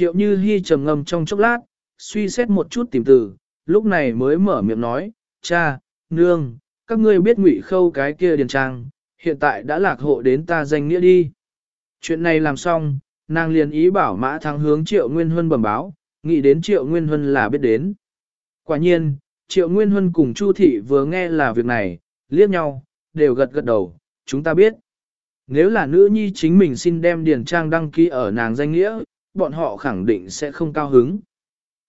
Triệu Như Hi trầm ngâm trong chốc lát, suy xét một chút tìm từ, lúc này mới mở miệng nói, cha, nương, các ngươi biết ngụy khâu cái kia điền trang, hiện tại đã lạc hộ đến ta danh nghĩa đi. Chuyện này làm xong, nàng liền ý bảo mã thắng hướng triệu nguyên huân bẩm báo, nghĩ đến triệu nguyên huân là biết đến. Quả nhiên, triệu nguyên huân cùng Chu thị vừa nghe là việc này, liếc nhau, đều gật gật đầu, chúng ta biết. Nếu là nữ nhi chính mình xin đem điền trang đăng ký ở nàng danh nghĩa, bọn họ khẳng định sẽ không cao hứng.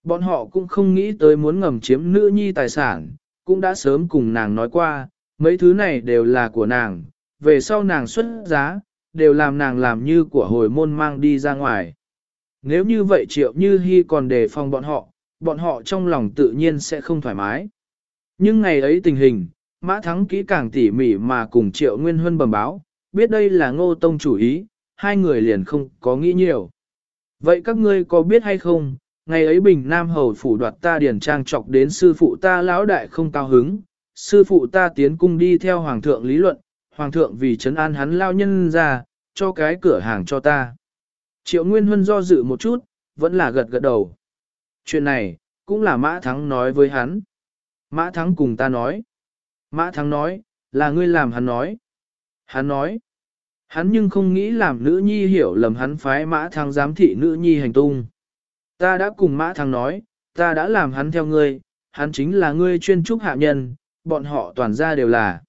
Bọn họ cũng không nghĩ tới muốn ngầm chiếm nữ nhi tài sản, cũng đã sớm cùng nàng nói qua, mấy thứ này đều là của nàng, về sau nàng xuất giá, đều làm nàng làm như của hồi môn mang đi ra ngoài. Nếu như vậy triệu như hy còn đề phòng bọn họ, bọn họ trong lòng tự nhiên sẽ không thoải mái. Nhưng ngày ấy tình hình, Mã Thắng kỹ càng tỉ mỉ mà cùng triệu nguyên huân bẩm báo, biết đây là ngô tông chủ ý, hai người liền không có nghĩ nhiều. Vậy các ngươi có biết hay không, ngày ấy Bình Nam Hầu phủ đoạt ta điển trang trọc đến sư phụ ta lão đại không cao hứng, sư phụ ta tiến cung đi theo hoàng thượng lý luận, hoàng thượng vì trấn an hắn lao nhân ra, cho cái cửa hàng cho ta. Triệu Nguyên Huân do dự một chút, vẫn là gật gật đầu. Chuyện này, cũng là Mã Thắng nói với hắn. Mã Thắng cùng ta nói. Mã Thắng nói, là ngươi làm hắn nói. Hắn nói, hắn nhưng không nghĩ làm nữ nhi hiểu lầm hắn phái Mã thăng giám thị nữ nhi hành tung. Ta đã cùng Mã thăng nói, ta đã làm hắn theo ngươi, hắn chính là ngươi chuyên trúc hạ nhân, bọn họ toàn ra đều là.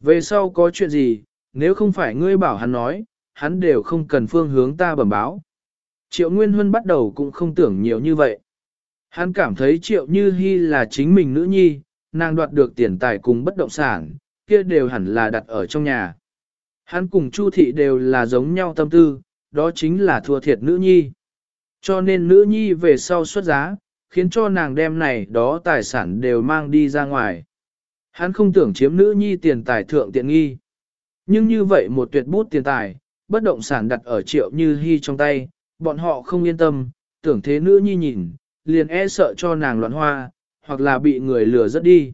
Về sau có chuyện gì, nếu không phải ngươi bảo hắn nói, hắn đều không cần phương hướng ta bẩm báo. Triệu Nguyên Huân bắt đầu cũng không tưởng nhiều như vậy. Hắn cảm thấy Triệu Như Hi là chính mình nữ nhi, nàng đoạt được tiền tài cùng bất động sản, kia đều hẳn là đặt ở trong nhà. Hắn cùng Chu Thị đều là giống nhau tâm tư, đó chính là thua thiệt nữ nhi. Cho nên nữ nhi về sau xuất giá, khiến cho nàng đem này đó tài sản đều mang đi ra ngoài. Hắn không tưởng chiếm nữ nhi tiền tài thượng tiện nghi. Nhưng như vậy một tuyệt bút tiền tài, bất động sản đặt ở triệu như hy trong tay, bọn họ không yên tâm, tưởng thế nữ nhi nhìn, liền e sợ cho nàng loạn hoa, hoặc là bị người lừa rất đi.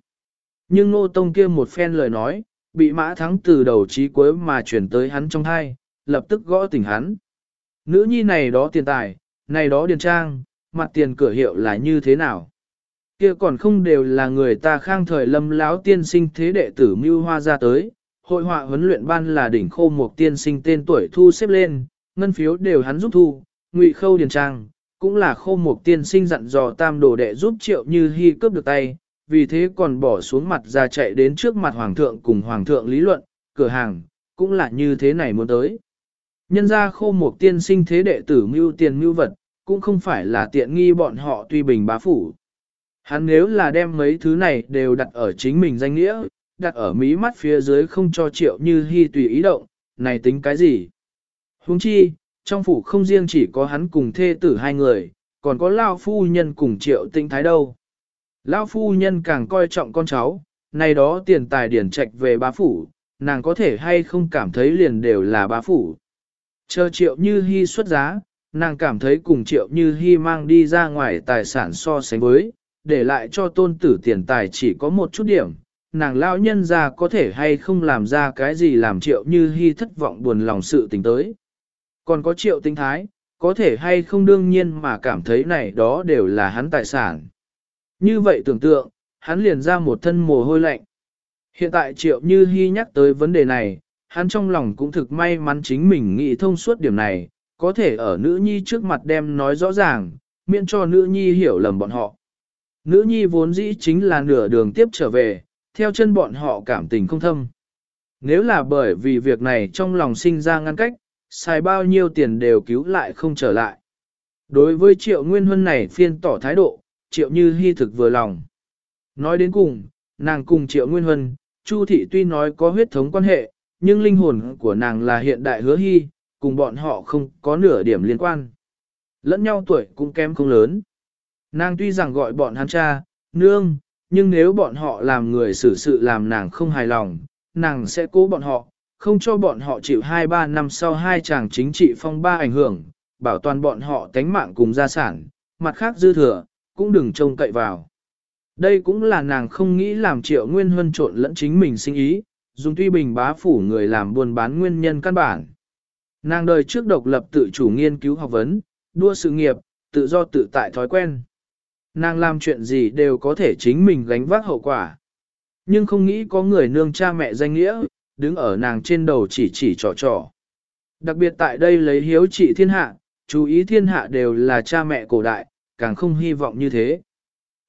Nhưng nô tông kia một phen lời nói, bị mã thắng từ đầu chí cuối mà chuyển tới hắn trong thai, lập tức gõ tỉnh hắn. Nữ nhi này đó tiền tài, này đó điền trang, mặt tiền cửa hiệu là như thế nào? Kia còn không đều là người ta khang thời lâm lão tiên sinh thế đệ tử mưu hoa ra tới, hội họa huấn luyện ban là đỉnh khô một tiên sinh tên tuổi thu xếp lên, ngân phiếu đều hắn giúp thu, ngụy khâu điền trang, cũng là khô một tiên sinh dặn dò tam đồ đệ giúp triệu như hy cướp được tay, vì thế còn bỏ xuống mặt ra chạy đến trước mặt hoàng thượng cùng hoàng thượng lý luận, cửa hàng, cũng là như thế này muốn tới. Nhân ra khô một tiên sinh thế đệ tử mưu tiền mưu vật, cũng không phải là tiện nghi bọn họ tuy bình bá phủ. Hắn nếu là đem mấy thứ này đều đặt ở chính mình danh nghĩa, đặt ở mí mắt phía dưới không cho triệu như hy tùy ý động, này tính cái gì? Huống chi, trong phủ không riêng chỉ có hắn cùng thê tử hai người, còn có Lao Phu Nhân cùng triệu tinh thái đâu lão Phu Nhân càng coi trọng con cháu, này đó tiền tài điển trạch về bá phủ, nàng có thể hay không cảm thấy liền đều là bá phủ. Chờ triệu như hy xuất giá, nàng cảm thấy cùng triệu như hy mang đi ra ngoài tài sản so sánh với, để lại cho tôn tử tiền tài chỉ có một chút điểm, nàng lão nhân ra có thể hay không làm ra cái gì làm triệu như hy thất vọng buồn lòng sự tình tới. Còn có triệu tinh thái, có thể hay không đương nhiên mà cảm thấy này đó đều là hắn tài sản. Như vậy tưởng tượng, hắn liền ra một thân mồ hôi lạnh. Hiện tại triệu như hy nhắc tới vấn đề này, hắn trong lòng cũng thực may mắn chính mình nghĩ thông suốt điểm này, có thể ở nữ nhi trước mặt đem nói rõ ràng, miễn cho nữ nhi hiểu lầm bọn họ. Nữ nhi vốn dĩ chính là nửa đường tiếp trở về, theo chân bọn họ cảm tình không thâm. Nếu là bởi vì việc này trong lòng sinh ra ngăn cách, xài bao nhiêu tiền đều cứu lại không trở lại. Đối với triệu nguyên huân này phiên tỏ thái độ, triệu như hy thực vừa lòng. Nói đến cùng, nàng cùng triệu nguyên huân, Chu thị tuy nói có huyết thống quan hệ, nhưng linh hồn của nàng là hiện đại hứa hy, cùng bọn họ không có nửa điểm liên quan. Lẫn nhau tuổi cũng kém không lớn. Nàng tuy rằng gọi bọn hắn cha, nương, nhưng nếu bọn họ làm người xử sự làm nàng không hài lòng, nàng sẽ cố bọn họ, không cho bọn họ chịu 2-3 năm sau hai chàng chính trị phong ba ảnh hưởng, bảo toàn bọn họ tánh mạng cùng gia sản, mặt khác dư thừa, cũng đừng trông cậy vào. Đây cũng là nàng không nghĩ làm triệu nguyên huân trộn lẫn chính mình sinh ý, dùng tuy bình bá phủ người làm buôn bán nguyên nhân căn bản. Nàng đời trước độc lập tự chủ nghiên cứu học vấn, đua sự nghiệp, tự do tự tại thói quen. Nàng làm chuyện gì đều có thể chính mình gánh vác hậu quả. Nhưng không nghĩ có người nương cha mẹ danh nghĩa, đứng ở nàng trên đầu chỉ chỉ trò trò. Đặc biệt tại đây lấy hiếu trị thiên hạ, chú ý thiên hạ đều là cha mẹ cổ đại, càng không hy vọng như thế.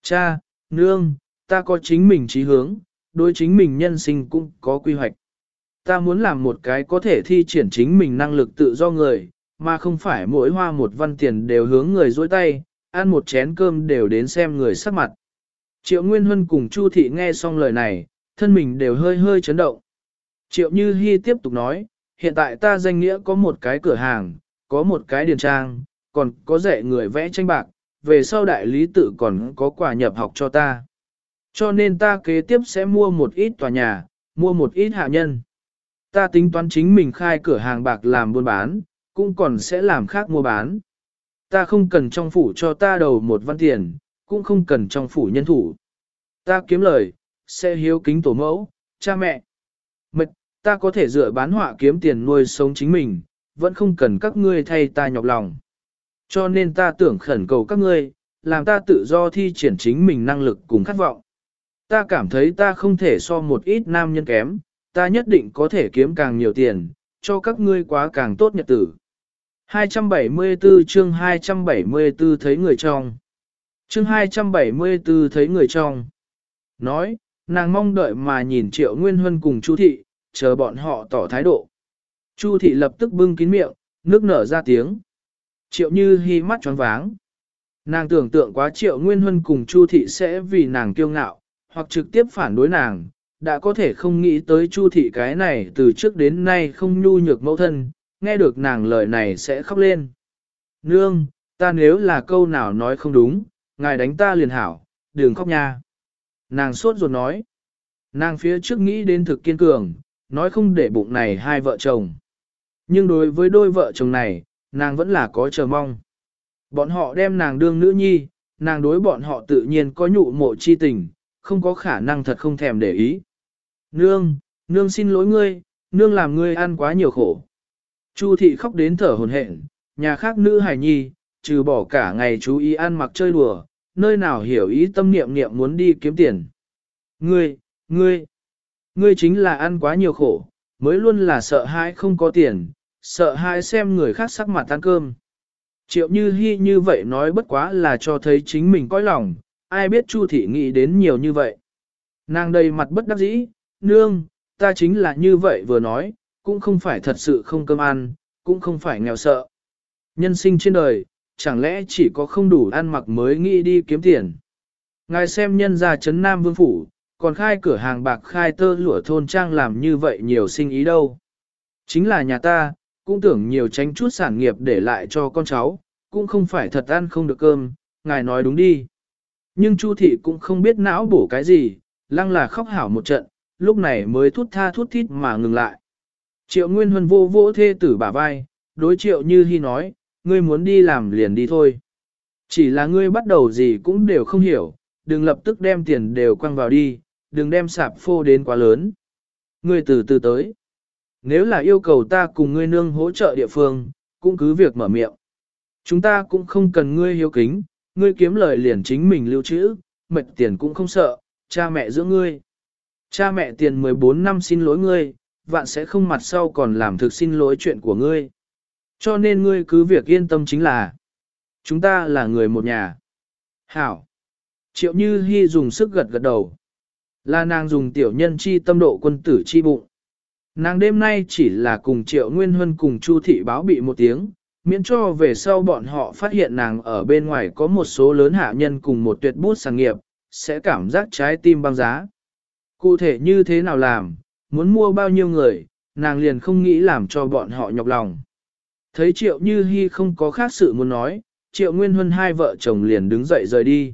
Cha, nương, ta có chính mình trí hướng, đối chính mình nhân sinh cũng có quy hoạch. Ta muốn làm một cái có thể thi triển chính mình năng lực tự do người, mà không phải mỗi hoa một văn tiền đều hướng người dối tay, ăn một chén cơm đều đến xem người sắc mặt. Triệu Nguyên Huân cùng Chu Thị nghe xong lời này, thân mình đều hơi hơi chấn động. Triệu Như Hi tiếp tục nói, hiện tại ta danh nghĩa có một cái cửa hàng, có một cái điền trang, còn có dạy người vẽ tranh bạc, về sau đại lý tự còn có quà nhập học cho ta. Cho nên ta kế tiếp sẽ mua một ít tòa nhà, mua một ít hạ nhân. Ta tính toán chính mình khai cửa hàng bạc làm buôn bán, cũng còn sẽ làm khác mua bán. Ta không cần trong phủ cho ta đầu một văn tiền, cũng không cần trong phủ nhân thủ. Ta kiếm lời, sẽ hiếu kính tổ mẫu, cha mẹ. Mệt, ta có thể dựa bán họa kiếm tiền nuôi sống chính mình, vẫn không cần các ngươi thay ta nhọc lòng. Cho nên ta tưởng khẩn cầu các ngươi, làm ta tự do thi triển chính mình năng lực cùng khát vọng. Ta cảm thấy ta không thể so một ít nam nhân kém, ta nhất định có thể kiếm càng nhiều tiền, cho các ngươi quá càng tốt nhật tử. 274 chương 274 thấy người trong. Chương 274 thấy người trong. Nói, nàng mong đợi mà nhìn Triệu Nguyên Huân cùng Chu Thị, chờ bọn họ tỏ thái độ. Chu Thị lập tức bưng kín miệng, nước nở ra tiếng. Triệu Như Hi mắt tròn váng. Nàng tưởng tượng quá Triệu Nguyên Huân cùng Chu Thị sẽ vì nàng kiêu ngạo, hoặc trực tiếp phản đối nàng, đã có thể không nghĩ tới Chu Thị cái này từ trước đến nay không nhu nhược mẫu thân, nghe được nàng lời này sẽ khóc lên. Nương, ta nếu là câu nào nói không đúng, ngài đánh ta liền hảo, đừng khóc nha. Nàng sốt ruột nói. Nàng phía trước nghĩ đến thực kiên cường, nói không để bụng này hai vợ chồng. Nhưng đối với đôi vợ chồng này, nàng vẫn là có chờ mong. Bọn họ đem nàng đương nữ nhi, nàng đối bọn họ tự nhiên có nhụ mộ chi tình, không có khả năng thật không thèm để ý. Nương, nương xin lỗi ngươi, nương làm ngươi ăn quá nhiều khổ. Chu thị khóc đến thở hồn hển, nhà khác nữ hài nhi, trừ bỏ cả ngày chú ý ăn mặc chơi đùa, nơi nào hiểu ý tâm niệm niệm muốn đi kiếm tiền. Ngươi, ngươi, ngươi chính là ăn quá nhiều khổ, mới luôn là sợ hãi không có tiền, sợ hãi xem người khác sắc mặt ăn cơm. Triệu như hy như vậy nói bất quá là cho thấy chính mình coi lòng, ai biết Chu thị nghĩ đến nhiều như vậy. Nàng đầy mặt bất đắc dĩ, nương, ta chính là như vậy vừa nói, cũng không phải thật sự không cơm ăn, cũng không phải nghèo sợ. Nhân sinh trên đời, chẳng lẽ chỉ có không đủ ăn mặc mới nghĩ đi kiếm tiền. Ngài xem nhân gia chấn Nam Vương Phủ, còn khai cửa hàng bạc khai tơ lụa thôn trang làm như vậy nhiều sinh ý đâu. Chính là nhà ta, cũng tưởng nhiều tránh chút sản nghiệp để lại cho con cháu, cũng không phải thật ăn không được cơm, ngài nói đúng đi. Nhưng Chu thị cũng không biết não bổ cái gì, lăng là khóc hảo một trận, lúc này mới thút tha thút thít mà ngừng lại. Triệu Nguyên Huân vô vô thê tử bả vai, đối triệu như hy nói, ngươi muốn đi làm liền đi thôi. Chỉ là ngươi bắt đầu gì cũng đều không hiểu, đừng lập tức đem tiền đều quăng vào đi, đừng đem sạp phô đến quá lớn. Ngươi từ từ tới. Nếu là yêu cầu ta cùng ngươi nương hỗ trợ địa phương, cũng cứ việc mở miệng. Chúng ta cũng không cần ngươi hiếu kính, ngươi kiếm lời liền chính mình lưu trữ, mệt tiền cũng không sợ, cha mẹ giữa ngươi. Cha mẹ tiền 14 năm xin lỗi ngươi, vạn sẽ không mặt sau còn làm thực xin lỗi chuyện của ngươi. Cho nên ngươi cứ việc yên tâm chính là, chúng ta là người một nhà. Hảo. Triệu Như Hi dùng sức gật gật đầu. Là nàng dùng tiểu nhân chi tâm độ quân tử chi bụng. Nàng đêm nay chỉ là cùng Triệu Nguyên Huân cùng Chu Thị báo bị một tiếng, miễn cho về sau bọn họ phát hiện nàng ở bên ngoài có một số lớn hạ nhân cùng một tuyệt bút sản nghiệp, sẽ cảm giác trái tim băng giá. Cụ thể như thế nào làm, muốn mua bao nhiêu người, nàng liền không nghĩ làm cho bọn họ nhọc lòng. Thấy Triệu Như Hi không có khác sự muốn nói, Triệu Nguyên Huân hai vợ chồng liền đứng dậy rời đi.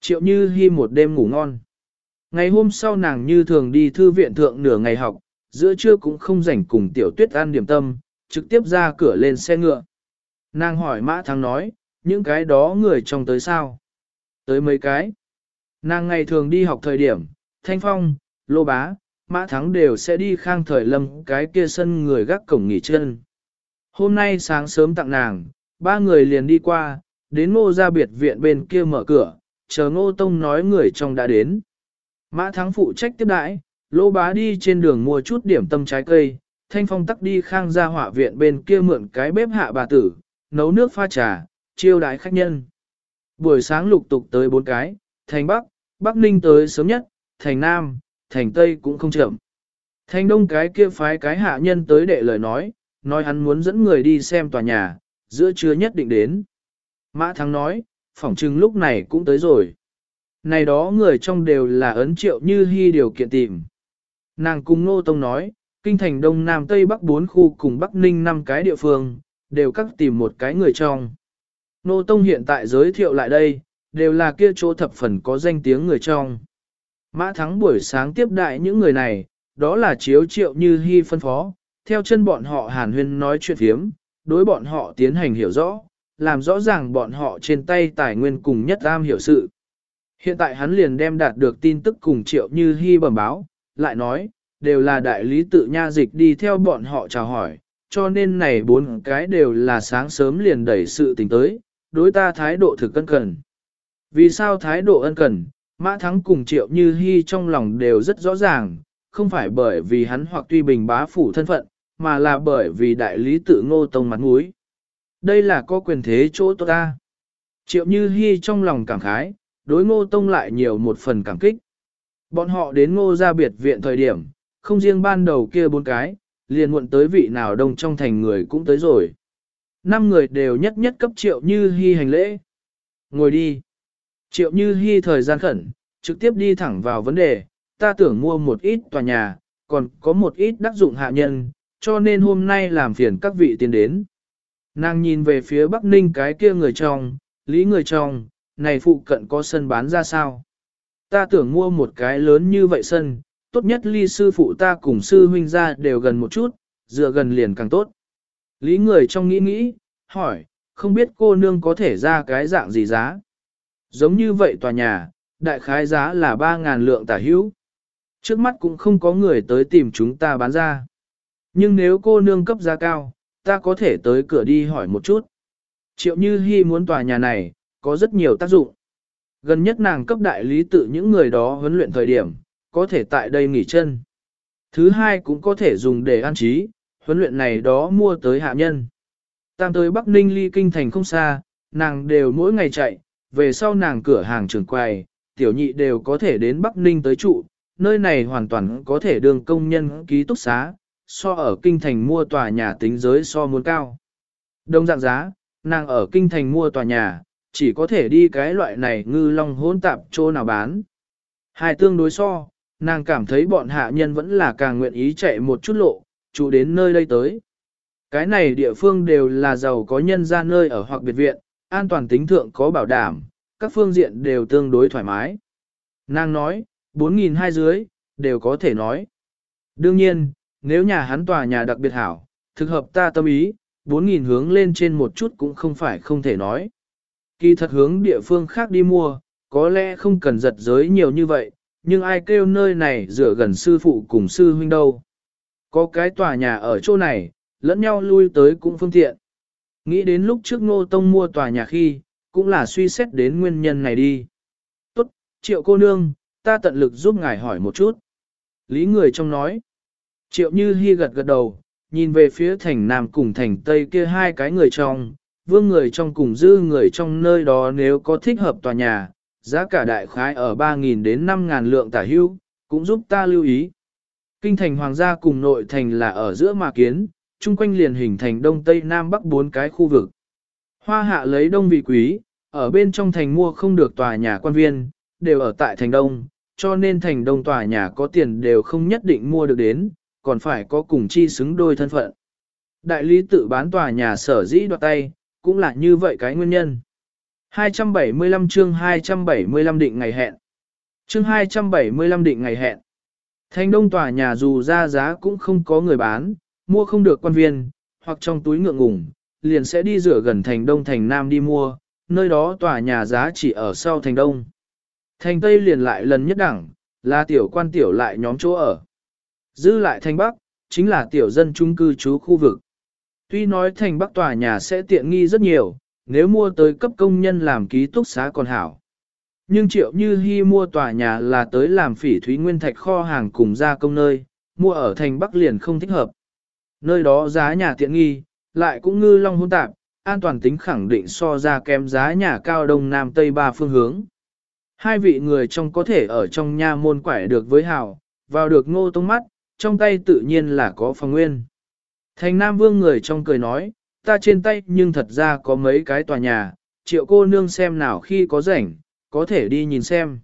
Triệu Như Hi một đêm ngủ ngon. Ngày hôm sau nàng như thường đi thư viện thượng nửa ngày học, giữa trưa cũng không rảnh cùng tiểu tuyết ăn điểm tâm, trực tiếp ra cửa lên xe ngựa. Nàng hỏi Mã Thắng nói, những cái đó người trong tới sao? Tới mấy cái. Nàng ngày thường đi học thời điểm, Thanh Phong, Lô Bá, Mã Thắng đều sẽ đi khang thời lâm cái kia sân người gác cổng nghỉ chân. Hôm nay sáng sớm tặng nàng, ba người liền đi qua, đến ngô ra biệt viện bên kia mở cửa, chờ ngô tông nói người trong đã đến. Mã thắng phụ trách tiếp đãi, lô bá đi trên đường mua chút điểm tâm trái cây, thanh phong tắc đi khang ra họa viện bên kia mượn cái bếp hạ bà tử, nấu nước pha trà, chiêu đái khách nhân. Buổi sáng lục tục tới bốn cái, thành Bắc, Bắc Ninh tới sớm nhất, thành Nam, thành Tây cũng không chậm. Thành Đông cái kia phái cái hạ nhân tới đệ lời nói, nói hắn muốn dẫn người đi xem tòa nhà, giữa trưa nhất định đến. Mã Thắng nói, phỏng chừng lúc này cũng tới rồi. Này đó người trong đều là ấn triệu như hy điều kiện tìm. Nàng cùng Nô Tông nói, kinh thành Đông Nam Tây Bắc bốn khu cùng Bắc Ninh năm cái địa phương, đều cắt tìm một cái người trong. Nô Tông hiện tại giới thiệu lại đây, đều là kia chỗ thập phần có danh tiếng người trong. Mã Thắng buổi sáng tiếp đại những người này, đó là chiếu triệu như hy phân phó, theo chân bọn họ hàn huyên nói chuyện hiếm đối bọn họ tiến hành hiểu rõ, làm rõ ràng bọn họ trên tay tài nguyên cùng nhất am hiểu sự. Hiện tại hắn liền đem đạt được tin tức cùng triệu như hy bẩm báo, lại nói, đều là đại lý tự nha dịch đi theo bọn họ chào hỏi, cho nên này bốn cái đều là sáng sớm liền đẩy sự tình tới, đối ta thái độ thực cân cần. Vì sao thái độ ân cần, Mã Thắng cùng Triệu Như Hi trong lòng đều rất rõ ràng, không phải bởi vì hắn hoặc tuy bình bá phủ thân phận, mà là bởi vì đại lý tự ngô tông mặt mũi. Đây là có quyền thế chỗ tốt ta. Triệu Như Hi trong lòng cảm khái, đối ngô tông lại nhiều một phần cảm kích. Bọn họ đến ngô ra biệt viện thời điểm, không riêng ban đầu kia bốn cái, liền muộn tới vị nào đông trong thành người cũng tới rồi. Năm người đều nhất nhất cấp triệu như hy hành lễ. Ngồi đi. Triệu như hy thời gian khẩn, trực tiếp đi thẳng vào vấn đề, ta tưởng mua một ít tòa nhà, còn có một ít đắc dụng hạ nhân, cho nên hôm nay làm phiền các vị tiến đến. Nàng nhìn về phía Bắc Ninh cái kia người trong, lý người trong, này phụ cận có sân bán ra sao? Ta tưởng mua một cái lớn như vậy sân, tốt nhất ly sư phụ ta cùng sư huynh ra đều gần một chút, dựa gần liền càng tốt. Lý người trong nghĩ nghĩ, hỏi, không biết cô nương có thể ra cái dạng gì giá? Giống như vậy tòa nhà, đại khái giá là 3.000 lượng tả hữu. Trước mắt cũng không có người tới tìm chúng ta bán ra. Nhưng nếu cô nương cấp giá cao, ta có thể tới cửa đi hỏi một chút. Triệu Như Hi muốn tòa nhà này, có rất nhiều tác dụng. Gần nhất nàng cấp đại lý tự những người đó huấn luyện thời điểm, có thể tại đây nghỉ chân. Thứ hai cũng có thể dùng để an trí, huấn luyện này đó mua tới hạ nhân. Tam tới Bắc Ninh ly kinh thành không xa, nàng đều mỗi ngày chạy, về sau nàng cửa hàng trường quầy, tiểu nhị đều có thể đến Bắc Ninh tới trụ, nơi này hoàn toàn có thể đường công nhân ký túc xá, so ở kinh thành mua tòa nhà tính giới so muốn cao. Đông dạng giá, nàng ở kinh thành mua tòa nhà, chỉ có thể đi cái loại này ngư long hỗn tạp chỗ nào bán. Hai tương đối so, nàng cảm thấy bọn hạ nhân vẫn là càng nguyện ý chạy một chút lộ, trụ đến nơi đây tới. Cái này địa phương đều là giàu có nhân ra nơi ở hoặc biệt viện, an toàn tính thượng có bảo đảm, các phương diện đều tương đối thoải mái. Nàng nói, 4.000 hai dưới, đều có thể nói. Đương nhiên, nếu nhà hắn tòa nhà đặc biệt hảo, thực hợp ta tâm ý, 4.000 hướng lên trên một chút cũng không phải không thể nói. Kỳ thật hướng địa phương khác đi mua, có lẽ không cần giật giới nhiều như vậy, nhưng ai kêu nơi này dựa gần sư phụ cùng sư huynh đâu. Có cái tòa nhà ở chỗ này, lẫn nhau lui tới cũng phương tiện. Nghĩ đến lúc trước ngô tông mua tòa nhà khi, cũng là suy xét đến nguyên nhân này đi. Tốt, triệu cô nương, ta tận lực giúp ngài hỏi một chút. Lý người trong nói. Triệu như hy gật gật đầu, nhìn về phía thành nam cùng thành tây kia hai cái người trong, vương người trong cùng dư người trong nơi đó nếu có thích hợp tòa nhà, giá cả đại khái ở 3.000 đến 5.000 lượng tả hưu, cũng giúp ta lưu ý. Kinh thành hoàng gia cùng nội thành là ở giữa mà kiến, chung quanh liền hình thành đông tây nam bắc bốn cái khu vực. Hoa hạ lấy đông vị quý, ở bên trong thành mua không được tòa nhà quan viên, đều ở tại thành đông, cho nên thành đông tòa nhà có tiền đều không nhất định mua được đến, còn phải có cùng chi xứng đôi thân phận. Đại lý tự bán tòa nhà sở dĩ đoạt tay, cũng là như vậy cái nguyên nhân. 275 chương 275 định ngày hẹn. Chương 275 định ngày hẹn. Thành đông tòa nhà dù ra giá cũng không có người bán, mua không được quan viên, hoặc trong túi ngượng ngủng, liền sẽ đi rửa gần thành đông thành nam đi mua, nơi đó tòa nhà giá chỉ ở sau thành đông. Thành tây liền lại lần nhất đẳng, là tiểu quan tiểu lại nhóm chỗ ở. Dư lại thành bắc, chính là tiểu dân trung cư trú khu vực. Tuy nói thành bắc tòa nhà sẽ tiện nghi rất nhiều, nếu mua tới cấp công nhân làm ký túc xá còn hảo. Nhưng triệu như hy mua tòa nhà là tới làm phỉ thúy nguyên thạch kho hàng cùng gia công nơi, mua ở thành Bắc liền không thích hợp. Nơi đó giá nhà tiện nghi, lại cũng ngư long hôn tạp, an toàn tính khẳng định so ra kém giá nhà cao đông nam tây ba phương hướng. Hai vị người trong có thể ở trong nha môn quải được với hào, vào được ngô tông mắt, trong tay tự nhiên là có phòng nguyên. Thành Nam Vương người trong cười nói, ta trên tay nhưng thật ra có mấy cái tòa nhà, triệu cô nương xem nào khi có rảnh, có thể đi nhìn xem.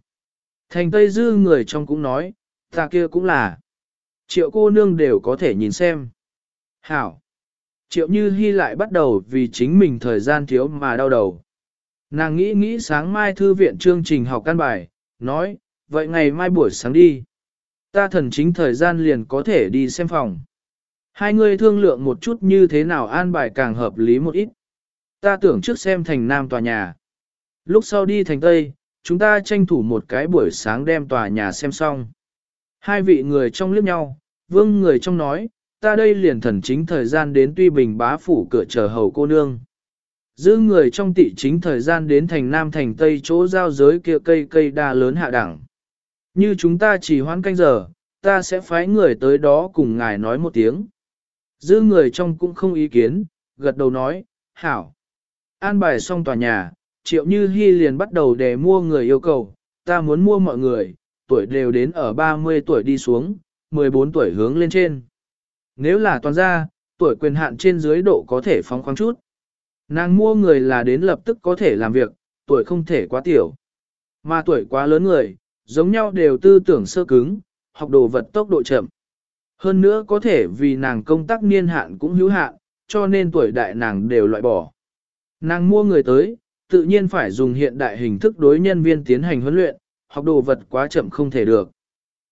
Thành Tây Dư người trong cũng nói, ta kia cũng là. Triệu cô nương đều có thể nhìn xem. Hảo. Triệu Như Hi lại bắt đầu vì chính mình thời gian thiếu mà đau đầu. Nàng nghĩ nghĩ sáng mai thư viện chương trình học căn bài, nói, vậy ngày mai buổi sáng đi. Ta thần chính thời gian liền có thể đi xem phòng. Hai người thương lượng một chút như thế nào an bài càng hợp lý một ít. Ta tưởng trước xem thành nam tòa nhà. Lúc sau đi thành tây, chúng ta tranh thủ một cái buổi sáng đem tòa nhà xem xong. Hai vị người trong liếc nhau, vương người trong nói, ta đây liền thần chính thời gian đến tuy bình bá phủ cửa chờ hầu cô nương. Giữ người trong tị chính thời gian đến thành nam thành tây chỗ giao giới kia cây cây đa lớn hạ đẳng. Như chúng ta chỉ hoãn canh giờ, ta sẽ phái người tới đó cùng ngài nói một tiếng dư người trong cũng không ý kiến, gật đầu nói, hảo. An bài xong tòa nhà, triệu như hy liền bắt đầu để mua người yêu cầu, ta muốn mua mọi người, tuổi đều đến ở 30 tuổi đi xuống, 14 tuổi hướng lên trên. Nếu là toàn gia, tuổi quyền hạn trên dưới độ có thể phóng khoáng chút. Nàng mua người là đến lập tức có thể làm việc, tuổi không thể quá tiểu. Mà tuổi quá lớn người, giống nhau đều tư tưởng sơ cứng, học đồ vật tốc độ chậm. Hơn nữa có thể vì nàng công tác niên hạn cũng hữu hạn, cho nên tuổi đại nàng đều loại bỏ. Nàng mua người tới, tự nhiên phải dùng hiện đại hình thức đối nhân viên tiến hành huấn luyện, học đồ vật quá chậm không thể được.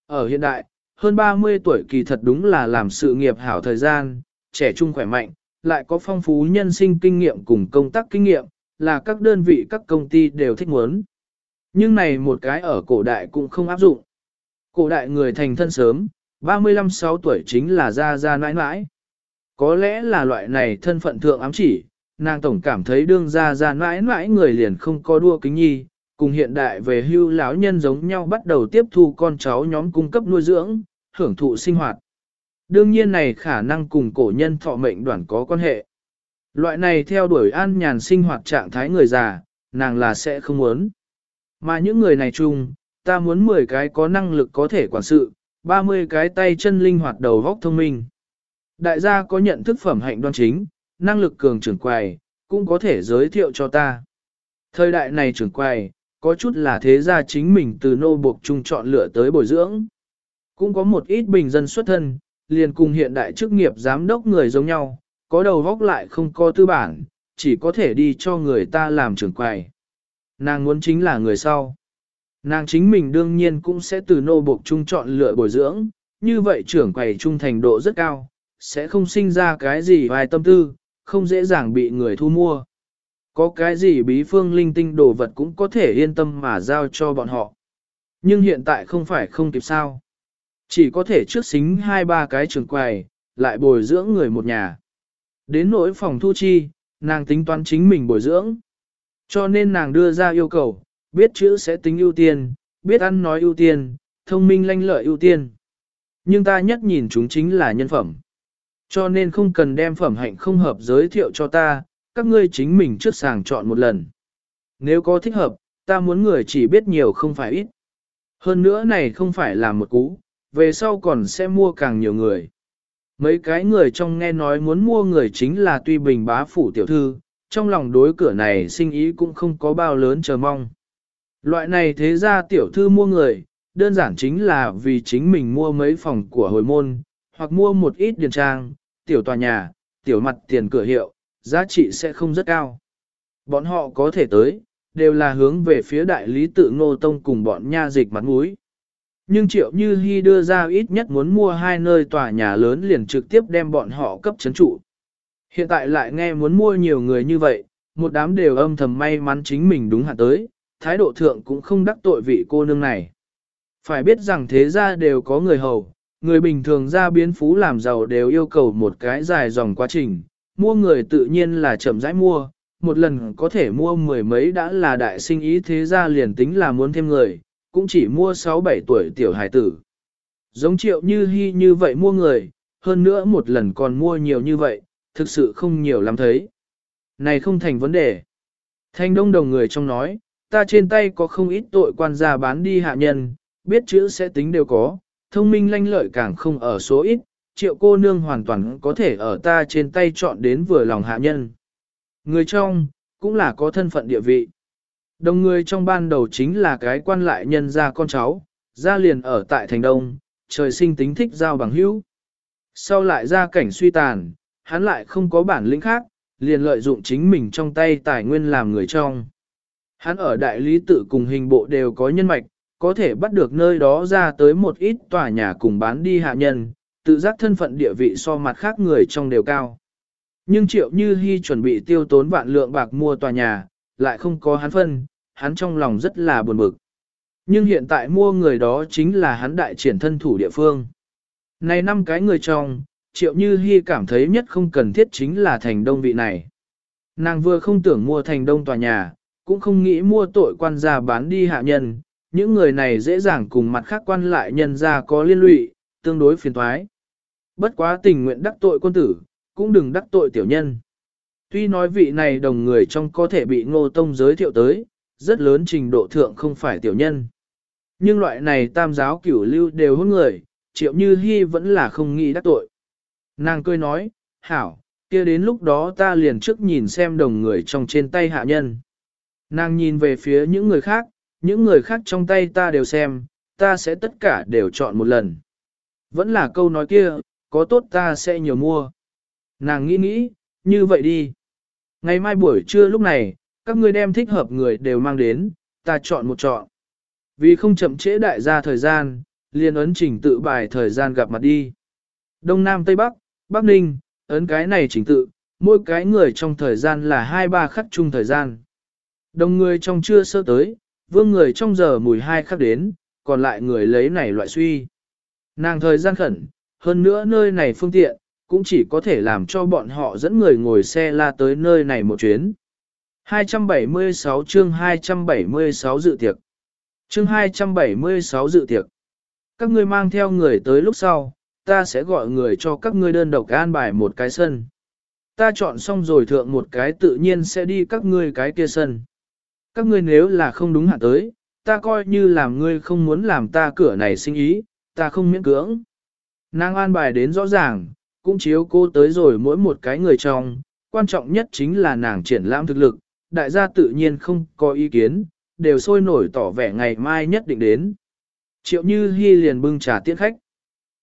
Ở hiện đại, hơn 30 tuổi kỳ thật đúng là làm sự nghiệp hảo thời gian, trẻ trung khỏe mạnh, lại có phong phú nhân sinh kinh nghiệm cùng công tác kinh nghiệm, là các đơn vị các công ty đều thích muốn. Nhưng này một cái ở cổ đại cũng không áp dụng. Cổ đại người thành thân sớm, 35-6 tuổi chính là ra ra nãi nãi. Có lẽ là loại này thân phận thượng ám chỉ, nàng tổng cảm thấy đương ra ra nãi nãi người liền không có đua kính nhi, cùng hiện đại về hưu lão nhân giống nhau bắt đầu tiếp thu con cháu nhóm cung cấp nuôi dưỡng, hưởng thụ sinh hoạt. Đương nhiên này khả năng cùng cổ nhân thọ mệnh đoàn có quan hệ. Loại này theo đuổi an nhàn sinh hoạt trạng thái người già, nàng là sẽ không muốn. Mà những người này chung, ta muốn 10 cái có năng lực có thể quản sự, 30 cái tay chân linh hoạt đầu góc thông minh. Đại gia có nhận thức phẩm hạnh đoan chính, năng lực cường trưởng quầy, cũng có thể giới thiệu cho ta. Thời đại này trưởng quầy, có chút là thế gia chính mình từ nô buộc chung chọn lựa tới bồi dưỡng. Cũng có một ít bình dân xuất thân, liền cùng hiện đại chức nghiệp giám đốc người giống nhau, có đầu góc lại không có tư bản, chỉ có thể đi cho người ta làm trưởng quầy. Nàng muốn chính là người sau. Nàng chính mình đương nhiên cũng sẽ từ nô buộc chung chọn lựa bồi dưỡng, như vậy trưởng quầy trung thành độ rất cao, sẽ không sinh ra cái gì vài tâm tư, không dễ dàng bị người thu mua. Có cái gì bí phương linh tinh đồ vật cũng có thể yên tâm mà giao cho bọn họ. Nhưng hiện tại không phải không kịp sao. Chỉ có thể trước xính hai ba cái trường quầy, lại bồi dưỡng người một nhà. Đến nỗi phòng thu chi, nàng tính toán chính mình bồi dưỡng. Cho nên nàng đưa ra yêu cầu, biết chữ sẽ tính ưu tiên, biết ăn nói ưu tiên, thông minh lanh lợi ưu tiên. Nhưng ta nhất nhìn chúng chính là nhân phẩm. Cho nên không cần đem phẩm hạnh không hợp giới thiệu cho ta, các ngươi chính mình trước sàng chọn một lần. Nếu có thích hợp, ta muốn người chỉ biết nhiều không phải ít. Hơn nữa này không phải là một cú, về sau còn sẽ mua càng nhiều người. Mấy cái người trong nghe nói muốn mua người chính là tuy bình bá phủ tiểu thư, trong lòng đối cửa này sinh ý cũng không có bao lớn chờ mong. Loại này thế ra tiểu thư mua người, đơn giản chính là vì chính mình mua mấy phòng của hồi môn, hoặc mua một ít điền trang, tiểu tòa nhà, tiểu mặt tiền cửa hiệu, giá trị sẽ không rất cao. Bọn họ có thể tới, đều là hướng về phía đại lý tự ngô tông cùng bọn nha dịch mặt mũi. Nhưng triệu như hy đưa ra ít nhất muốn mua hai nơi tòa nhà lớn liền trực tiếp đem bọn họ cấp chấn trụ. Hiện tại lại nghe muốn mua nhiều người như vậy, một đám đều âm thầm may mắn chính mình đúng hạn tới, thái độ thượng cũng không đắc tội vị cô nương này. Phải biết rằng thế gia đều có người hầu, người bình thường ra biến phú làm giàu đều yêu cầu một cái dài dòng quá trình, mua người tự nhiên là chậm rãi mua, một lần có thể mua mười mấy đã là đại sinh ý thế gia liền tính là muốn thêm người, cũng chỉ mua 6-7 tuổi tiểu hài tử. Giống triệu như hy như vậy mua người, hơn nữa một lần còn mua nhiều như vậy, thực sự không nhiều lắm thấy. Này không thành vấn đề. Thanh đông đồng người trong nói, ta trên tay có không ít tội quan gia bán đi hạ nhân, biết chữ sẽ tính đều có, thông minh lanh lợi càng không ở số ít, triệu cô nương hoàn toàn có thể ở ta trên tay chọn đến vừa lòng hạ nhân. Người trong, cũng là có thân phận địa vị. Đồng người trong ban đầu chính là cái quan lại nhân gia con cháu, gia liền ở tại thành đông, trời sinh tính thích giao bằng hữu. Sau lại ra cảnh suy tàn, hắn lại không có bản lĩnh khác, liền lợi dụng chính mình trong tay tài nguyên làm người trong. Hắn ở đại lý tự cùng hình bộ đều có nhân mạch, có thể bắt được nơi đó ra tới một ít tòa nhà cùng bán đi hạ nhân, tự giác thân phận địa vị so mặt khác người trong đều cao. Nhưng triệu như hy chuẩn bị tiêu tốn vạn lượng bạc mua tòa nhà, lại không có hắn phân, hắn trong lòng rất là buồn bực. Nhưng hiện tại mua người đó chính là hắn đại triển thân thủ địa phương. Này năm cái người trong, triệu như hy cảm thấy nhất không cần thiết chính là thành đông vị này. Nàng vừa không tưởng mua thành đông tòa nhà, cũng không nghĩ mua tội quan gia bán đi hạ nhân, những người này dễ dàng cùng mặt khác quan lại nhân ra có liên lụy, tương đối phiền thoái. Bất quá tình nguyện đắc tội quân tử, cũng đừng đắc tội tiểu nhân. Tuy nói vị này đồng người trong có thể bị ngô tông giới thiệu tới, rất lớn trình độ thượng không phải tiểu nhân. Nhưng loại này tam giáo cửu lưu đều hôn người, triệu như hy vẫn là không nghĩ đắc tội. Nàng cười nói, hảo, kia đến lúc đó ta liền trước nhìn xem đồng người trong trên tay hạ nhân. Nàng nhìn về phía những người khác, những người khác trong tay ta đều xem, ta sẽ tất cả đều chọn một lần. Vẫn là câu nói kia, có tốt ta sẽ nhiều mua. Nàng nghĩ nghĩ, như vậy đi. Ngày mai buổi trưa lúc này, các ngươi đem thích hợp người đều mang đến, ta chọn một chọn. Vì không chậm trễ đại gia thời gian, liền ấn trình tự bài thời gian gặp mặt đi. Đông Nam Tây Bắc, Bắc Ninh, ấn cái này trình tự, mỗi cái người trong thời gian là 2-3 khắc chung thời gian. Đồng người trong chưa sơ tới, vương người trong giờ mùi hai khắc đến, còn lại người lấy này loại suy. Nàng thời gian khẩn, hơn nữa nơi này phương tiện, cũng chỉ có thể làm cho bọn họ dẫn người ngồi xe la tới nơi này một chuyến. 276 chương 276 dự tiệc. Chương 276 dự tiệc. Các ngươi mang theo người tới lúc sau, ta sẽ gọi người cho các ngươi đơn độc an bài một cái sân. Ta chọn xong rồi thượng một cái tự nhiên sẽ đi các ngươi cái kia sân. Các ngươi nếu là không đúng hạn tới, ta coi như làm ngươi không muốn làm ta cửa này sinh ý, ta không miễn cưỡng. Nàng an bài đến rõ ràng, cũng chiếu cô tới rồi mỗi một cái người trong, quan trọng nhất chính là nàng triển lãm thực lực, đại gia tự nhiên không có ý kiến, đều sôi nổi tỏ vẻ ngày mai nhất định đến. Triệu Như Hi liền bưng trà tiễn khách.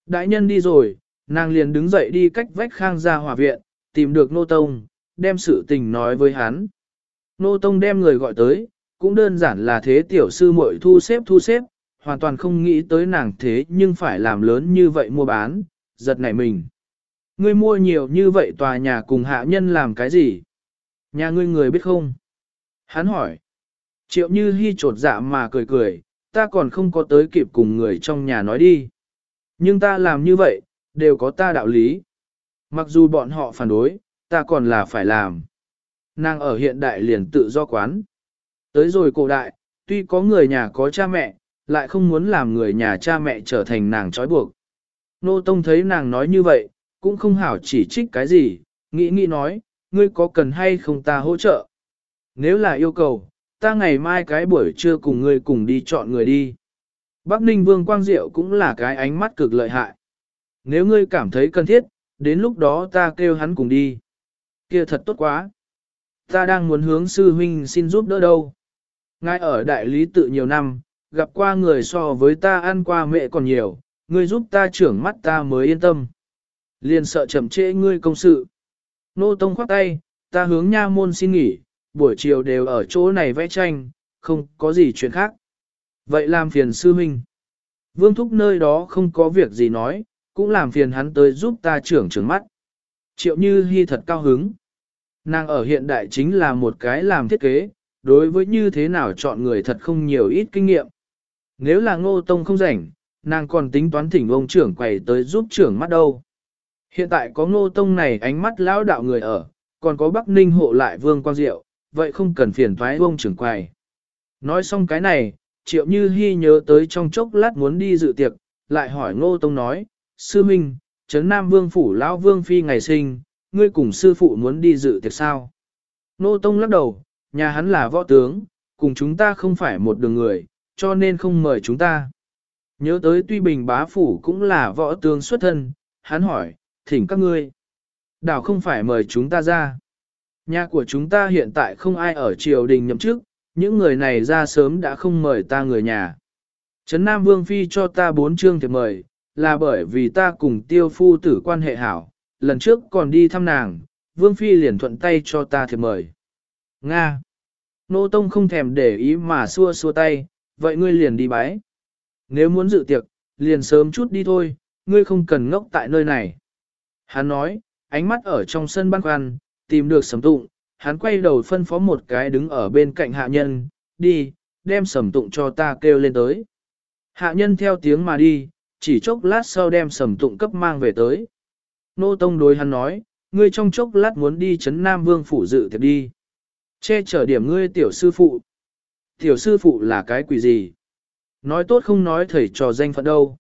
Đại nhân đi rồi, nàng liền đứng dậy đi cách vách khang ra hòa viện, tìm được Nô Tông, đem sự tình nói với hắn. Nô Tông đem người gọi tới, cũng đơn giản là thế tiểu sư muội thu xếp thu xếp, hoàn toàn không nghĩ tới nàng thế nhưng phải làm lớn như vậy mua bán, giật nảy mình. Ngươi mua nhiều như vậy tòa nhà cùng hạ nhân làm cái gì? Nhà ngươi người biết không? Hắn hỏi. Triệu như hy trột dạ mà cười cười, ta còn không có tới kịp cùng người trong nhà nói đi. Nhưng ta làm như vậy, đều có ta đạo lý. Mặc dù bọn họ phản đối, ta còn là phải làm. Nàng ở hiện đại liền tự do quán. Tới rồi cổ đại, tuy có người nhà có cha mẹ, lại không muốn làm người nhà cha mẹ trở thành nàng trói buộc. Nô Tông thấy nàng nói như vậy, cũng không hảo chỉ trích cái gì, nghĩ nghĩ nói, ngươi có cần hay không ta hỗ trợ? Nếu là yêu cầu, ta ngày mai cái buổi trưa cùng ngươi cùng đi chọn người đi. Bắc Ninh Vương Quang Diệu cũng là cái ánh mắt cực lợi hại. Nếu ngươi cảm thấy cần thiết, đến lúc đó ta kêu hắn cùng đi. Kia thật tốt quá. Ta đang muốn hướng sư huynh xin giúp đỡ đâu. Ngài ở đại lý tự nhiều năm, gặp qua người so với ta ăn qua mẹ còn nhiều, ngươi giúp ta trưởng mắt ta mới yên tâm. Liền sợ chậm trễ ngươi công sự. Nô Tông khoát tay, ta hướng nha môn xin nghỉ, buổi chiều đều ở chỗ này vẽ tranh, không có gì chuyện khác. Vậy làm phiền sư huynh. Vương Thúc nơi đó không có việc gì nói, cũng làm phiền hắn tới giúp ta trưởng trưởng mắt. Triệu Như Hi thật cao hứng. Nàng ở hiện đại chính là một cái làm thiết kế, đối với như thế nào chọn người thật không nhiều ít kinh nghiệm. Nếu là ngô tông không rảnh, nàng còn tính toán thỉnh ông trưởng quầy tới giúp trưởng mắt đâu. Hiện tại có ngô tông này ánh mắt lão đạo người ở, còn có Bắc Ninh hộ lại Vương Quang Diệu, vậy không cần phiền thoái ông trưởng quầy. Nói xong cái này, triệu như hy nhớ tới trong chốc lát muốn đi dự tiệc, lại hỏi ngô tông nói, sư minh, Trấn Nam Vương Phủ Lão Vương Phi ngày sinh, ngươi cùng sư phụ muốn đi dự tiệc sao? Nô tông lắc đầu, nhà hắn là võ tướng, cùng chúng ta không phải một đường người, cho nên không mời chúng ta. Nhớ tới tuy bình bá phủ cũng là võ tướng xuất thân, hắn hỏi, thỉnh các ngươi. Đảo không phải mời chúng ta ra. Nhà của chúng ta hiện tại không ai ở triều đình nhậm chức, những người này ra sớm đã không mời ta người nhà. Trấn Nam Vương Phi cho ta bốn chương thiệp mời, là bởi vì ta cùng tiêu phu tử quan hệ hảo, lần trước còn đi thăm nàng, Vương Phi liền thuận tay cho ta thiệp mời. Nga. Nô Tông không thèm để ý mà xua xua tay, vậy ngươi liền đi bái. Nếu muốn dự tiệc, liền sớm chút đi thôi, ngươi không cần ngốc tại nơi này. Hắn nói, ánh mắt ở trong sân băn khoăn, tìm được sầm tụng, hắn quay đầu phân phó một cái đứng ở bên cạnh hạ nhân, đi, đem sầm tụng cho ta kêu lên tới. Hạ nhân theo tiếng mà đi, chỉ chốc lát sau đem sầm tụng cấp mang về tới. Nô Tông đối hắn nói, ngươi trong chốc lát muốn đi chấn Nam Vương phủ dự tiệc đi. Che chở điểm ngươi tiểu sư phụ. Tiểu sư phụ là cái quỷ gì? Nói tốt không nói thầy trò danh phận đâu.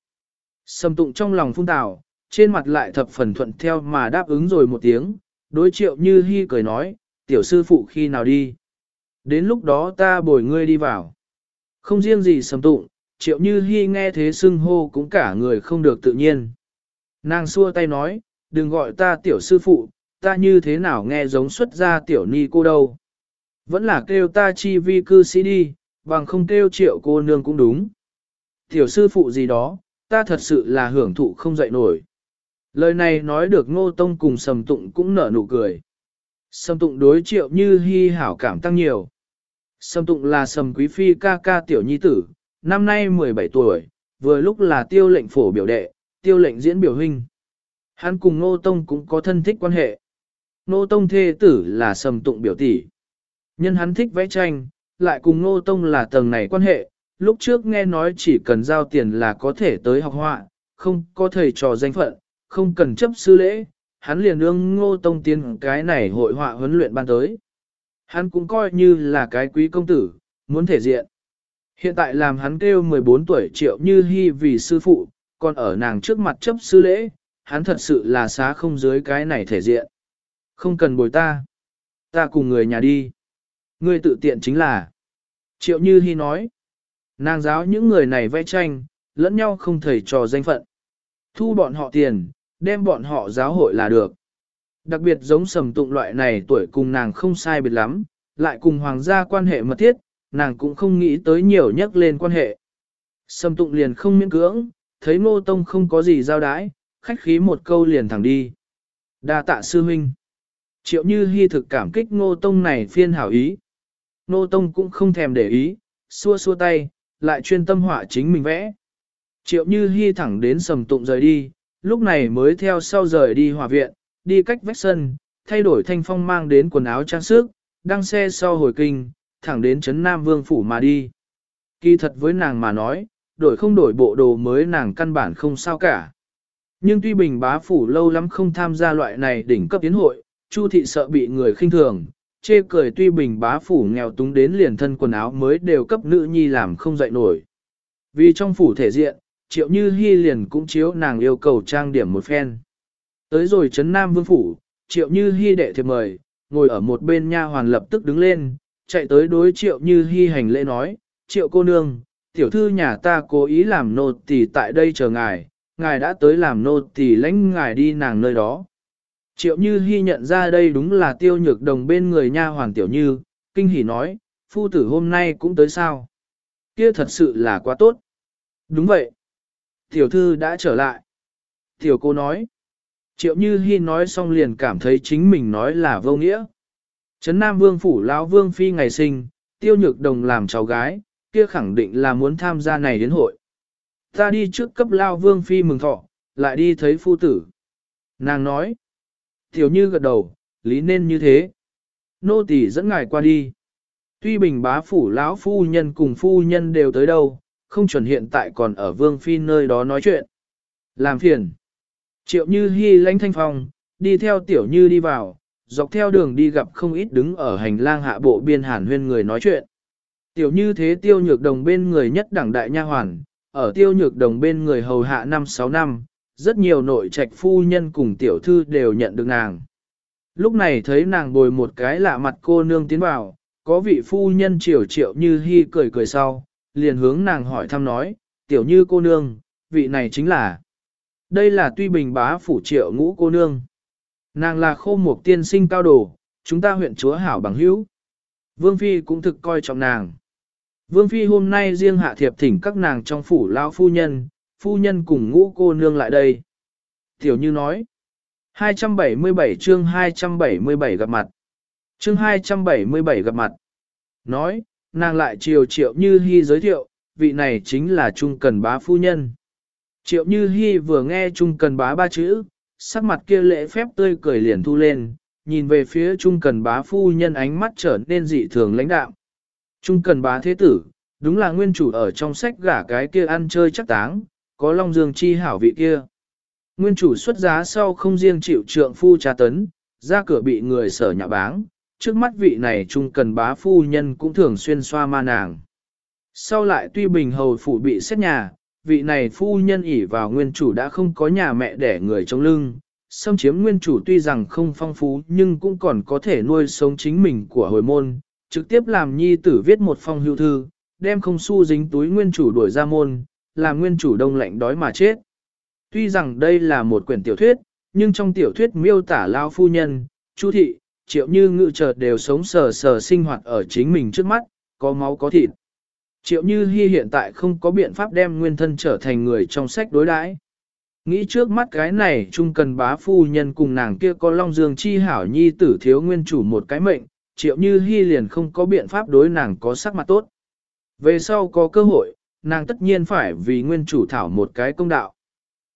Sầm tụng trong lòng phung tào, trên mặt lại thập phần thuận theo mà đáp ứng rồi một tiếng, đối triệu như hy cười nói, tiểu sư phụ khi nào đi. Đến lúc đó ta bồi ngươi đi vào. Không riêng gì sầm tụng, triệu như hy nghe thế xưng hô cũng cả người không được tự nhiên. Nàng xua tay nói, đừng gọi ta tiểu sư phụ, ta như thế nào nghe giống xuất ra tiểu ni cô đâu. Vẫn là kêu ta chi vi cư sĩ đi, bằng không kêu triệu cô nương cũng đúng. Tiểu sư phụ gì đó, ta thật sự là hưởng thụ không dậy nổi. Lời này nói được ngô tông cùng sầm tụng cũng nở nụ cười. Sầm tụng đối triệu như hy hảo cảm tăng nhiều. Sầm tụng là sầm quý phi ca ca tiểu nhi tử, năm nay 17 tuổi, vừa lúc là tiêu lệnh phổ biểu đệ, tiêu lệnh diễn biểu hình. Hắn cùng ngô tông cũng có thân thích quan hệ. Ngô tông thê tử là sầm tụng biểu tỷ. Nhân hắn thích vẽ tranh, lại cùng ngô tông là tầng này quan hệ, lúc trước nghe nói chỉ cần giao tiền là có thể tới học họa, không có thầy trò danh phận, không cần chấp sư lễ, hắn liền ương ngô tông tiến cái này hội họa huấn luyện ban tới. Hắn cũng coi như là cái quý công tử, muốn thể diện. Hiện tại làm hắn kêu 14 tuổi triệu như hy vì sư phụ, còn ở nàng trước mặt chấp sư lễ, hắn thật sự là xá không dưới cái này thể diện. Không cần bồi ta. Ta cùng người nhà đi. Ngươi tự tiện chính là. Triệu Như Hi nói. Nàng giáo những người này vẽ tranh, lẫn nhau không thầy trò danh phận. Thu bọn họ tiền, đem bọn họ giáo hội là được. Đặc biệt giống sầm tụng loại này tuổi cùng nàng không sai biệt lắm, lại cùng hoàng gia quan hệ mật thiết, nàng cũng không nghĩ tới nhiều nhắc lên quan hệ. Sầm tụng liền không miễn cưỡng, thấy ngô tông không có gì giao đái, khách khí một câu liền thẳng đi. đa tạ sư huynh. Triệu như hy thực cảm kích ngô tông này phiên hảo ý. Ngô tông cũng không thèm để ý, xua xua tay, lại chuyên tâm họa chính mình vẽ. Triệu như hy thẳng đến sầm tụng rời đi, lúc này mới theo sau rời đi hòa viện, đi cách vách sân, thay đổi thanh phong mang đến quần áo trang sức, đăng xe sau hồi kinh, thẳng đến Trấn Nam Vương Phủ mà đi. Kỳ thật với nàng mà nói, đổi không đổi bộ đồ mới nàng căn bản không sao cả. Nhưng tuy bình bá phủ lâu lắm không tham gia loại này đỉnh cấp tiến hội, Chu thị sợ bị người khinh thường, chê cười tuy bình bá phủ nghèo túng đến liền thân quần áo mới đều cấp nữ nhi làm không dậy nổi. Vì trong phủ thể diện, triệu như hy liền cũng chiếu nàng yêu cầu trang điểm một phen. Tới rồi Trấn Nam Vương Phủ, triệu như hy đệ thiệp mời, ngồi ở một bên nha hoàn lập tức đứng lên, chạy tới đối triệu như hy hành lễ nói, triệu cô nương, tiểu thư nhà ta cố ý làm nô tỳ tại đây chờ ngài, ngài đã tới làm nô tỳ lãnh ngài đi nàng nơi đó. Triệu như Hi nhận ra đây đúng là tiêu nhược đồng bên người nha hoàng tiểu như, kinh hỉ nói, phu tử hôm nay cũng tới sao. Kia thật sự là quá tốt. Đúng vậy. Tiểu thư đã trở lại. Tiểu cô nói. Triệu Như Hi nói xong liền cảm thấy chính mình nói là vô nghĩa. Trấn Nam Vương Phủ lão Vương Phi ngày sinh, tiêu nhược đồng làm cháu gái, kia khẳng định là muốn tham gia này đến hội. Ta đi trước cấp lao Vương Phi mừng thọ, lại đi thấy phu tử. Nàng nói. Tiểu Như gật đầu, lý nên như thế. Nô tỳ dẫn ngài qua đi. Tuy bình bá phủ lão phu nhân cùng phu nhân đều tới đâu, không chuẩn hiện tại còn ở Vương Phi nơi đó nói chuyện. Làm phiền. Triệu Như hy lãnh thanh phòng, đi theo Tiểu Như đi vào, dọc theo đường đi gặp không ít đứng ở hành lang hạ bộ biên hàn huyên người nói chuyện. Tiểu như thế tiêu nhược đồng bên người nhất đẳng đại nha hoàn, ở tiêu nhược đồng bên người hầu hạ năm sáu năm, rất nhiều nội trạch phu nhân cùng tiểu thư đều nhận được nàng. Lúc này thấy nàng bồi một cái lạ mặt cô nương tiến vào, có vị phu nhân triều triệu như hy cười cười sau, liền hướng nàng hỏi thăm nói, tiểu như cô nương, vị này chính là. Đây là tuy bình bá phủ triệu ngũ cô nương. Nàng là khô mục tiên sinh cao đồ, chúng ta huyện chúa hảo bằng hữu. Vương Phi cũng thực coi trọng nàng. Vương Phi hôm nay riêng hạ thiệp thỉnh các nàng trong phủ lão phu nhân, phu nhân cùng ngũ cô nương lại đây. Tiểu Như nói, 277 chương 277 gặp mặt. Chương 277 gặp mặt. Nói, nàng lại chiều triệu Như Hi giới thiệu, vị này chính là Trung Cần Bá phu nhân. Triệu Như Hi vừa nghe Trung Cần Bá ba chữ, sắc mặt kia lễ phép tươi cười liền thu lên, nhìn về phía Trung Cần Bá phu nhân ánh mắt trở nên dị thường lãnh đạm. Trung Cần Bá thế tử, đúng là nguyên chủ ở trong sách gả cái kia ăn chơi chắc táng, có Long Dương chi hảo vị kia. Nguyên chủ xuất giá sau không riêng chịu trượng phu trà tấn, ra cửa bị người sở nhà báng, trước mắt vị này trung cần bá phu nhân cũng thường xuyên xoa ma nàng. Sau lại tuy bình hầu phủ bị xét nhà, vị này phu nhân ỉ vào nguyên chủ đã không có nhà mẹ để người trong lưng, xâm chiếm nguyên chủ tuy rằng không phong phú nhưng cũng còn có thể nuôi sống chính mình của hồi môn, trực tiếp làm nhi tử viết một phong hưu thư, đem không su dính túi nguyên chủ đuổi ra môn, làm nguyên chủ đông lạnh đói mà chết. Tuy rằng đây là một quyển tiểu thuyết, nhưng trong tiểu thuyết miêu tả lao phu nhân, chu thị, triệu như ngự chợt đều sống sờ sờ sinh hoạt ở chính mình trước mắt, có máu có thịt. Triệu như hy hiện tại không có biện pháp đem nguyên thân trở thành người trong sách đối đãi. Nghĩ trước mắt cái này chung cần bá phu nhân cùng nàng kia có long dương chi hảo nhi tử thiếu nguyên chủ một cái mệnh, triệu như hy liền không có biện pháp đối nàng có sắc mặt tốt. Về sau có cơ hội, nàng tất nhiên phải vì nguyên chủ thảo một cái công đạo.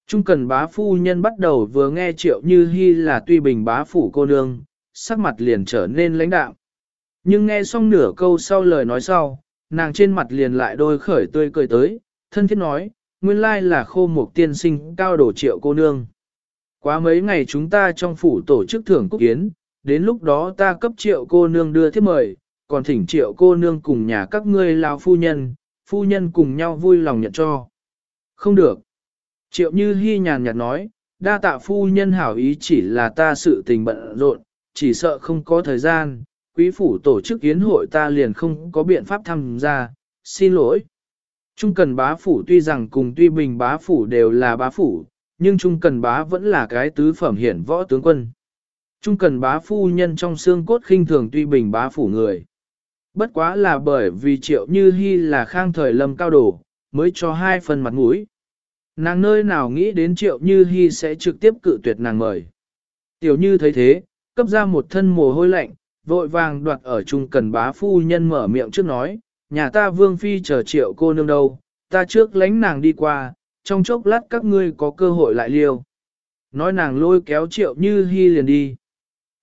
Trung cần bá phu nhân bắt đầu vừa nghe triệu như hy là tuy bình bá phủ cô nương, sắc mặt liền trở nên lãnh đạm. Nhưng nghe xong nửa câu sau lời nói sau, nàng trên mặt liền lại đôi khởi tươi cười tới, thân thiết nói, nguyên lai là khô một tiên sinh cao đổ triệu cô nương. Quá mấy ngày chúng ta trong phủ tổ chức thưởng cúc kiến, đến lúc đó ta cấp triệu cô nương đưa thiếp mời, còn thỉnh triệu cô nương cùng nhà các ngươi lao phu nhân, phu nhân cùng nhau vui lòng nhận cho. Không được. Triệu như hy nhàn nhạt nói, đa tạ phu nhân hảo ý chỉ là ta sự tình bận rộn, chỉ sợ không có thời gian, quý phủ tổ chức yến hội ta liền không có biện pháp tham gia, xin lỗi. Trung cần bá phủ tuy rằng cùng tuy bình bá phủ đều là bá phủ, nhưng Trung cần bá vẫn là cái tứ phẩm hiển võ tướng quân. Trung cần bá phu nhân trong xương cốt khinh thường tuy bình bá phủ người. Bất quá là bởi vì triệu như hy là khang thời lâm cao đổ, mới cho hai phần mặt mũi. Nàng nơi nào nghĩ đến triệu như hy sẽ trực tiếp cự tuyệt nàng mời. Tiểu như thấy thế, cấp ra một thân mồ hôi lạnh, vội vàng đoạt ở Trung cần bá phu nhân mở miệng trước nói, nhà ta vương phi chờ triệu cô nương đâu, ta trước lánh nàng đi qua, trong chốc lát các ngươi có cơ hội lại liêu. Nói nàng lôi kéo triệu như hy liền đi.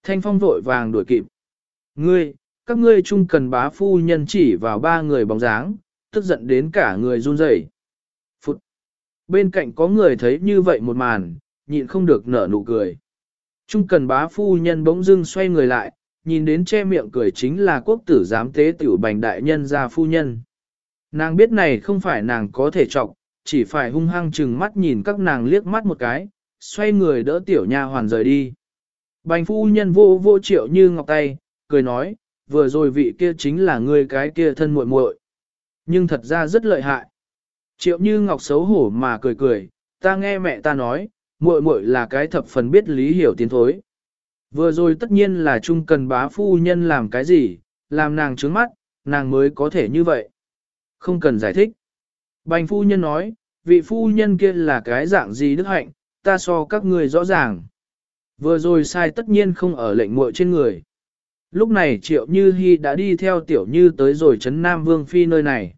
Thanh phong vội vàng đuổi kịp. Ngươi, các ngươi chung cần bá phu nhân chỉ vào ba người bóng dáng, tức giận đến cả người run rẩy. Phụt! Bên cạnh có người thấy như vậy một màn, nhịn không được nở nụ cười. Trung cần bá phu nhân bỗng dưng xoay người lại, nhìn đến che miệng cười chính là quốc tử giám tế tiểu bành đại nhân gia phu nhân. Nàng biết này không phải nàng có thể trọng, chỉ phải hung hăng chừng mắt nhìn các nàng liếc mắt một cái, xoay người đỡ tiểu nha hoàn rời đi. Bành phu nhân vô vô triệu như ngọc tay, cười nói, vừa rồi vị kia chính là người cái kia thân muội muội, Nhưng thật ra rất lợi hại. Triệu như ngọc xấu hổ mà cười cười, ta nghe mẹ ta nói, muội muội là cái thập phần biết lý hiểu tiến thối. Vừa rồi tất nhiên là chung cần bá phu nhân làm cái gì, làm nàng trướng mắt, nàng mới có thể như vậy. Không cần giải thích. Bành phu nhân nói, vị phu nhân kia là cái dạng gì đức hạnh, ta so các người rõ ràng. Vừa rồi sai tất nhiên không ở lệnh muội trên người. Lúc này triệu như hi đã đi theo tiểu như tới rồi Trấn Nam Vương Phi nơi này.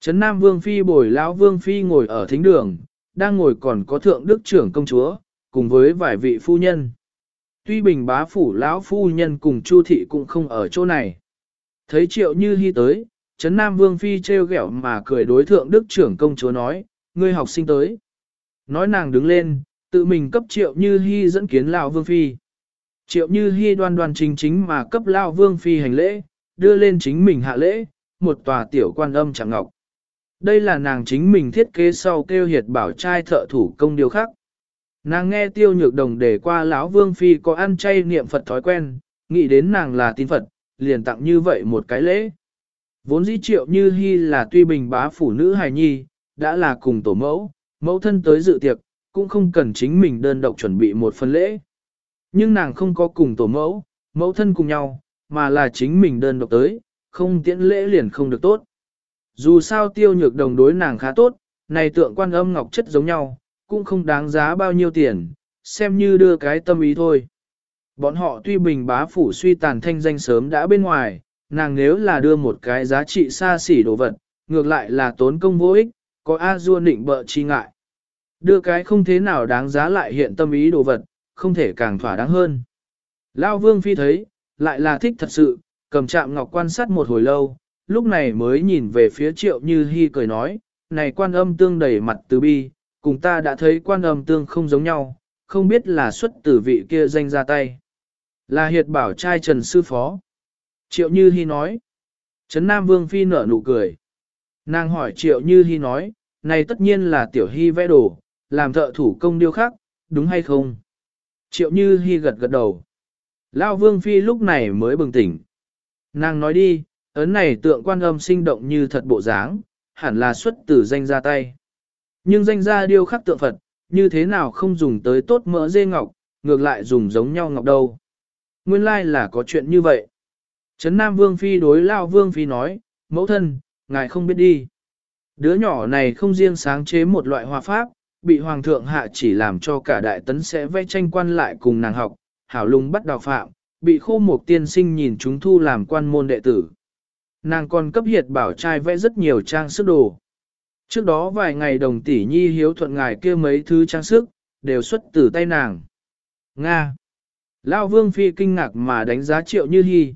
Trấn Nam Vương Phi bồi lão Vương Phi ngồi ở thính đường, đang ngồi còn có thượng đức trưởng công chúa, cùng với vài vị phu nhân. Tuy bình bá phủ lão phu nhân cùng Chu thị cũng không ở chỗ này. Thấy triệu như hi tới, Trấn Nam Vương Phi treo ghẹo mà cười đối thượng đức trưởng công chúa nói, ngươi học sinh tới. Nói nàng đứng lên, tự mình cấp triệu như hy dẫn kiến lão Vương Phi. Triệu như hy đoan đoan chính chính mà cấp lao vương phi hành lễ, đưa lên chính mình hạ lễ, một tòa tiểu quan âm chẳng ngọc. Đây là nàng chính mình thiết kế sau kêu hiệt bảo trai thợ thủ công điều khác. Nàng nghe tiêu nhược đồng để qua lão vương phi có ăn chay niệm Phật thói quen, nghĩ đến nàng là tin Phật, liền tặng như vậy một cái lễ. Vốn dĩ triệu như hy là tuy bình bá phụ nữ hài nhi, đã là cùng tổ mẫu, mẫu thân tới dự tiệc, cũng không cần chính mình đơn độc chuẩn bị một phần lễ. Nhưng nàng không có cùng tổ mẫu, mẫu thân cùng nhau, mà là chính mình đơn độc tới, không tiễn lễ liền không được tốt. Dù sao tiêu nhược đồng đối nàng khá tốt, này tượng quan âm ngọc chất giống nhau, cũng không đáng giá bao nhiêu tiền, xem như đưa cái tâm ý thôi. Bọn họ tuy bình bá phủ suy tàn thanh danh sớm đã bên ngoài, nàng nếu là đưa một cái giá trị xa xỉ đồ vật, ngược lại là tốn công vô ích, có A dua nịnh bợ chi ngại. Đưa cái không thế nào đáng giá lại hiện tâm ý đồ vật, không thể càng thỏa đáng hơn. Lao vương phi thấy, lại là thích thật sự, cầm chạm ngọc quan sát một hồi lâu, lúc này mới nhìn về phía triệu như hy cười nói, này quan âm tương đầy mặt từ bi, cùng ta đã thấy quan âm tương không giống nhau, không biết là xuất từ vị kia danh ra tay. Là hiệt bảo trai Trần Sư Phó. Triệu Như Hi nói. Trấn Nam Vương Phi nở nụ cười. Nàng hỏi Triệu Như Hi nói, này tất nhiên là Tiểu Hi vẽ đồ, làm thợ thủ công điêu khắc, đúng hay không? Triệu Như Hi gật gật đầu. Lao Vương Phi lúc này mới bừng tỉnh. Nàng nói đi, ấn này tượng quan âm sinh động như thật bộ dáng, hẳn là xuất từ danh ra tay. Nhưng danh ra điêu khắc tượng Phật, như thế nào không dùng tới tốt mỡ dê ngọc, ngược lại dùng giống nhau ngọc đâu. Nguyên lai là có chuyện như vậy. Trấn Nam Vương Phi đối Lao Vương Phi nói, mẫu thân, ngài không biết đi. Đứa nhỏ này không riêng sáng chế một loại hòa pháp, bị Hoàng thượng hạ chỉ làm cho cả đại tấn sẽ vẽ tranh quan lại cùng nàng học, hảo lung bắt đào phạm, bị khô một tiên sinh nhìn chúng thu làm quan môn đệ tử. Nàng còn cấp hiệt bảo trai vẽ rất nhiều trang sức đồ. Trước đó vài ngày đồng tỷ nhi hiếu thuận ngài kia mấy thứ trang sức, đều xuất từ tay nàng. Nga. Lao vương phi kinh ngạc mà đánh giá triệu như hy.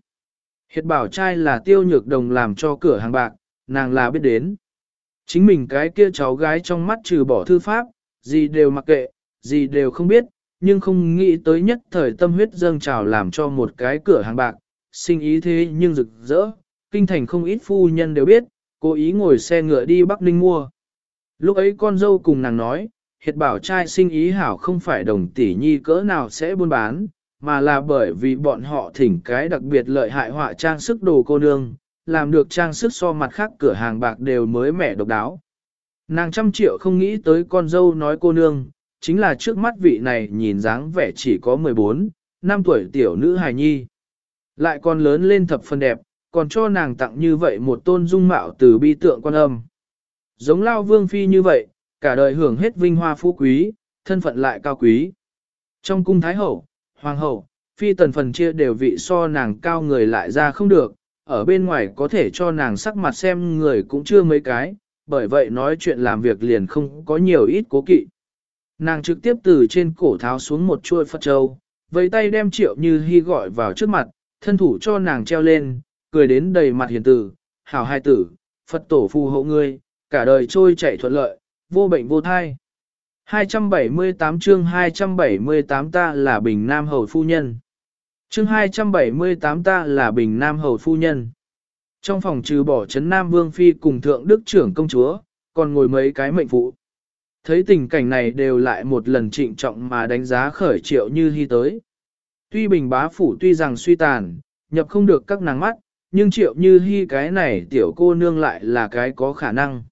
Hiệt bảo trai là tiêu nhược đồng làm cho cửa hàng bạc, nàng là biết đến. Chính mình cái kia cháu gái trong mắt trừ bỏ thư pháp, gì đều mặc kệ, gì đều không biết, nhưng không nghĩ tới nhất thời tâm huyết dâng trào làm cho một cái cửa hàng bạc, sinh ý thế nhưng rực rỡ, kinh thành không ít phu nhân đều biết, cố ý ngồi xe ngựa đi Bắc Ninh mua. Lúc ấy con dâu cùng nàng nói, hiệt bảo trai sinh ý hảo không phải đồng tỷ nhi cỡ nào sẽ buôn bán, mà là bởi vì bọn họ thỉnh cái đặc biệt lợi hại họa trang sức đồ cô nương, làm được trang sức so mặt khác cửa hàng bạc đều mới mẻ độc đáo. Nàng trăm triệu không nghĩ tới con dâu nói cô nương, chính là trước mắt vị này nhìn dáng vẻ chỉ có 14, năm tuổi tiểu nữ hài nhi. Lại còn lớn lên thập phần đẹp, còn cho nàng tặng như vậy một tôn dung mạo từ bi tượng quan âm. Giống lao vương phi như vậy, cả đời hưởng hết vinh hoa phú quý, thân phận lại cao quý. Trong cung thái hậu, hoàng hậu, phi tần phần chia đều vị so nàng cao người lại ra không được, ở bên ngoài có thể cho nàng sắc mặt xem người cũng chưa mấy cái, bởi vậy nói chuyện làm việc liền không có nhiều ít cố kỵ. Nàng trực tiếp từ trên cổ tháo xuống một chuôi Phật Châu, với tay đem triệu như hy gọi vào trước mặt, thân thủ cho nàng treo lên, cười đến đầy mặt hiền tử, hảo hai tử, Phật tổ phù hộ ngươi, cả đời trôi chạy thuận lợi, vô bệnh vô thai. 278 chương 278 ta là Bình Nam Hầu Phu Nhân. Chương 278 ta là Bình Nam Hầu Phu Nhân. Trong phòng trừ bỏ Trấn Nam Vương Phi cùng Thượng Đức trưởng công chúa, còn ngồi mấy cái mệnh phụ. Thấy tình cảnh này đều lại một lần trịnh trọng mà đánh giá khởi triệu như hy tới. Tuy bình bá phủ tuy rằng suy tàn, nhập không được các nàng mắt, nhưng triệu như hy cái này tiểu cô nương lại là cái có khả năng.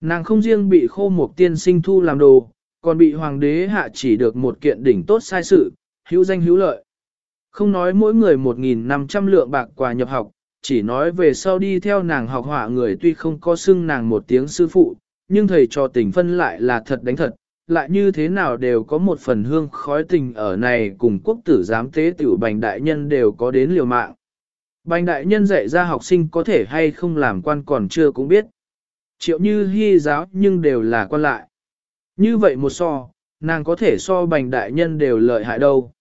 Nàng không riêng bị khô một tiên sinh thu làm đồ, còn bị hoàng đế hạ chỉ được một kiện đỉnh tốt sai sự, hữu danh hữu lợi. Không nói mỗi người 1.500 lượng bạc quà nhập học, chỉ nói về sau đi theo nàng học họa người tuy không có xưng nàng một tiếng sư phụ, nhưng thầy cho tình phân lại là thật đánh thật, lại như thế nào đều có một phần hương khói tình ở này cùng quốc tử giám tế tiểu bành đại nhân đều có đến liều mạng. Bành đại nhân dạy ra học sinh có thể hay không làm quan còn chưa cũng biết. Triệu như hy giáo nhưng đều là quan lại. Như vậy một so, nàng có thể so bành đại nhân đều lợi hại đâu.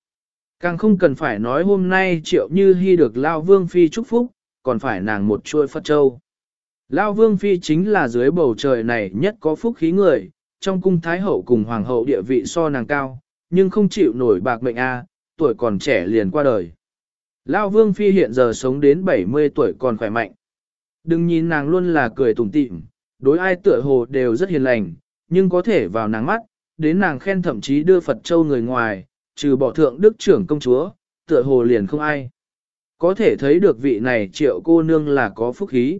Càng không cần phải nói hôm nay triệu như hy được Lao Vương Phi chúc phúc, còn phải nàng một chuôi Phật Châu. Lao Vương Phi chính là dưới bầu trời này nhất có phúc khí người, trong cung Thái Hậu cùng Hoàng Hậu địa vị so nàng cao, nhưng không chịu nổi bạc mệnh A, tuổi còn trẻ liền qua đời. Lao Vương Phi hiện giờ sống đến 70 tuổi còn khỏe mạnh. Đừng nhìn nàng luôn là cười tủm tỉm, đối ai tựa hồ đều rất hiền lành, nhưng có thể vào nàng mắt, đến nàng khen thậm chí đưa Phật Châu người ngoài, trừ bỏ thượng đức trưởng công chúa, tựa hồ liền không ai. Có thể thấy được vị này triệu cô nương là có phúc khí.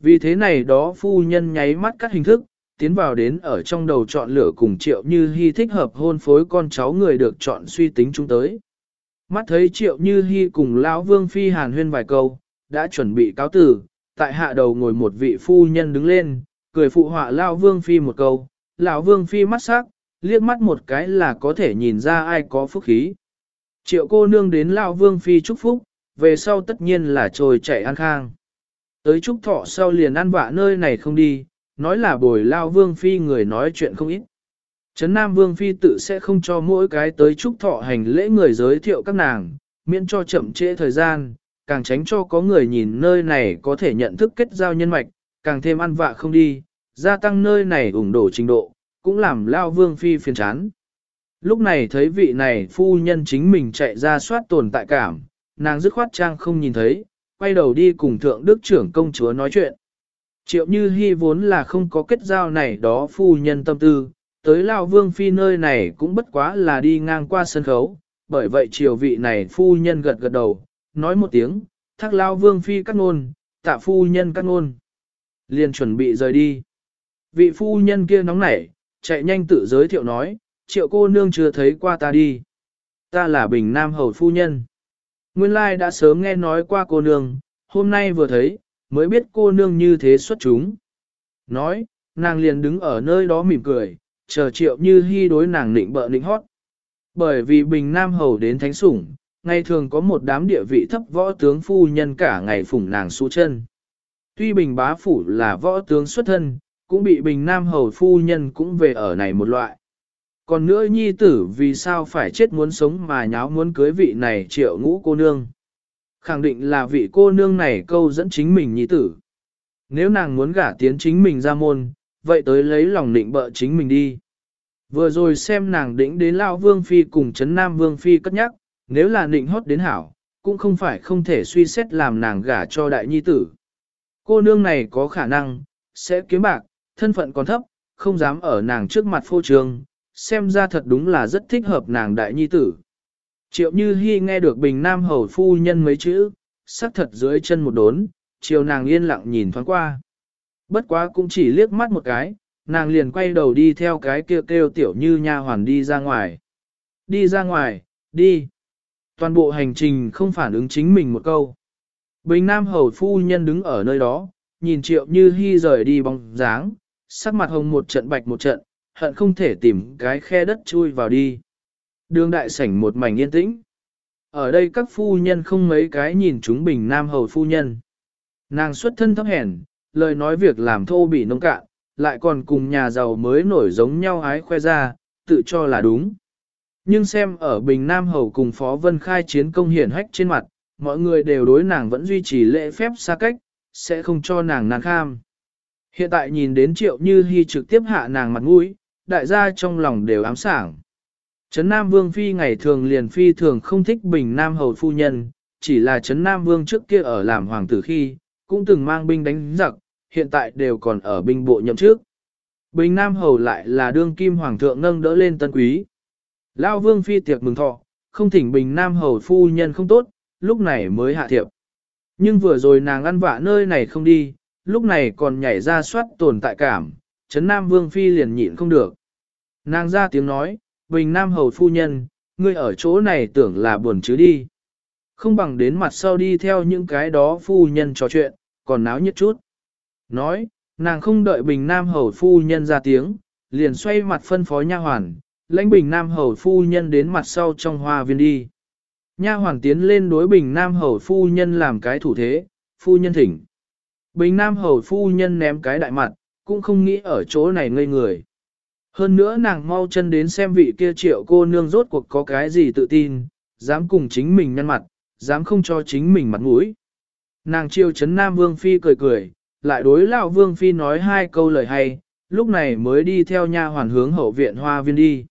Vì thế này đó phu nhân nháy mắt các hình thức, tiến vào đến ở trong đầu chọn lựa cùng triệu như hy thích hợp hôn phối con cháu người được chọn suy tính chúng tới. Mắt thấy triệu như hy cùng lão vương phi hàn huyên vài câu, đã chuẩn bị cáo tử, tại hạ đầu ngồi một vị phu nhân đứng lên, cười phụ họa lão vương phi một câu, lão vương phi mắt sắc, liếc mắt một cái là có thể nhìn ra ai có phúc khí. Triệu cô nương đến lão vương phi chúc phúc, về sau tất nhiên là trồi chạy an khang. Tới chúc thọ sau liền ăn vạ nơi này không đi, nói là bồi lao vương phi người nói chuyện không ít. Trấn Nam Vương Phi tự sẽ không cho mỗi cái tới chúc thọ hành lễ người giới thiệu các nàng, miễn cho chậm trễ thời gian, càng tránh cho có người nhìn nơi này có thể nhận thức kết giao nhân mạch, càng thêm ăn vạ không đi, gia tăng nơi này ủng đổ trình độ, cũng làm Lao Vương Phi phiền chán. Lúc này thấy vị này phu nhân chính mình chạy ra soát tồn tại cảm, nàng dứt khoát trang không nhìn thấy, quay đầu đi cùng thượng đức trưởng công chúa nói chuyện. Triệu như hy vốn là không có kết giao này đó phu nhân tâm tư, tới Lao Vương Phi nơi này cũng bất quá là đi ngang qua sân khấu, bởi vậy triều vị này phu nhân gật gật đầu, nói một tiếng, thác Lao Vương Phi cắt ngôn, tạ phu nhân cắt ngôn. Liền chuẩn bị rời đi. Vị phu nhân kia nóng nảy, chạy nhanh tự giới thiệu nói, triệu cô nương chưa thấy qua ta đi. Ta là Bình Nam Hầu Phu Nhân. Nguyên lai đã sớm nghe nói qua cô nương, hôm nay vừa thấy, mới biết cô nương như thế xuất chúng. Nói, nàng liền đứng ở nơi đó mỉm cười, chờ triệu như hy đối nàng nịnh bợ nịnh hót. Bởi vì Bình Nam Hầu đến thánh sủng, ngày thường có một đám địa vị thấp võ tướng phu nhân cả ngày phủng nàng su chân. Tuy Bình Bá Phủ là võ tướng xuất thân, cũng bị Bình Nam Hầu phu nhân cũng về ở này một loại. Còn nữa nhi tử vì sao phải chết muốn sống mà nháo muốn cưới vị này triệu ngũ cô nương. Khẳng định là vị cô nương này câu dẫn chính mình nhi tử. Nếu nàng muốn gả tiến chính mình ra môn, vậy tới lấy lòng định bợ chính mình đi. Vừa rồi xem nàng đỉnh đến Lao Vương Phi cùng Trấn Nam Vương Phi cất nhắc, nếu là định hót đến hảo, cũng không phải không thể suy xét làm nàng gả cho đại nhi tử. Cô nương này có khả năng, sẽ kiếm bạc, thân phận còn thấp, không dám ở nàng trước mặt phô trương, xem ra thật đúng là rất thích hợp nàng đại nhi tử. Triệu Như Hi nghe được Bình Nam Hầu phu nhân mấy chữ, sắc thật dưới chân một đốn, chiều nàng yên lặng nhìn thoáng qua. Bất quá cũng chỉ liếc mắt một cái, nàng liền quay đầu đi theo cái kêu kêu tiểu như nha hoàn đi ra ngoài. Đi ra ngoài, đi. Toàn bộ hành trình không phản ứng chính mình một câu. Bình Nam Hầu phu nhân đứng ở nơi đó, nhìn triệu như Hi rời đi bóng dáng, sắc mặt hồng một trận bạch một trận, hận không thể tìm cái khe đất chui vào đi. Đường đại sảnh một mảnh yên tĩnh. Ở đây các phu nhân không mấy cái nhìn chúng bình nam hầu phu nhân. Nàng xuất thân thấp hèn, lời nói việc làm thô bị nông cạn, lại còn cùng nhà giàu mới nổi giống nhau ái khoe ra, tự cho là đúng. Nhưng xem ở Bình Nam Hầu cùng Phó Vân Khai chiến công hiển hách trên mặt, mọi người đều đối nàng vẫn duy trì lễ phép xa cách, sẽ không cho nàng nàng kham. Hiện tại nhìn đến triệu như hy trực tiếp hạ nàng mặt mũi, đại gia trong lòng đều ám sảng. Trấn Nam Vương Phi ngày thường liền phi thường không thích Bình Nam Hầu Phu Nhân, chỉ là Trấn Nam Vương trước kia ở làm hoàng tử khi, cũng từng mang binh đánh giặc, hiện tại đều còn ở binh bộ nhậm trước. Bình Nam Hầu lại là đương kim hoàng thượng nâng đỡ lên tân quý. Lao Vương Phi tiệc mừng thọ, không thỉnh Bình Nam Hầu Phu Nhân không tốt, lúc này mới hạ thiệp. Nhưng vừa rồi nàng ăn vạ nơi này không đi, lúc này còn nhảy ra soát tồn tại cảm, Trấn Nam Vương Phi liền nhịn không được. Nàng ra tiếng nói, Bình Nam Hầu Phu Nhân, ngươi ở chỗ này tưởng là buồn chứ đi. Không bằng đến mặt sau đi theo những cái đó phu nhân trò chuyện, còn náo nhất chút. Nói, nàng không đợi Bình Nam Hầu Phu Nhân ra tiếng, liền xoay mặt phân phó nha hoàn, lãnh Bình Nam Hầu Phu Nhân đến mặt sau trong hoa viên đi. Nha hoàn tiến lên đối Bình Nam Hầu Phu Nhân làm cái thủ thế, Phu Nhân thỉnh. Bình Nam Hầu Phu Nhân ném cái đại mặt, cũng không nghĩ ở chỗ này ngây người. Hơn nữa nàng mau chân đến xem vị kia triệu cô nương rốt cuộc có cái gì tự tin, dám cùng chính mình nhăn mặt, dám không cho chính mình mặt mũi. Nàng chiêu chấn Nam Vương Phi cười cười, lại đối lão Vương Phi nói hai câu lời hay, lúc này mới đi theo nha hoàn hướng hậu viện hoa viên đi.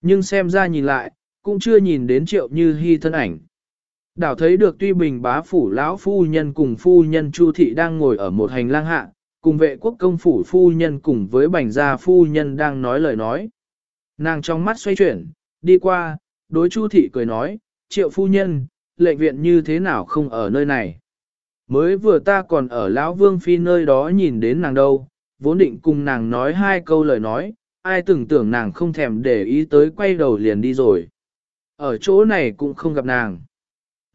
Nhưng xem ra nhìn lại, cũng chưa nhìn đến triệu như hy thân ảnh. Đảo thấy được tuy bình bá phủ lão phu nhân cùng phu nhân Chu Thị đang ngồi ở một hành lang hạ, cùng vệ quốc công phủ phu nhân cùng với bành gia phu nhân đang nói lời nói. Nàng trong mắt xoay chuyển, đi qua, đối Chu Thị cười nói, triệu phu nhân, lệnh viện như thế nào không ở nơi này. Mới vừa ta còn ở lão vương phi nơi đó nhìn đến nàng đâu, vốn định cùng nàng nói hai câu lời nói, ai tưởng tưởng nàng không thèm để ý tới quay đầu liền đi rồi. Ở chỗ này cũng không gặp nàng.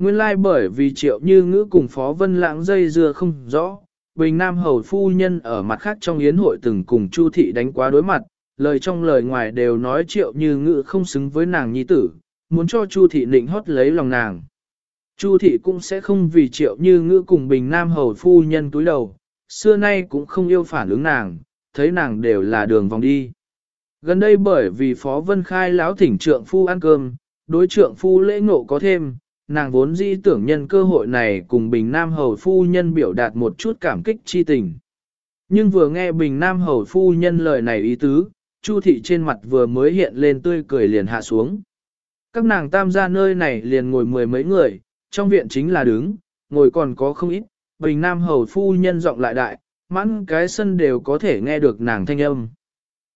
Nguyên lai like bởi vì triệu như ngữ cùng Phó Vân Lãng dây dưa không rõ, Bình Nam Hầu Phu Nhân ở mặt khác trong yến hội từng cùng Chu Thị đánh quá đối mặt, lời trong lời ngoài đều nói triệu như ngữ không xứng với nàng nhi tử, muốn cho Chu Thị nịnh hót lấy lòng nàng. Chu Thị cũng sẽ không vì triệu như ngữ cùng Bình Nam Hầu Phu Nhân túi đầu, xưa nay cũng không yêu phản ứng nàng, thấy nàng đều là đường vòng đi. Gần đây bởi vì Phó Vân Khai lão thỉnh trượng phu ăn cơm, đối trượng phu lễ ngộ có thêm, nàng vốn dĩ tưởng nhân cơ hội này cùng Bình Nam Hầu Phu Nhân biểu đạt một chút cảm kích chi tình. Nhưng vừa nghe Bình Nam Hầu Phu Nhân lời này ý tứ, Chu thị trên mặt vừa mới hiện lên tươi cười liền hạ xuống. Các nàng tam gia nơi này liền ngồi mười mấy người, trong viện chính là đứng, ngồi còn có không ít, Bình Nam Hầu Phu Nhân giọng lại đại, mãn cái sân đều có thể nghe được nàng thanh âm.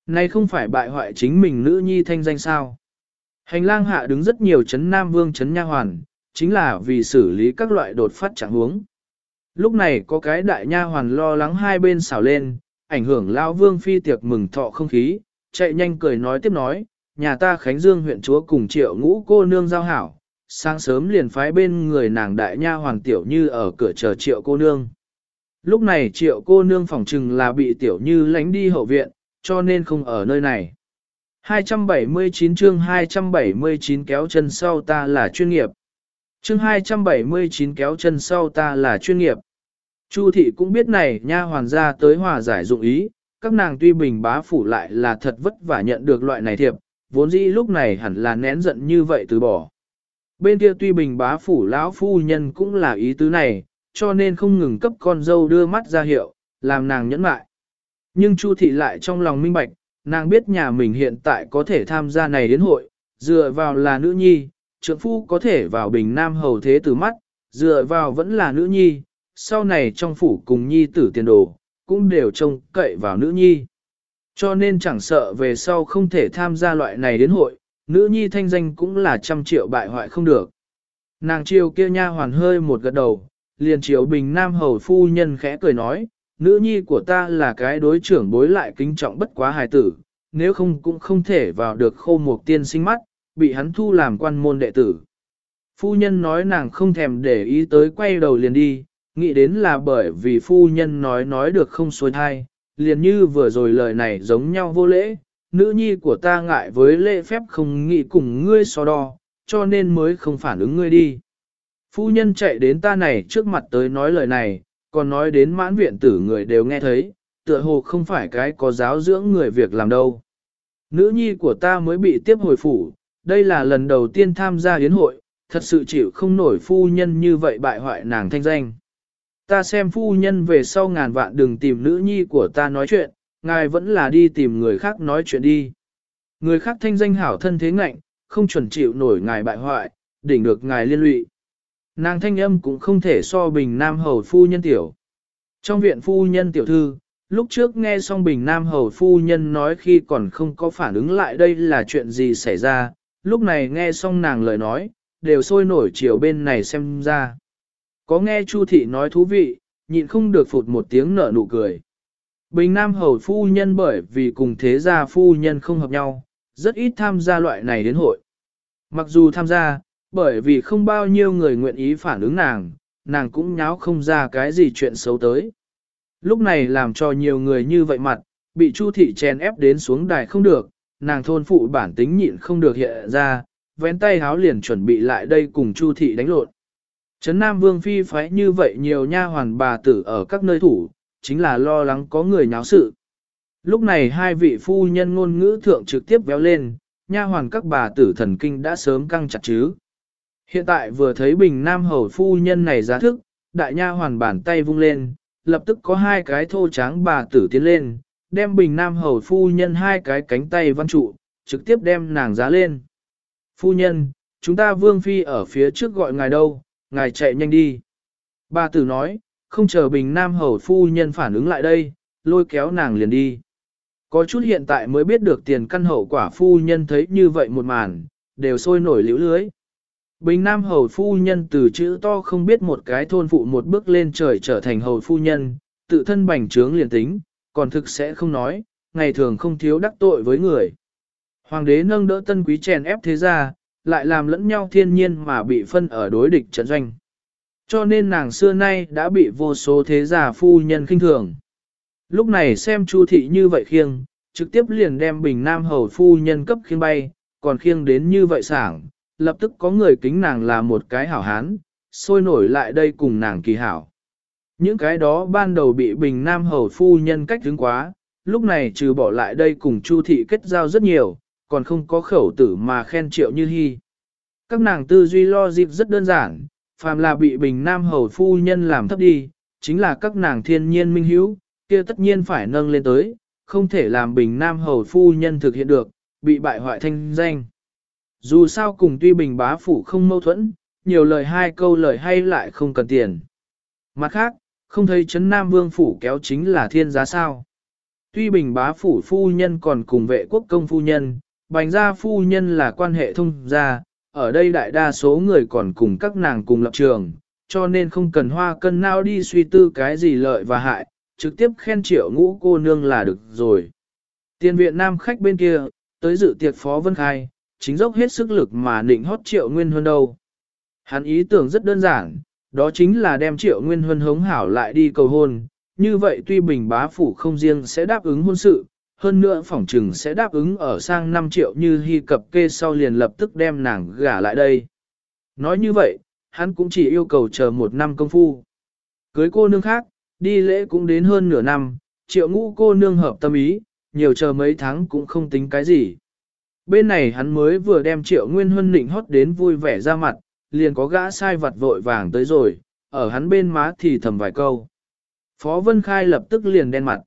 Này không phải bại hoại chính mình nữ nhi thanh danh sao. Hành lang hạ đứng rất nhiều chấn Nam Vương chấn Nha Hoàn, chính là vì xử lý các loại đột phát trạng huống. Lúc này có cái đại nha hoàn lo lắng hai bên xào lên, ảnh hưởng lao vương phi tiệc mừng thọ không khí, chạy nhanh cười nói tiếp nói, nhà ta Khánh Dương huyện chúa cùng triệu ngũ cô nương giao hảo, sáng sớm liền phái bên người nàng đại nha hoàng tiểu như ở cửa chờ triệu cô nương. Lúc này triệu cô nương phỏng trừng là bị tiểu như lánh đi hậu viện, cho nên không ở nơi này. 279 chương 279 kéo chân sau ta là chuyên nghiệp. Chương 279 kéo chân sau ta là chuyên nghiệp. Chu thị cũng biết này nha hoàn gia tới hòa giải dụng ý, các nàng tuy bình bá phủ lại là thật vất vả nhận được loại này thiệp, vốn dĩ lúc này hẳn là nén giận như vậy từ bỏ. Bên kia tuy bình bá phủ lão phu nhân cũng là ý tứ này, cho nên không ngừng cấp con dâu đưa mắt ra hiệu, làm nàng nhẫn mại. Nhưng Chu thị lại trong lòng minh bạch, nàng biết nhà mình hiện tại có thể tham gia này đến hội, dựa vào là nữ nhi, trượng phu có thể vào bình nam hầu thế từ mắt, dựa vào vẫn là nữ nhi, sau này trong phủ cùng nhi tử tiền đồ, cũng đều trông cậy vào nữ nhi. Cho nên chẳng sợ về sau không thể tham gia loại này đến hội, nữ nhi thanh danh cũng là trăm triệu bại hoại không được. Nàng chiều kia nha hoàn hơi một gật đầu, liền chiều bình nam hầu phu nhân khẽ cười nói, nữ nhi của ta là cái đối trưởng bối lại kính trọng bất quá hài tử, nếu không cũng không thể vào được khô một tiên sinh mắt, bị hắn thu làm quan môn đệ tử. Phu nhân nói nàng không thèm để ý tới quay đầu liền đi, nghĩ đến là bởi vì phu nhân nói nói được không xuôi thai, liền như vừa rồi lời này giống nhau vô lễ, nữ nhi của ta ngại với lễ phép không nghĩ cùng ngươi so đo, cho nên mới không phản ứng ngươi đi. Phu nhân chạy đến ta này trước mặt tới nói lời này, còn nói đến mãn viện tử người đều nghe thấy, tựa hồ không phải cái có giáo dưỡng người việc làm đâu. Nữ nhi của ta mới bị tiếp hồi phủ, đây là lần đầu tiên tham gia yến hội, thật sự chịu không nổi phu nhân như vậy bại hoại nàng thanh danh. Ta xem phu nhân về sau ngàn vạn đừng tìm nữ nhi của ta nói chuyện, ngài vẫn là đi tìm người khác nói chuyện đi. Người khác thanh danh hảo thân thế ngạnh, không chuẩn chịu nổi ngài bại hoại, đỉnh được ngài liên lụy. Nàng thanh âm cũng không thể so bình nam hầu phu nhân tiểu. Trong viện phu nhân tiểu thư, lúc trước nghe xong bình nam hầu phu nhân nói khi còn không có phản ứng lại đây là chuyện gì xảy ra, lúc này nghe xong nàng lời nói, đều sôi nổi chiều bên này xem ra. Có nghe Chu thị nói thú vị, nhịn không được phụt một tiếng nở nụ cười. Bình Nam hầu phu nhân bởi vì cùng thế gia phu nhân không hợp nhau, rất ít tham gia loại này đến hội. Mặc dù tham gia, bởi vì không bao nhiêu người nguyện ý phản ứng nàng, nàng cũng nháo không ra cái gì chuyện xấu tới. Lúc này làm cho nhiều người như vậy mặt, bị Chu thị chèn ép đến xuống đài không được, nàng thôn phụ bản tính nhịn không được hiện ra, vén tay háo liền chuẩn bị lại đây cùng Chu thị đánh lộn. Trấn Nam Vương Phi phái như vậy nhiều nha hoàn bà tử ở các nơi thủ, chính là lo lắng có người nháo sự. Lúc này hai vị phu nhân ngôn ngữ thượng trực tiếp véo lên, nha hoàn các bà tử thần kinh đã sớm căng chặt chứ. Hiện tại vừa thấy bình nam hầu phu nhân này ra thức, đại nha hoàn bàn tay vung lên, lập tức có hai cái thô tráng bà tử tiến lên, đem bình nam hầu phu nhân hai cái cánh tay văn trụ, trực tiếp đem nàng giá lên. Phu nhân, chúng ta vương phi ở phía trước gọi ngài đâu, ngài chạy nhanh đi. Bà tử nói, không chờ bình nam hầu phu nhân phản ứng lại đây, lôi kéo nàng liền đi. Có chút hiện tại mới biết được tiền căn hậu quả phu nhân thấy như vậy một màn, đều sôi nổi liễu lưới. Bình Nam hầu phu nhân từ chữ to không biết một cái thôn phụ một bước lên trời trở thành hầu phu nhân, tự thân bành trướng liền tính, còn thực sẽ không nói, ngày thường không thiếu đắc tội với người. Hoàng đế nâng đỡ tân quý chèn ép thế ra, lại làm lẫn nhau thiên nhiên mà bị phân ở đối địch trận doanh. Cho nên nàng xưa nay đã bị vô số thế giả phu nhân khinh thường. Lúc này xem Chu thị như vậy khiêng, trực tiếp liền đem bình nam hầu phu nhân cấp khiêng bay, còn khiêng đến như vậy sảng, lập tức có người kính nàng là một cái hảo hán, sôi nổi lại đây cùng nàng kỳ hảo. Những cái đó ban đầu bị bình nam hầu phu nhân cách đứng quá, lúc này trừ bỏ lại đây cùng Chu thị kết giao rất nhiều, còn không có khẩu tử mà khen triệu như hy. Các nàng tư duy lo dịp rất đơn giản, phàm là bị bình nam hầu phu nhân làm thấp đi, chính là các nàng thiên nhiên minh hữu, kia tất nhiên phải nâng lên tới, không thể làm bình nam hầu phu nhân thực hiện được, bị bại hoại thanh danh. Dù sao cùng tuy bình bá phủ không mâu thuẫn, nhiều lời hai câu lời hay lại không cần tiền. Mặt khác, không thấy chấn nam vương phủ kéo chính là thiên giá sao. Tuy bình bá phủ phu nhân còn cùng vệ quốc công phu nhân, bành gia phu nhân là quan hệ thông gia, ở đây đại đa số người còn cùng các nàng cùng lập trường, cho nên không cần hoa cân nào đi suy tư cái gì lợi và hại, trực tiếp khen triệu ngũ cô nương là được rồi. Tiền viện nam khách bên kia, tới dự tiệc phó vân khai, chính dốc hết sức lực mà nịnh hót triệu nguyên hơn đâu. Hắn ý tưởng rất đơn giản, đó chính là đem triệu nguyên huân hống hảo lại đi cầu hôn, như vậy tuy bình bá phủ không riêng sẽ đáp ứng hôn sự, hơn nữa phỏng trừng sẽ đáp ứng ở sang 5 triệu như hy cập kê sau liền lập tức đem nàng gả lại đây. Nói như vậy, hắn cũng chỉ yêu cầu chờ một năm công phu. Cưới cô nương khác, đi lễ cũng đến hơn nửa năm, triệu ngũ cô nương hợp tâm ý, nhiều chờ mấy tháng cũng không tính cái gì. Bên này hắn mới vừa đem triệu nguyên huân nịnh hót đến vui vẻ ra mặt, liền có gã sai vặt vội vàng tới rồi, ở hắn bên má thì thầm vài câu. Phó Vân Khai lập tức liền đen mặt.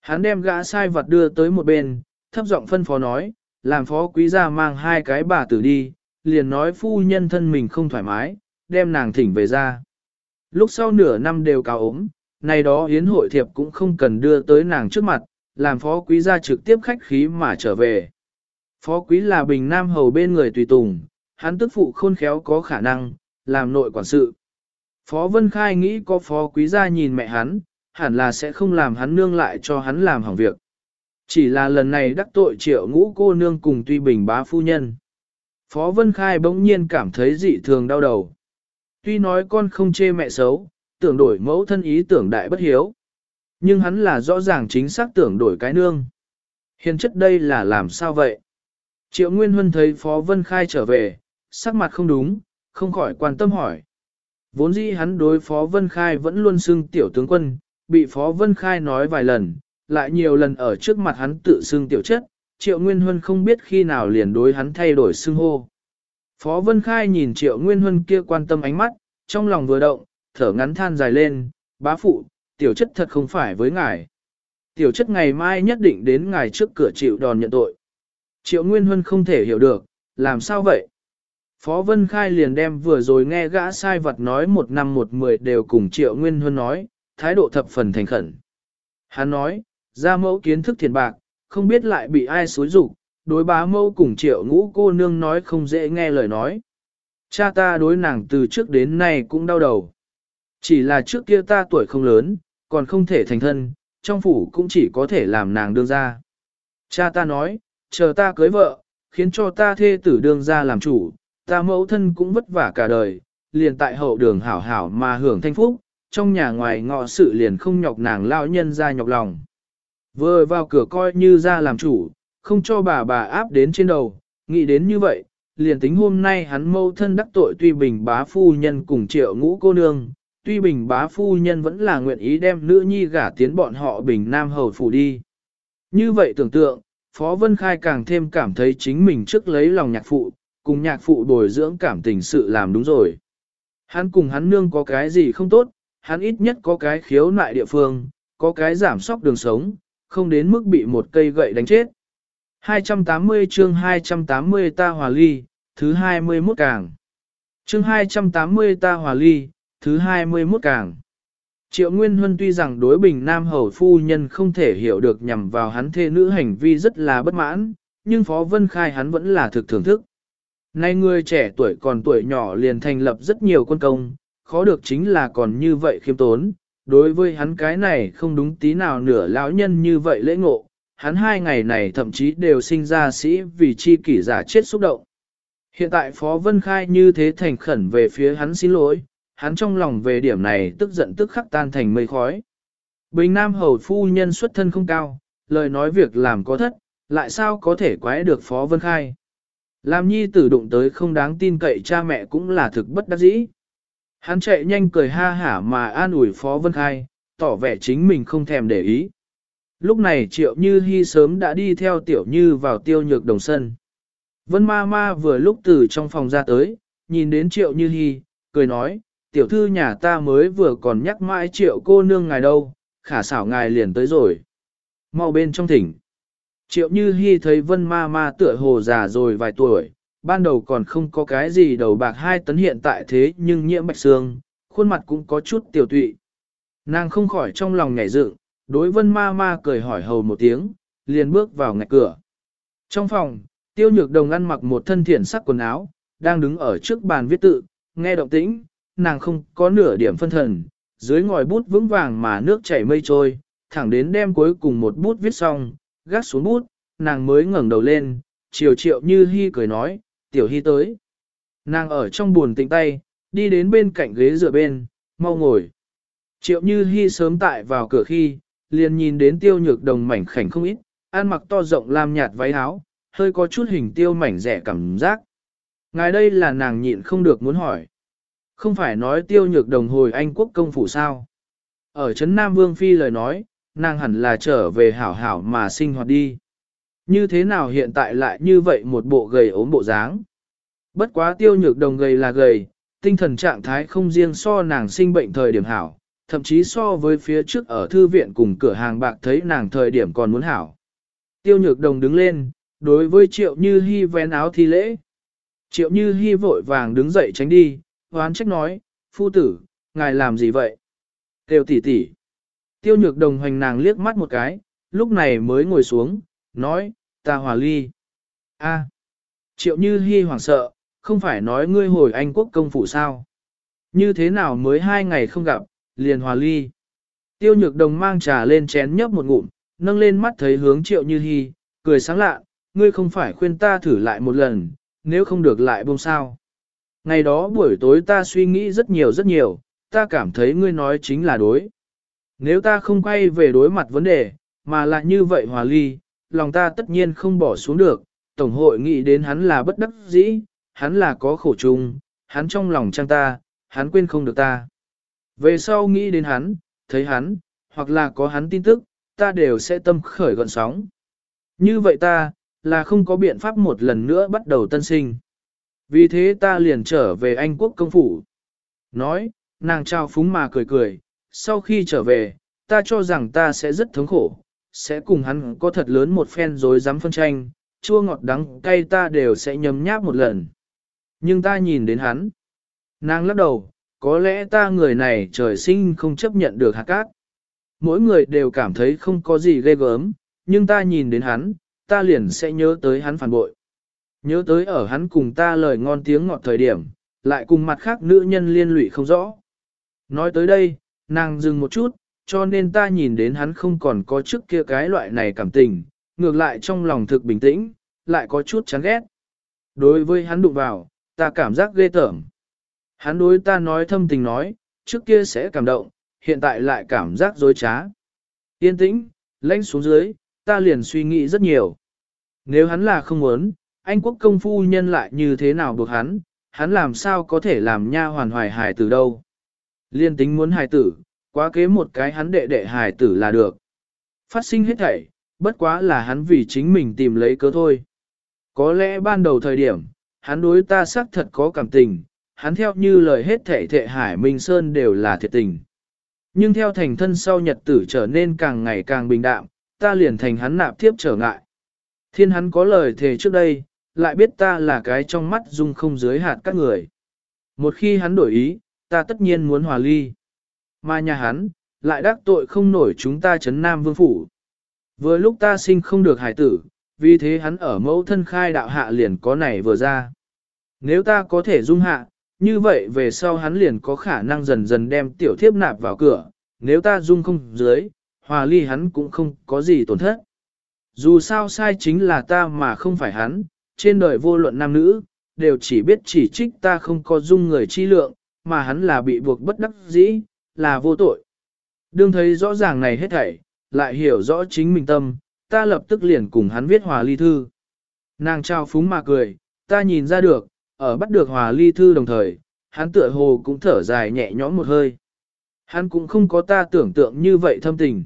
Hắn đem gã sai vật đưa tới một bên, thấp giọng phân phó nói, làm phó quý gia mang hai cái bà tử đi, liền nói phu nhân thân mình không thoải mái, đem nàng thỉnh về ra. Lúc sau nửa năm đều cao ốm, này đó hiến hội thiệp cũng không cần đưa tới nàng trước mặt, làm phó quý gia trực tiếp khách khí mà trở về. Phó quý là bình nam hầu bên người tùy tùng, hắn tức phụ khôn khéo có khả năng, làm nội quản sự. Phó Vân Khai nghĩ có phó quý gia nhìn mẹ hắn, hẳn là sẽ không làm hắn nương lại cho hắn làm hỏng việc. Chỉ là lần này đắc tội triệu ngũ cô nương cùng tuy bình bá phu nhân. Phó Vân Khai bỗng nhiên cảm thấy dị thường đau đầu. Tuy nói con không chê mẹ xấu, tưởng đổi mẫu thân ý tưởng đại bất hiếu. Nhưng hắn là rõ ràng chính xác tưởng đổi cái nương. Hiện chất đây là làm sao vậy? Triệu Nguyên Huân thấy Phó Vân Khai trở về, sắc mặt không đúng, không khỏi quan tâm hỏi. Vốn dĩ hắn đối Phó Vân Khai vẫn luôn xưng tiểu tướng quân, bị Phó Vân Khai nói vài lần, lại nhiều lần ở trước mặt hắn tự xưng tiểu chất, Triệu Nguyên Huân không biết khi nào liền đối hắn thay đổi xưng hô. Phó Vân Khai nhìn Triệu Nguyên Huân kia quan tâm ánh mắt, trong lòng vừa động, thở ngắn than dài lên, bá phụ, tiểu chất thật không phải với ngài. Tiểu chất ngày mai nhất định đến ngài trước cửa chịu đòn nhận tội. Triệu Nguyên Huân không thể hiểu được, làm sao vậy? Phó Vân Khai liền đem vừa rồi nghe gã sai vật nói một năm một mười đều cùng Triệu Nguyên Huân nói, thái độ thập phần thành khẩn. Hắn nói, ra mẫu kiến thức thiền bạc, không biết lại bị ai xối rủ, đối bá mẫu cùng Triệu ngũ cô nương nói không dễ nghe lời nói. Cha ta đối nàng từ trước đến nay cũng đau đầu. Chỉ là trước kia ta tuổi không lớn, còn không thể thành thân, trong phủ cũng chỉ có thể làm nàng đương ra. Cha ta nói, chờ ta cưới vợ, khiến cho ta thê tử đương ra làm chủ, ta mẫu thân cũng vất vả cả đời, liền tại hậu đường hảo hảo mà hưởng thanh phúc, trong nhà ngoài ngọ sự liền không nhọc nàng lao nhân ra nhọc lòng. Vừa vào cửa coi như ra làm chủ, không cho bà bà áp đến trên đầu, nghĩ đến như vậy, liền tính hôm nay hắn mâu thân đắc tội tuy bình bá phu nhân cùng triệu ngũ cô nương, tuy bình bá phu nhân vẫn là nguyện ý đem nữ nhi gả tiến bọn họ bình nam hầu phủ đi. Như vậy tưởng tượng, Phó Vân Khai càng thêm cảm thấy chính mình trước lấy lòng nhạc phụ, cùng nhạc phụ bồi dưỡng cảm tình sự làm đúng rồi. Hắn cùng hắn nương có cái gì không tốt, hắn ít nhất có cái khiếu nại địa phương, có cái giảm sóc đường sống, không đến mức bị một cây gậy đánh chết. 280 chương 280 ta hòa ly, thứ 21 càng. chương 280 ta hòa ly, thứ 21 càng. Triệu Nguyên Huân tuy rằng đối bình nam hầu phu nhân không thể hiểu được nhằm vào hắn thê nữ hành vi rất là bất mãn, nhưng Phó Vân Khai hắn vẫn là thực thưởng thức. Nay người trẻ tuổi còn tuổi nhỏ liền thành lập rất nhiều quân công, khó được chính là còn như vậy khiêm tốn, đối với hắn cái này không đúng tí nào nửa lão nhân như vậy lễ ngộ, hắn hai ngày này thậm chí đều sinh ra sĩ vì chi kỷ giả chết xúc động. Hiện tại Phó Vân Khai như thế thành khẩn về phía hắn xin lỗi, hắn trong lòng về điểm này tức giận tức khắc tan thành mây khói. Bình Nam Hầu Phu Nhân xuất thân không cao, lời nói việc làm có thất, lại sao có thể quái được Phó Vân Khai. Làm nhi tử đụng tới không đáng tin cậy cha mẹ cũng là thực bất đắc dĩ. Hắn chạy nhanh cười ha hả mà an ủi Phó Vân Khai, tỏ vẻ chính mình không thèm để ý. Lúc này Triệu Như Hi sớm đã đi theo Tiểu Như vào tiêu nhược đồng sân. Vân ma ma vừa lúc từ trong phòng ra tới, nhìn đến Triệu Như Hi, cười nói, tiểu thư nhà ta mới vừa còn nhắc mãi Triệu cô nương ngài đâu, khả xảo ngài liền tới rồi. Mau bên trong thỉnh. Triệu Như Hi thấy Vân ma ma tựa hồ già rồi vài tuổi, ban đầu còn không có cái gì đầu bạc hai tấn hiện tại thế nhưng nhiễm bạch xương, khuôn mặt cũng có chút tiểu tụy. Nàng không khỏi trong lòng nhảy dựng, đối vân ma ma cười hỏi hầu một tiếng, liền bước vào ngạch cửa. Trong phòng, tiêu nhược đồng ăn mặc một thân thiển sắc quần áo, đang đứng ở trước bàn viết tự, nghe động tĩnh, nàng không có nửa điểm phân thần, dưới ngòi bút vững vàng mà nước chảy mây trôi, thẳng đến đem cuối cùng một bút viết xong, gác xuống bút, nàng mới ngẩng đầu lên, chiều triệu như hy cười nói, tiểu hy tới. Nàng ở trong buồn tĩnh tay, đi đến bên cạnh ghế dựa bên, mau ngồi. Triệu như hy sớm tại vào cửa khi, liền nhìn đến tiêu nhược đồng mảnh khảnh không ít, ăn mặc to rộng lam nhạt váy áo, hơi có chút hình tiêu mảnh rẻ cảm giác. Ngài đây là nàng nhịn không được muốn hỏi. Không phải nói tiêu nhược đồng hồi Anh quốc công phủ sao. Ở Trấn Nam Vương Phi lời nói, nàng hẳn là trở về hảo hảo mà sinh hoạt đi. Như thế nào hiện tại lại như vậy một bộ gầy ốm bộ dáng? Bất quá tiêu nhược đồng gầy là gầy, tinh thần trạng thái không riêng so nàng sinh bệnh thời điểm hảo, thậm chí so với phía trước ở thư viện cùng cửa hàng bạc thấy nàng thời điểm còn muốn hảo. Tiêu nhược đồng đứng lên, đối với triệu như hy vén áo thi lễ. Triệu như hy vội vàng đứng dậy tránh đi, hoán trách nói, phu tử, ngài làm gì vậy? Tiêu tỷ tỷ. Tiêu nhược đồng hoành nàng liếc mắt một cái, lúc này mới ngồi xuống, nói, ta hòa ly. A. Triệu như hy hoảng sợ, không phải nói ngươi hồi Anh quốc công phủ sao? Như thế nào mới hai ngày không gặp, liền hòa ly. Tiêu nhược đồng mang trà lên chén nhấp một ngụm, nâng lên mắt thấy hướng triệu như hy, cười sáng lạ, ngươi không phải khuyên ta thử lại một lần, nếu không được lại bông sao. Ngày đó buổi tối ta suy nghĩ rất nhiều rất nhiều, ta cảm thấy ngươi nói chính là đối. Nếu ta không quay về đối mặt vấn đề, mà lại như vậy hòa ly, lòng ta tất nhiên không bỏ xuống được, Tổng hội nghĩ đến hắn là bất đắc dĩ, hắn là có khổ chung, hắn trong lòng trang ta, hắn quên không được ta. Về sau nghĩ đến hắn, thấy hắn, hoặc là có hắn tin tức, ta đều sẽ tâm khởi gọn sóng. Như vậy ta, là không có biện pháp một lần nữa bắt đầu tân sinh. Vì thế ta liền trở về Anh quốc công phủ. Nói, nàng trao phúng mà cười cười, sau khi trở về, ta cho rằng ta sẽ rất thống khổ, sẽ cùng hắn có thật lớn một phen rối dám phân tranh, chua ngọt đắng cay ta đều sẽ nhấm nháp một lần. Nhưng ta nhìn đến hắn. Nàng lắc đầu, có lẽ ta người này trời sinh không chấp nhận được hạt cát. Mỗi người đều cảm thấy không có gì ghê gớm, nhưng ta nhìn đến hắn, ta liền sẽ nhớ tới hắn phản bội. Nhớ tới ở hắn cùng ta lời ngon tiếng ngọt thời điểm, lại cùng mặt khác nữ nhân liên lụy không rõ. Nói tới đây, nàng dừng một chút, cho nên ta nhìn đến hắn không còn có trước kia cái loại này cảm tình, ngược lại trong lòng thực bình tĩnh, lại có chút chán ghét. Đối với hắn đụng vào, ta cảm giác ghê tởm. Hắn đối ta nói thâm tình nói, trước kia sẽ cảm động, hiện tại lại cảm giác dối trá. Yên tĩnh, lãnh xuống dưới, ta liền suy nghĩ rất nhiều. Nếu hắn là không muốn, anh quốc công phu nhân lại như thế nào buộc hắn, hắn làm sao có thể làm nha hoàn hoài hài từ đâu. Liên tính muốn hài tử, quá kế một cái hắn đệ đệ hài tử là được. Phát sinh hết thảy, bất quá là hắn vì chính mình tìm lấy cớ thôi. Có lẽ ban đầu thời điểm, hắn đối ta xác thật có cảm tình, hắn theo như lời hết thảy thệ Hải Minh Sơn đều là thiệt tình. Nhưng theo thành thân sau nhật tử trở nên càng ngày càng bình đạm, ta liền thành hắn nạp thiếp trở ngại. Thiên hắn có lời thề trước đây, lại biết ta là cái trong mắt dung không dưới hạt các người. Một khi hắn đổi ý, ta tất nhiên muốn hòa ly. Mà nhà hắn, lại đắc tội không nổi chúng ta chấn nam vương phủ. Vừa lúc ta sinh không được hải tử, vì thế hắn ở mẫu thân khai đạo hạ liền có này vừa ra. Nếu ta có thể dung hạ, như vậy về sau hắn liền có khả năng dần dần đem tiểu thiếp nạp vào cửa, nếu ta dung không dưới, hòa ly hắn cũng không có gì tổn thất. Dù sao sai chính là ta mà không phải hắn, trên đời vô luận nam nữ, đều chỉ biết chỉ trích ta không có dung người chi lượng, mà hắn là bị buộc bất đắc dĩ, là vô tội. Đương thấy rõ ràng này hết thảy, lại hiểu rõ chính mình tâm, ta lập tức liền cùng hắn viết hòa ly thư. Nàng trao phúng mà cười, ta nhìn ra được, ở bắt được hòa ly thư đồng thời, hắn tựa hồ cũng thở dài nhẹ nhõm một hơi. Hắn cũng không có ta tưởng tượng như vậy thâm tình.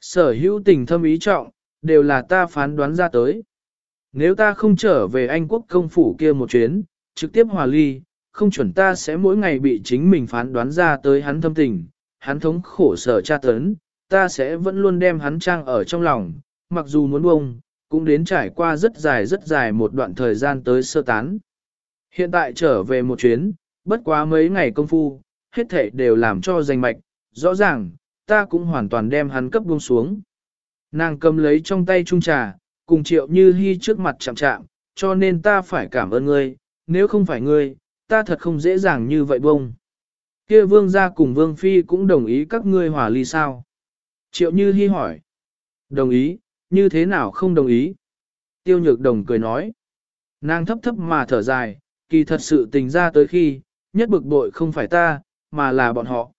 Sở hữu tình thâm ý trọng, đều là ta phán đoán ra tới. Nếu ta không trở về Anh quốc công phủ kia một chuyến, trực tiếp hòa ly, không chuẩn ta sẽ mỗi ngày bị chính mình phán đoán ra tới hắn thâm tình, hắn thống khổ sở tra tấn, ta sẽ vẫn luôn đem hắn trang ở trong lòng, mặc dù muốn bông, cũng đến trải qua rất dài rất dài một đoạn thời gian tới sơ tán. Hiện tại trở về một chuyến, bất quá mấy ngày công phu, hết thể đều làm cho danh mạch, rõ ràng, ta cũng hoàn toàn đem hắn cấp buông xuống. Nàng cầm lấy trong tay chung trà, cùng triệu như hy trước mặt chạm chạm, cho nên ta phải cảm ơn ngươi, nếu không phải ngươi, ta thật không dễ dàng như vậy bông. Kia vương gia cùng vương phi cũng đồng ý các ngươi hòa ly sao? Triệu như hi hỏi. Đồng ý, như thế nào không đồng ý? Tiêu nhược đồng cười nói. Nàng thấp thấp mà thở dài, kỳ thật sự tình ra tới khi, nhất bực bội không phải ta, mà là bọn họ.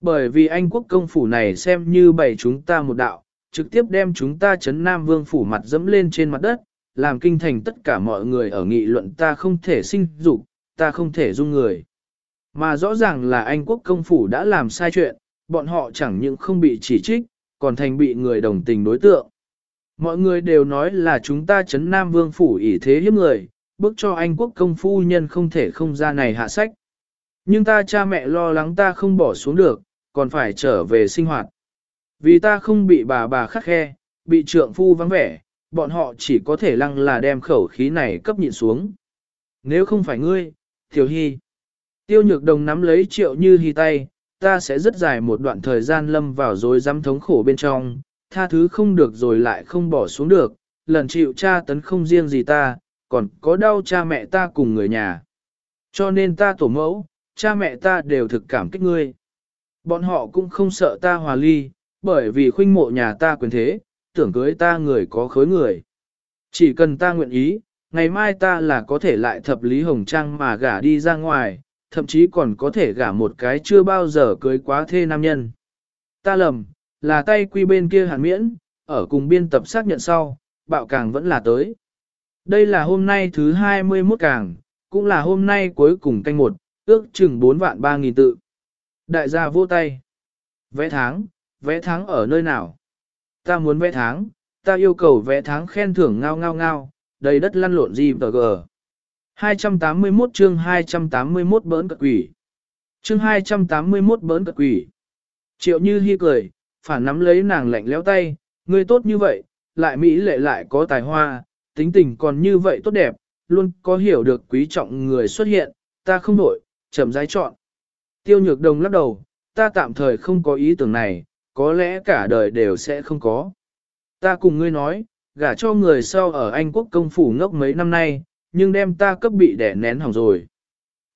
Bởi vì Anh quốc công phủ này xem như bày chúng ta một đạo, trực tiếp đem chúng ta chấn Nam Vương phủ mặt dẫm lên trên mặt đất, làm kinh thành tất cả mọi người ở nghị luận ta không thể sinh dục, ta không thể dung người. Mà rõ ràng là Anh quốc công phủ đã làm sai chuyện, bọn họ chẳng những không bị chỉ trích, còn thành bị người đồng tình đối tượng. Mọi người đều nói là chúng ta chấn Nam Vương phủ ỷ thế hiếp người, bức cho Anh quốc công phu nhân không thể không ra này hạ sách. Nhưng ta cha mẹ lo lắng ta không bỏ xuống được, còn phải trở về sinh hoạt. Vì ta không bị bà bà khắc khe, bị trượng phu vắng vẻ, bọn họ chỉ có thể lăng là đem khẩu khí này cấp nhịn xuống. Nếu không phải ngươi, Tiểu Hy. Tiêu nhược đồng nắm lấy triệu như hy tay, ta sẽ rất dài một đoạn thời gian lâm vào rồi dám thống khổ bên trong, tha thứ không được rồi lại không bỏ xuống được, lần chịu cha tấn không riêng gì ta, còn có đau cha mẹ ta cùng người nhà. Cho nên ta tổ mẫu, cha mẹ ta đều thực cảm kích ngươi. Bọn họ cũng không sợ ta hòa ly, bởi vì khuynh mộ nhà ta quyền thế, tưởng cưới ta người có khối người. Chỉ cần ta nguyện ý, ngày mai ta là có thể lại thập lý hồng trang mà gả đi ra ngoài, thậm chí còn có thể gả một cái chưa bao giờ cưới quá thê nam nhân. Ta lầm, là tay quy bên kia hàn miễn, ở cùng biên tập xác nhận sau, bạo càng vẫn là tới. Đây là hôm nay thứ 21 càng, cũng là hôm nay cuối cùng canh một, ước chừng 4 vạn 3 nghìn tự. Đại gia vô tay. Vẽ tháng, vẽ tháng ở nơi nào? Ta muốn vẽ tháng, ta yêu cầu vẽ tháng khen thưởng ngao ngao ngao, đầy đất lăn lộn gì tờ gờ. 281 chương 281 bỡn cật quỷ. Chương 281 bỡn cật quỷ. Triệu Như Hi cười, phản nắm lấy nàng lạnh lẽo tay, ngươi tốt như vậy, lại mỹ lệ lại có tài hoa, tính tình còn như vậy tốt đẹp, luôn có hiểu được quý trọng người xuất hiện, ta không đổi, chậm rãi chọn. Tiêu nhược đồng lắc đầu, ta tạm thời không có ý tưởng này, có lẽ cả đời đều sẽ không có. Ta cùng ngươi nói, gả cho người sau ở Anh quốc công phủ ngốc mấy năm nay, nhưng đem ta cấp bị đẻ nén hỏng rồi.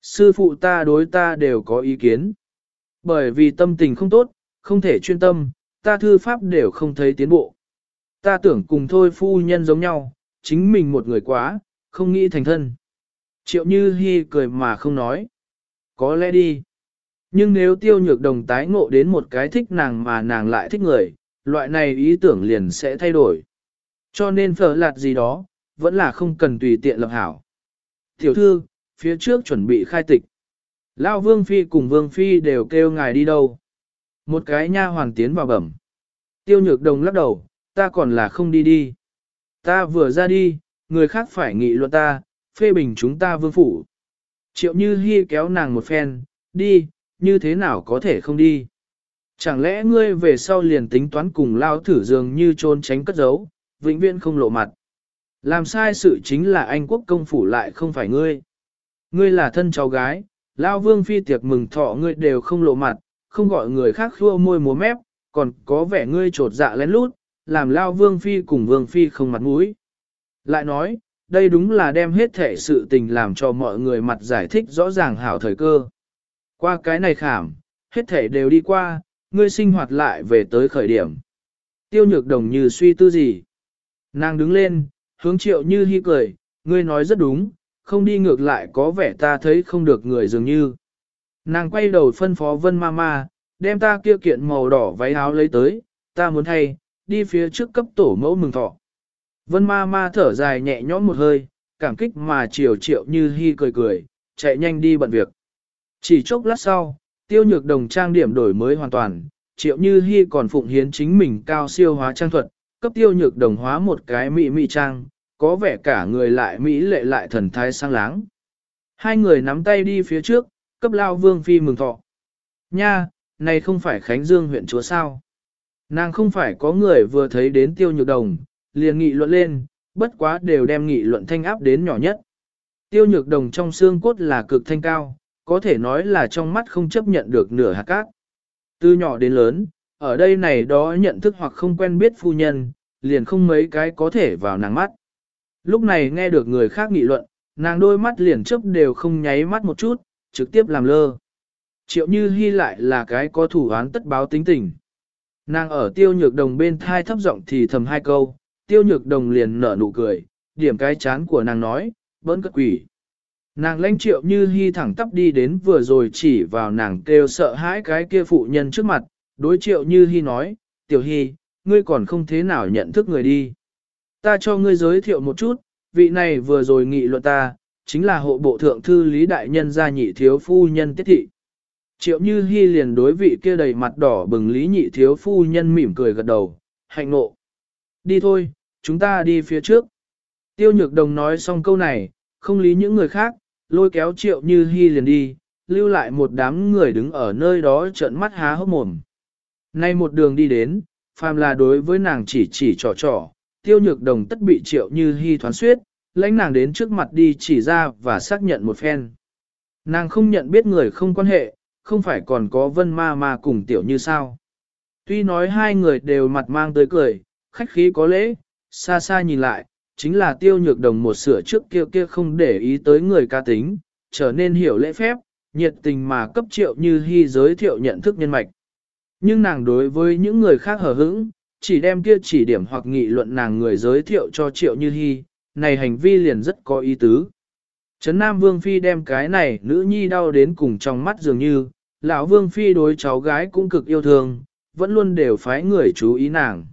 Sư phụ ta đối ta đều có ý kiến. Bởi vì tâm tình không tốt, không thể chuyên tâm, ta thư pháp đều không thấy tiến bộ. Ta tưởng cùng thôi phu nhân giống nhau, chính mình một người quá, không nghĩ thành thân. Triệu Như Hi cười mà không nói. Có lẽ đi. Nhưng nếu tiêu nhược đồng tái ngộ đến một cái thích nàng mà nàng lại thích người, loại này ý tưởng liền sẽ thay đổi. Cho nên phở lạt gì đó, vẫn là không cần tùy tiện lập hảo. Tiểu thư, phía trước chuẩn bị khai tịch. Lao Vương Phi cùng Vương Phi đều kêu ngài đi đâu. Một cái nha hoàng tiến vào bẩm. Tiêu nhược đồng lắc đầu, ta còn là không đi đi. Ta vừa ra đi, người khác phải nghị luận ta, phê bình chúng ta vương phủ. Triệu Như hy kéo nàng một phen, đi, như thế nào có thể không đi. Chẳng lẽ ngươi về sau liền tính toán cùng lao thử dường như trôn tránh cất giấu, vĩnh viễn không lộ mặt. Làm sai sự chính là anh quốc công phủ lại không phải ngươi. Ngươi là thân cháu gái, Lao Vương Phi tiệc mừng thọ ngươi đều không lộ mặt, không gọi người khác khua môi múa mép, còn có vẻ ngươi trột dạ lén lút, làm Lao Vương Phi cùng Vương Phi không mặt mũi. Lại nói, đây đúng là đem hết thể sự tình làm cho mọi người mặt giải thích rõ ràng hảo thời cơ. Qua cái này khảm, hết thể đều đi qua, ngươi sinh hoạt lại về tới khởi điểm. Tiêu nhược đồng như suy tư gì. Nàng đứng lên, hướng triệu như hy cười, ngươi nói rất đúng, không đi ngược lại có vẻ ta thấy không được người dường như. Nàng quay đầu phân phó vân ma ma, đem ta kia kiện màu đỏ váy áo lấy tới, ta muốn thay, đi phía trước cấp tổ mẫu mừng thọ. Vân ma ma thở dài nhẹ nhõm một hơi, cảm kích mà chiều triệu như hy cười cười, chạy nhanh đi bận việc. Chỉ chốc lát sau, tiêu nhược đồng trang điểm đổi mới hoàn toàn, triệu như hy còn phụng hiến chính mình cao siêu hóa trang thuật, cấp tiêu nhược đồng hóa một cái mỹ mỹ trang, có vẻ cả người lại mỹ lệ lại thần thái sang láng. Hai người nắm tay đi phía trước, cấp lao vương phi mừng thọ. Nha, này không phải Khánh Dương huyện chúa sao? Nàng không phải có người vừa thấy đến tiêu nhược đồng, liền nghị luận lên, bất quá đều đem nghị luận thanh áp đến nhỏ nhất. Tiêu nhược đồng trong xương cốt là cực thanh cao, có thể nói là trong mắt không chấp nhận được nửa hạt cát. Từ nhỏ đến lớn, ở đây này đó nhận thức hoặc không quen biết phu nhân, liền không mấy cái có thể vào nàng mắt. Lúc này nghe được người khác nghị luận, nàng đôi mắt liền chấp đều không nháy mắt một chút, trực tiếp làm lơ. Triệu như hy lại là cái có thủ án tất báo tính tình. Nàng ở tiêu nhược đồng bên thai thấp giọng thì thầm hai câu, tiêu nhược đồng liền nở nụ cười, điểm cái chán của nàng nói, bỡn cất quỷ. Nàng lãnh triệu như hy thẳng tắp đi đến vừa rồi chỉ vào nàng kêu sợ hãi cái kia phụ nhân trước mặt, đối triệu như hy nói, tiểu hy, ngươi còn không thế nào nhận thức người đi. Ta cho ngươi giới thiệu một chút, vị này vừa rồi nghị luận ta, chính là hộ bộ thượng thư lý đại nhân gia nhị thiếu phu nhân tiết thị. Triệu như hy liền đối vị kia đầy mặt đỏ bừng lý nhị thiếu phu nhân mỉm cười gật đầu, hạnh nộ. Đi thôi, chúng ta đi phía trước. Tiêu nhược đồng nói xong câu này, không lý những người khác, lôi kéo triệu như hy liền đi, lưu lại một đám người đứng ở nơi đó trợn mắt há hốc mồm. Nay một đường đi đến, phàm là đối với nàng chỉ chỉ trò trò, tiêu nhược đồng tất bị triệu như hy thoán suyết, lãnh nàng đến trước mặt đi chỉ ra và xác nhận một phen. Nàng không nhận biết người không quan hệ, không phải còn có vân ma ma cùng tiểu như sao. Tuy nói hai người đều mặt mang tới cười, khách khí có lễ, xa xa nhìn lại, chính là tiêu nhược đồng một sửa trước kia kia không để ý tới người ca tính, trở nên hiểu lễ phép, nhiệt tình mà cấp triệu như hy giới thiệu nhận thức nhân mạch. Nhưng nàng đối với những người khác hở hững, chỉ đem kia chỉ điểm hoặc nghị luận nàng người giới thiệu cho triệu như hy, này hành vi liền rất có ý tứ. Trấn Nam Vương Phi đem cái này nữ nhi đau đến cùng trong mắt dường như, lão Vương Phi đối cháu gái cũng cực yêu thương, vẫn luôn đều phái người chú ý nàng.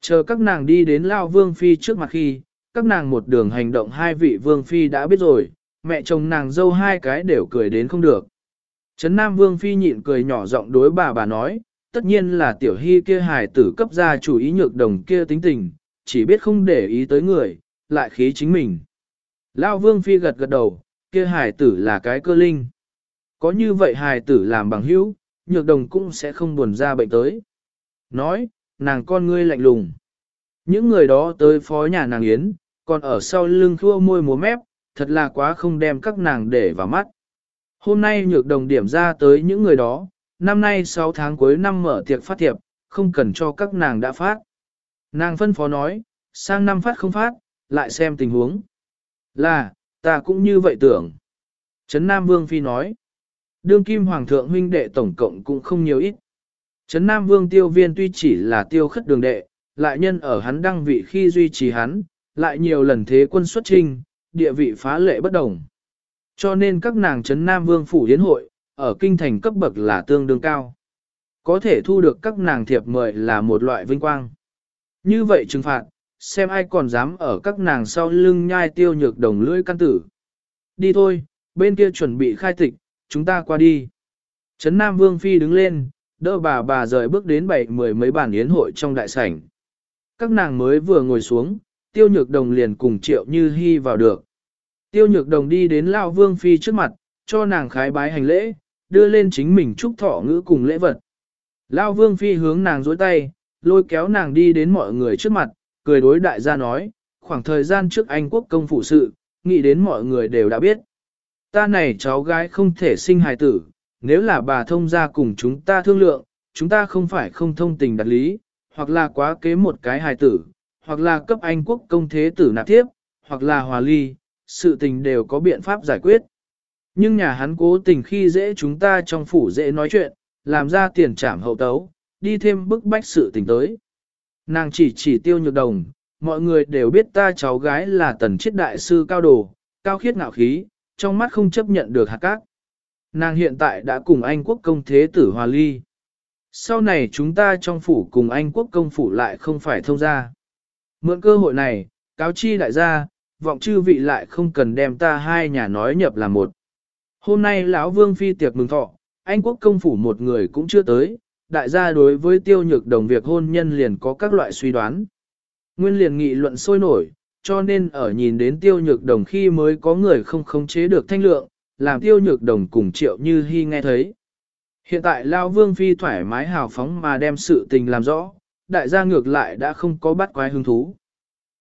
Chờ các nàng đi đến Lao Vương Phi trước mặt khi, các nàng một đường hành động hai vị Vương Phi đã biết rồi, mẹ chồng nàng dâu hai cái đều cười đến không được. Trấn Nam Vương Phi nhịn cười nhỏ giọng đối bà bà nói, tất nhiên là tiểu hy kia hài tử cấp ra chủ ý nhược đồng kia tính tình, chỉ biết không để ý tới người, lại khí chính mình. Lao Vương Phi gật gật đầu, kia hài tử là cái cơ linh. Có như vậy hài tử làm bằng hữu, nhược đồng cũng sẽ không buồn ra bệnh tới. Nói, nàng con ngươi lạnh lùng. Những người đó tới phó nhà nàng Yến, còn ở sau lưng thua môi múa mép, thật là quá không đem các nàng để vào mắt. Hôm nay nhược đồng điểm ra tới những người đó, năm nay 6 tháng cuối năm mở tiệc phát thiệp, không cần cho các nàng đã phát. Nàng phân phó nói, sang năm phát không phát, lại xem tình huống. Là, ta cũng như vậy tưởng. Trấn Nam Vương Phi nói, đương kim hoàng thượng huynh đệ tổng cộng cũng không nhiều ít. Trấn Nam Vương tiêu viên tuy chỉ là tiêu khất đường đệ, lại nhân ở hắn đăng vị khi duy trì hắn, lại nhiều lần thế quân xuất trinh, địa vị phá lệ bất đồng. Cho nên các nàng Trấn Nam Vương phủ yến hội, ở kinh thành cấp bậc là tương đương cao. Có thể thu được các nàng thiệp mời là một loại vinh quang. Như vậy trừng phạt, xem ai còn dám ở các nàng sau lưng nhai tiêu nhược đồng lưỡi căn tử. Đi thôi, bên kia chuẩn bị khai tịch, chúng ta qua đi. Trấn Nam Vương Phi đứng lên, đỡ bà bà rời bước đến bảy mười mấy bản yến hội trong đại sảnh. Các nàng mới vừa ngồi xuống, tiêu nhược đồng liền cùng triệu như hy vào được. Tiêu nhược đồng đi đến Lao Vương Phi trước mặt, cho nàng khái bái hành lễ, đưa lên chính mình chúc thọ ngữ cùng lễ vật. Lao Vương Phi hướng nàng dối tay, lôi kéo nàng đi đến mọi người trước mặt, cười đối đại gia nói, khoảng thời gian trước Anh quốc công phụ sự, nghĩ đến mọi người đều đã biết. Ta này cháu gái không thể sinh hài tử, nếu là bà thông gia cùng chúng ta thương lượng, chúng ta không phải không thông tình đặt lý, hoặc là quá kế một cái hài tử, hoặc là cấp Anh quốc công thế tử nạp tiếp, hoặc là hòa ly, sự tình đều có biện pháp giải quyết. Nhưng nhà hắn cố tình khi dễ chúng ta trong phủ dễ nói chuyện, làm ra tiền trảm hậu tấu, đi thêm bức bách sự tình tới. Nàng chỉ chỉ tiêu nhược đồng, mọi người đều biết ta cháu gái là tần chiết đại sư cao đồ, cao khiết ngạo khí, trong mắt không chấp nhận được hạt cát. Nàng hiện tại đã cùng Anh quốc công thế tử hòa ly. Sau này chúng ta trong phủ cùng Anh quốc công phủ lại không phải thông ra. Mượn cơ hội này, cáo chi đại gia, vọng chư vị lại không cần đem ta hai nhà nói nhập là một. Hôm nay lão vương phi tiệc mừng thọ, Anh quốc công phủ một người cũng chưa tới, đại gia đối với tiêu nhược đồng việc hôn nhân liền có các loại suy đoán. Nguyên liền nghị luận sôi nổi, cho nên ở nhìn đến tiêu nhược đồng khi mới có người không khống chế được thanh lượng, làm tiêu nhược đồng cùng triệu như hy nghe thấy. Hiện tại Lao Vương Phi thoải mái hào phóng mà đem sự tình làm rõ, đại gia ngược lại đã không có bắt quái hứng thú.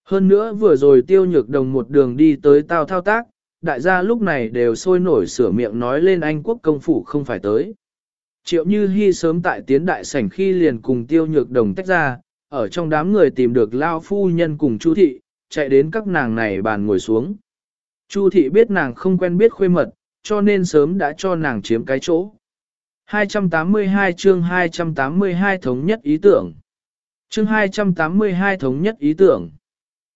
Hơn nữa vừa rồi tiêu nhược đồng một đường đi tới tao thao tác, đại gia lúc này đều sôi nổi sửa miệng nói lên Anh quốc công phủ không phải tới. Triệu Như Hi sớm tại tiến đại sảnh khi liền cùng tiêu nhược đồng tách ra, ở trong đám người tìm được Lao Phu Nhân cùng Chu Thị, chạy đến các nàng này bàn ngồi xuống. Chu Thị biết nàng không quen biết khuê mật, cho nên sớm đã cho nàng chiếm cái chỗ. 282 chương 282 thống nhất ý tưởng. Chương 282 thống nhất ý tưởng.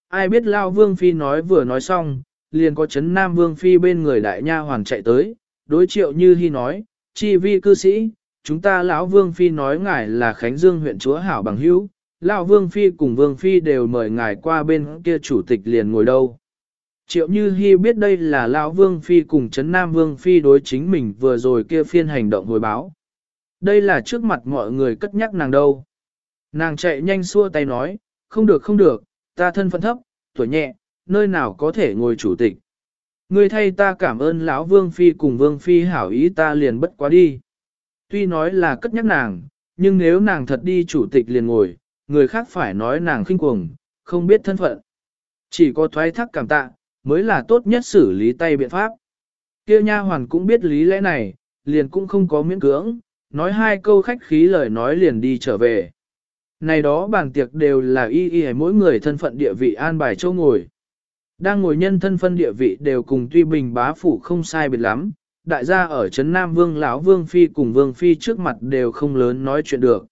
Ai biết Lao Vương Phi nói vừa nói xong, liền có chấn Nam Vương Phi bên người đại nha hoàn chạy tới, đối triệu như hy nói, chi vi cư sĩ, chúng ta lão Vương Phi nói ngài là Khánh Dương huyện chúa Hảo Bằng Hữu Lão Vương Phi cùng Vương Phi đều mời ngài qua bên kia chủ tịch liền ngồi đâu. Triệu Như Hi biết đây là Lão Vương Phi cùng Trấn Nam Vương Phi đối chính mình vừa rồi kia phiên hành động hồi báo. Đây là trước mặt mọi người cất nhắc nàng đâu. Nàng chạy nhanh xua tay nói, không được không được, ta thân phận thấp, tuổi nhẹ, nơi nào có thể ngồi chủ tịch. Ngươi thay ta cảm ơn lão Vương Phi cùng Vương Phi hảo ý ta liền bất quá đi. Tuy nói là cất nhắc nàng, nhưng nếu nàng thật đi chủ tịch liền ngồi, người khác phải nói nàng khinh cuồng, không biết thân phận. Chỉ có thoái thác cảm tạ, mới là tốt nhất xử lý tay biện pháp. Kia nha hoàn cũng biết lý lẽ này, liền cũng không có miễn cưỡng, nói hai câu khách khí lời nói liền đi trở về. Này đó bàn tiệc đều là y y mỗi người thân phận địa vị an bài châu ngồi. Đang ngồi nhân thân phân địa vị đều cùng tuy bình bá phủ không sai biệt lắm, đại gia ở Trấn Nam Vương lão Vương Phi cùng Vương Phi trước mặt đều không lớn nói chuyện được.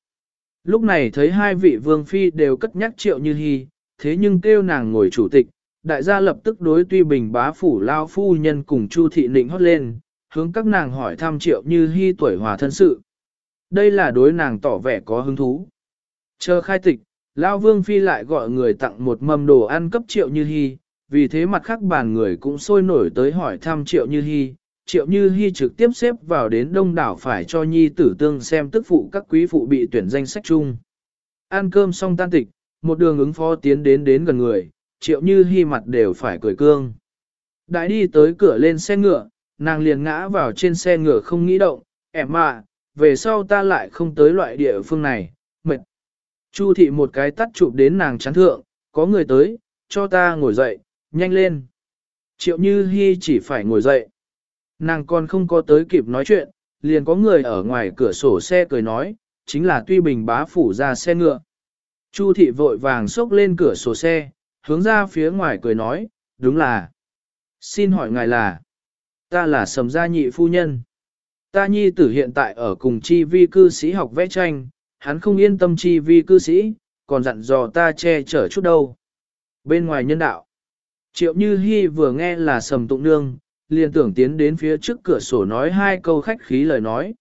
Lúc này thấy hai vị Vương Phi đều cất nhắc triệu như hy, thế nhưng kêu nàng ngồi chủ tịch, đại gia lập tức đối tuy bình bá phủ lao phu nhân cùng Chu thị nịnh hót lên, hướng các nàng hỏi thăm triệu như hy tuổi hòa thân sự. Đây là đối nàng tỏ vẻ có hứng thú. Chờ khai tịch, lao vương phi lại gọi người tặng một mâm đồ ăn cấp triệu như hy, vì thế mặt khác bàn người cũng sôi nổi tới hỏi thăm triệu như hy. Triệu Như Hi trực tiếp xếp vào đến đông đảo phải cho nhi tử tương xem tức phụ các quý phụ bị tuyển danh sách chung. Ăn cơm xong tan tịch, một đường ứng phó tiến đến đến gần người, triệu như hy mặt đều phải cười cương. Đại đi tới cửa lên xe ngựa, nàng liền ngã vào trên xe ngựa không nghĩ động, em à, về sau ta lại không tới loại địa phương này, mệt. Chu thị một cái tắt chụp đến nàng chán thượng, có người tới, cho ta ngồi dậy, nhanh lên. Triệu như hy chỉ phải ngồi dậy. Nàng còn không có tới kịp nói chuyện, liền có người ở ngoài cửa sổ xe cười nói, chính là tuy bình bá phủ ra xe ngựa. Chu thị vội vàng xốc lên cửa sổ xe, hướng ra phía ngoài cười nói, đúng là. Xin hỏi ngài là, ta là sầm gia nhị phu nhân. Ta nhi tử hiện tại ở cùng chi vi cư sĩ học vẽ tranh, hắn không yên tâm chi vi cư sĩ, còn dặn dò ta che chở chút đâu. Bên ngoài nhân đạo, triệu như Hi vừa nghe là sầm tụng nương, liền tưởng tiến đến phía trước cửa sổ nói hai câu khách khí lời nói.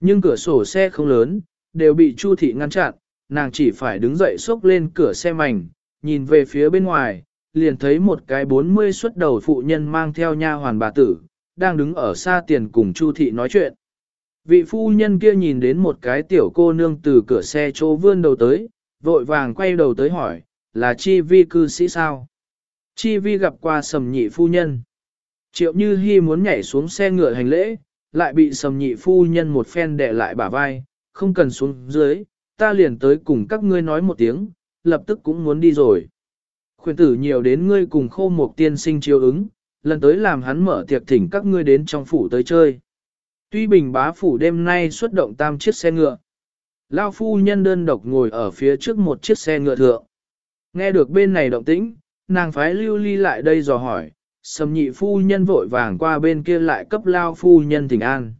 Nhưng cửa sổ xe không lớn, đều bị Chu thị ngăn chặn, nàng chỉ phải đứng dậy xốc lên cửa xe mảnh, nhìn về phía bên ngoài, liền thấy một cái bốn mươi xuất đầu phụ nhân mang theo nha hoàn bà tử, đang đứng ở xa tiền cùng Chu thị nói chuyện. Vị phu nhân kia nhìn đến một cái tiểu cô nương từ cửa xe chỗ vươn đầu tới, vội vàng quay đầu tới hỏi, là chi vi cư sĩ sao? Chi vi gặp qua sầm nhị phu nhân. Triệu Như Hi muốn nhảy xuống xe ngựa hành lễ, lại bị sầm nhị phu nhân một phen đè lại bả vai, không cần xuống dưới, ta liền tới cùng các ngươi nói một tiếng, lập tức cũng muốn đi rồi. Khuyên tử nhiều đến ngươi cùng khô một tiên sinh chiêu ứng, lần tới làm hắn mở tiệc thỉnh các ngươi đến trong phủ tới chơi. Tuy bình bá phủ đêm nay xuất động tam chiếc xe ngựa. Lao phu nhân đơn độc ngồi ở phía trước một chiếc xe ngựa thượng. Nghe được bên này động tĩnh, nàng phái lưu ly lại đây dò hỏi, sầm nhị phu nhân vội vàng qua bên kia lại cấp lao phu nhân thỉnh an.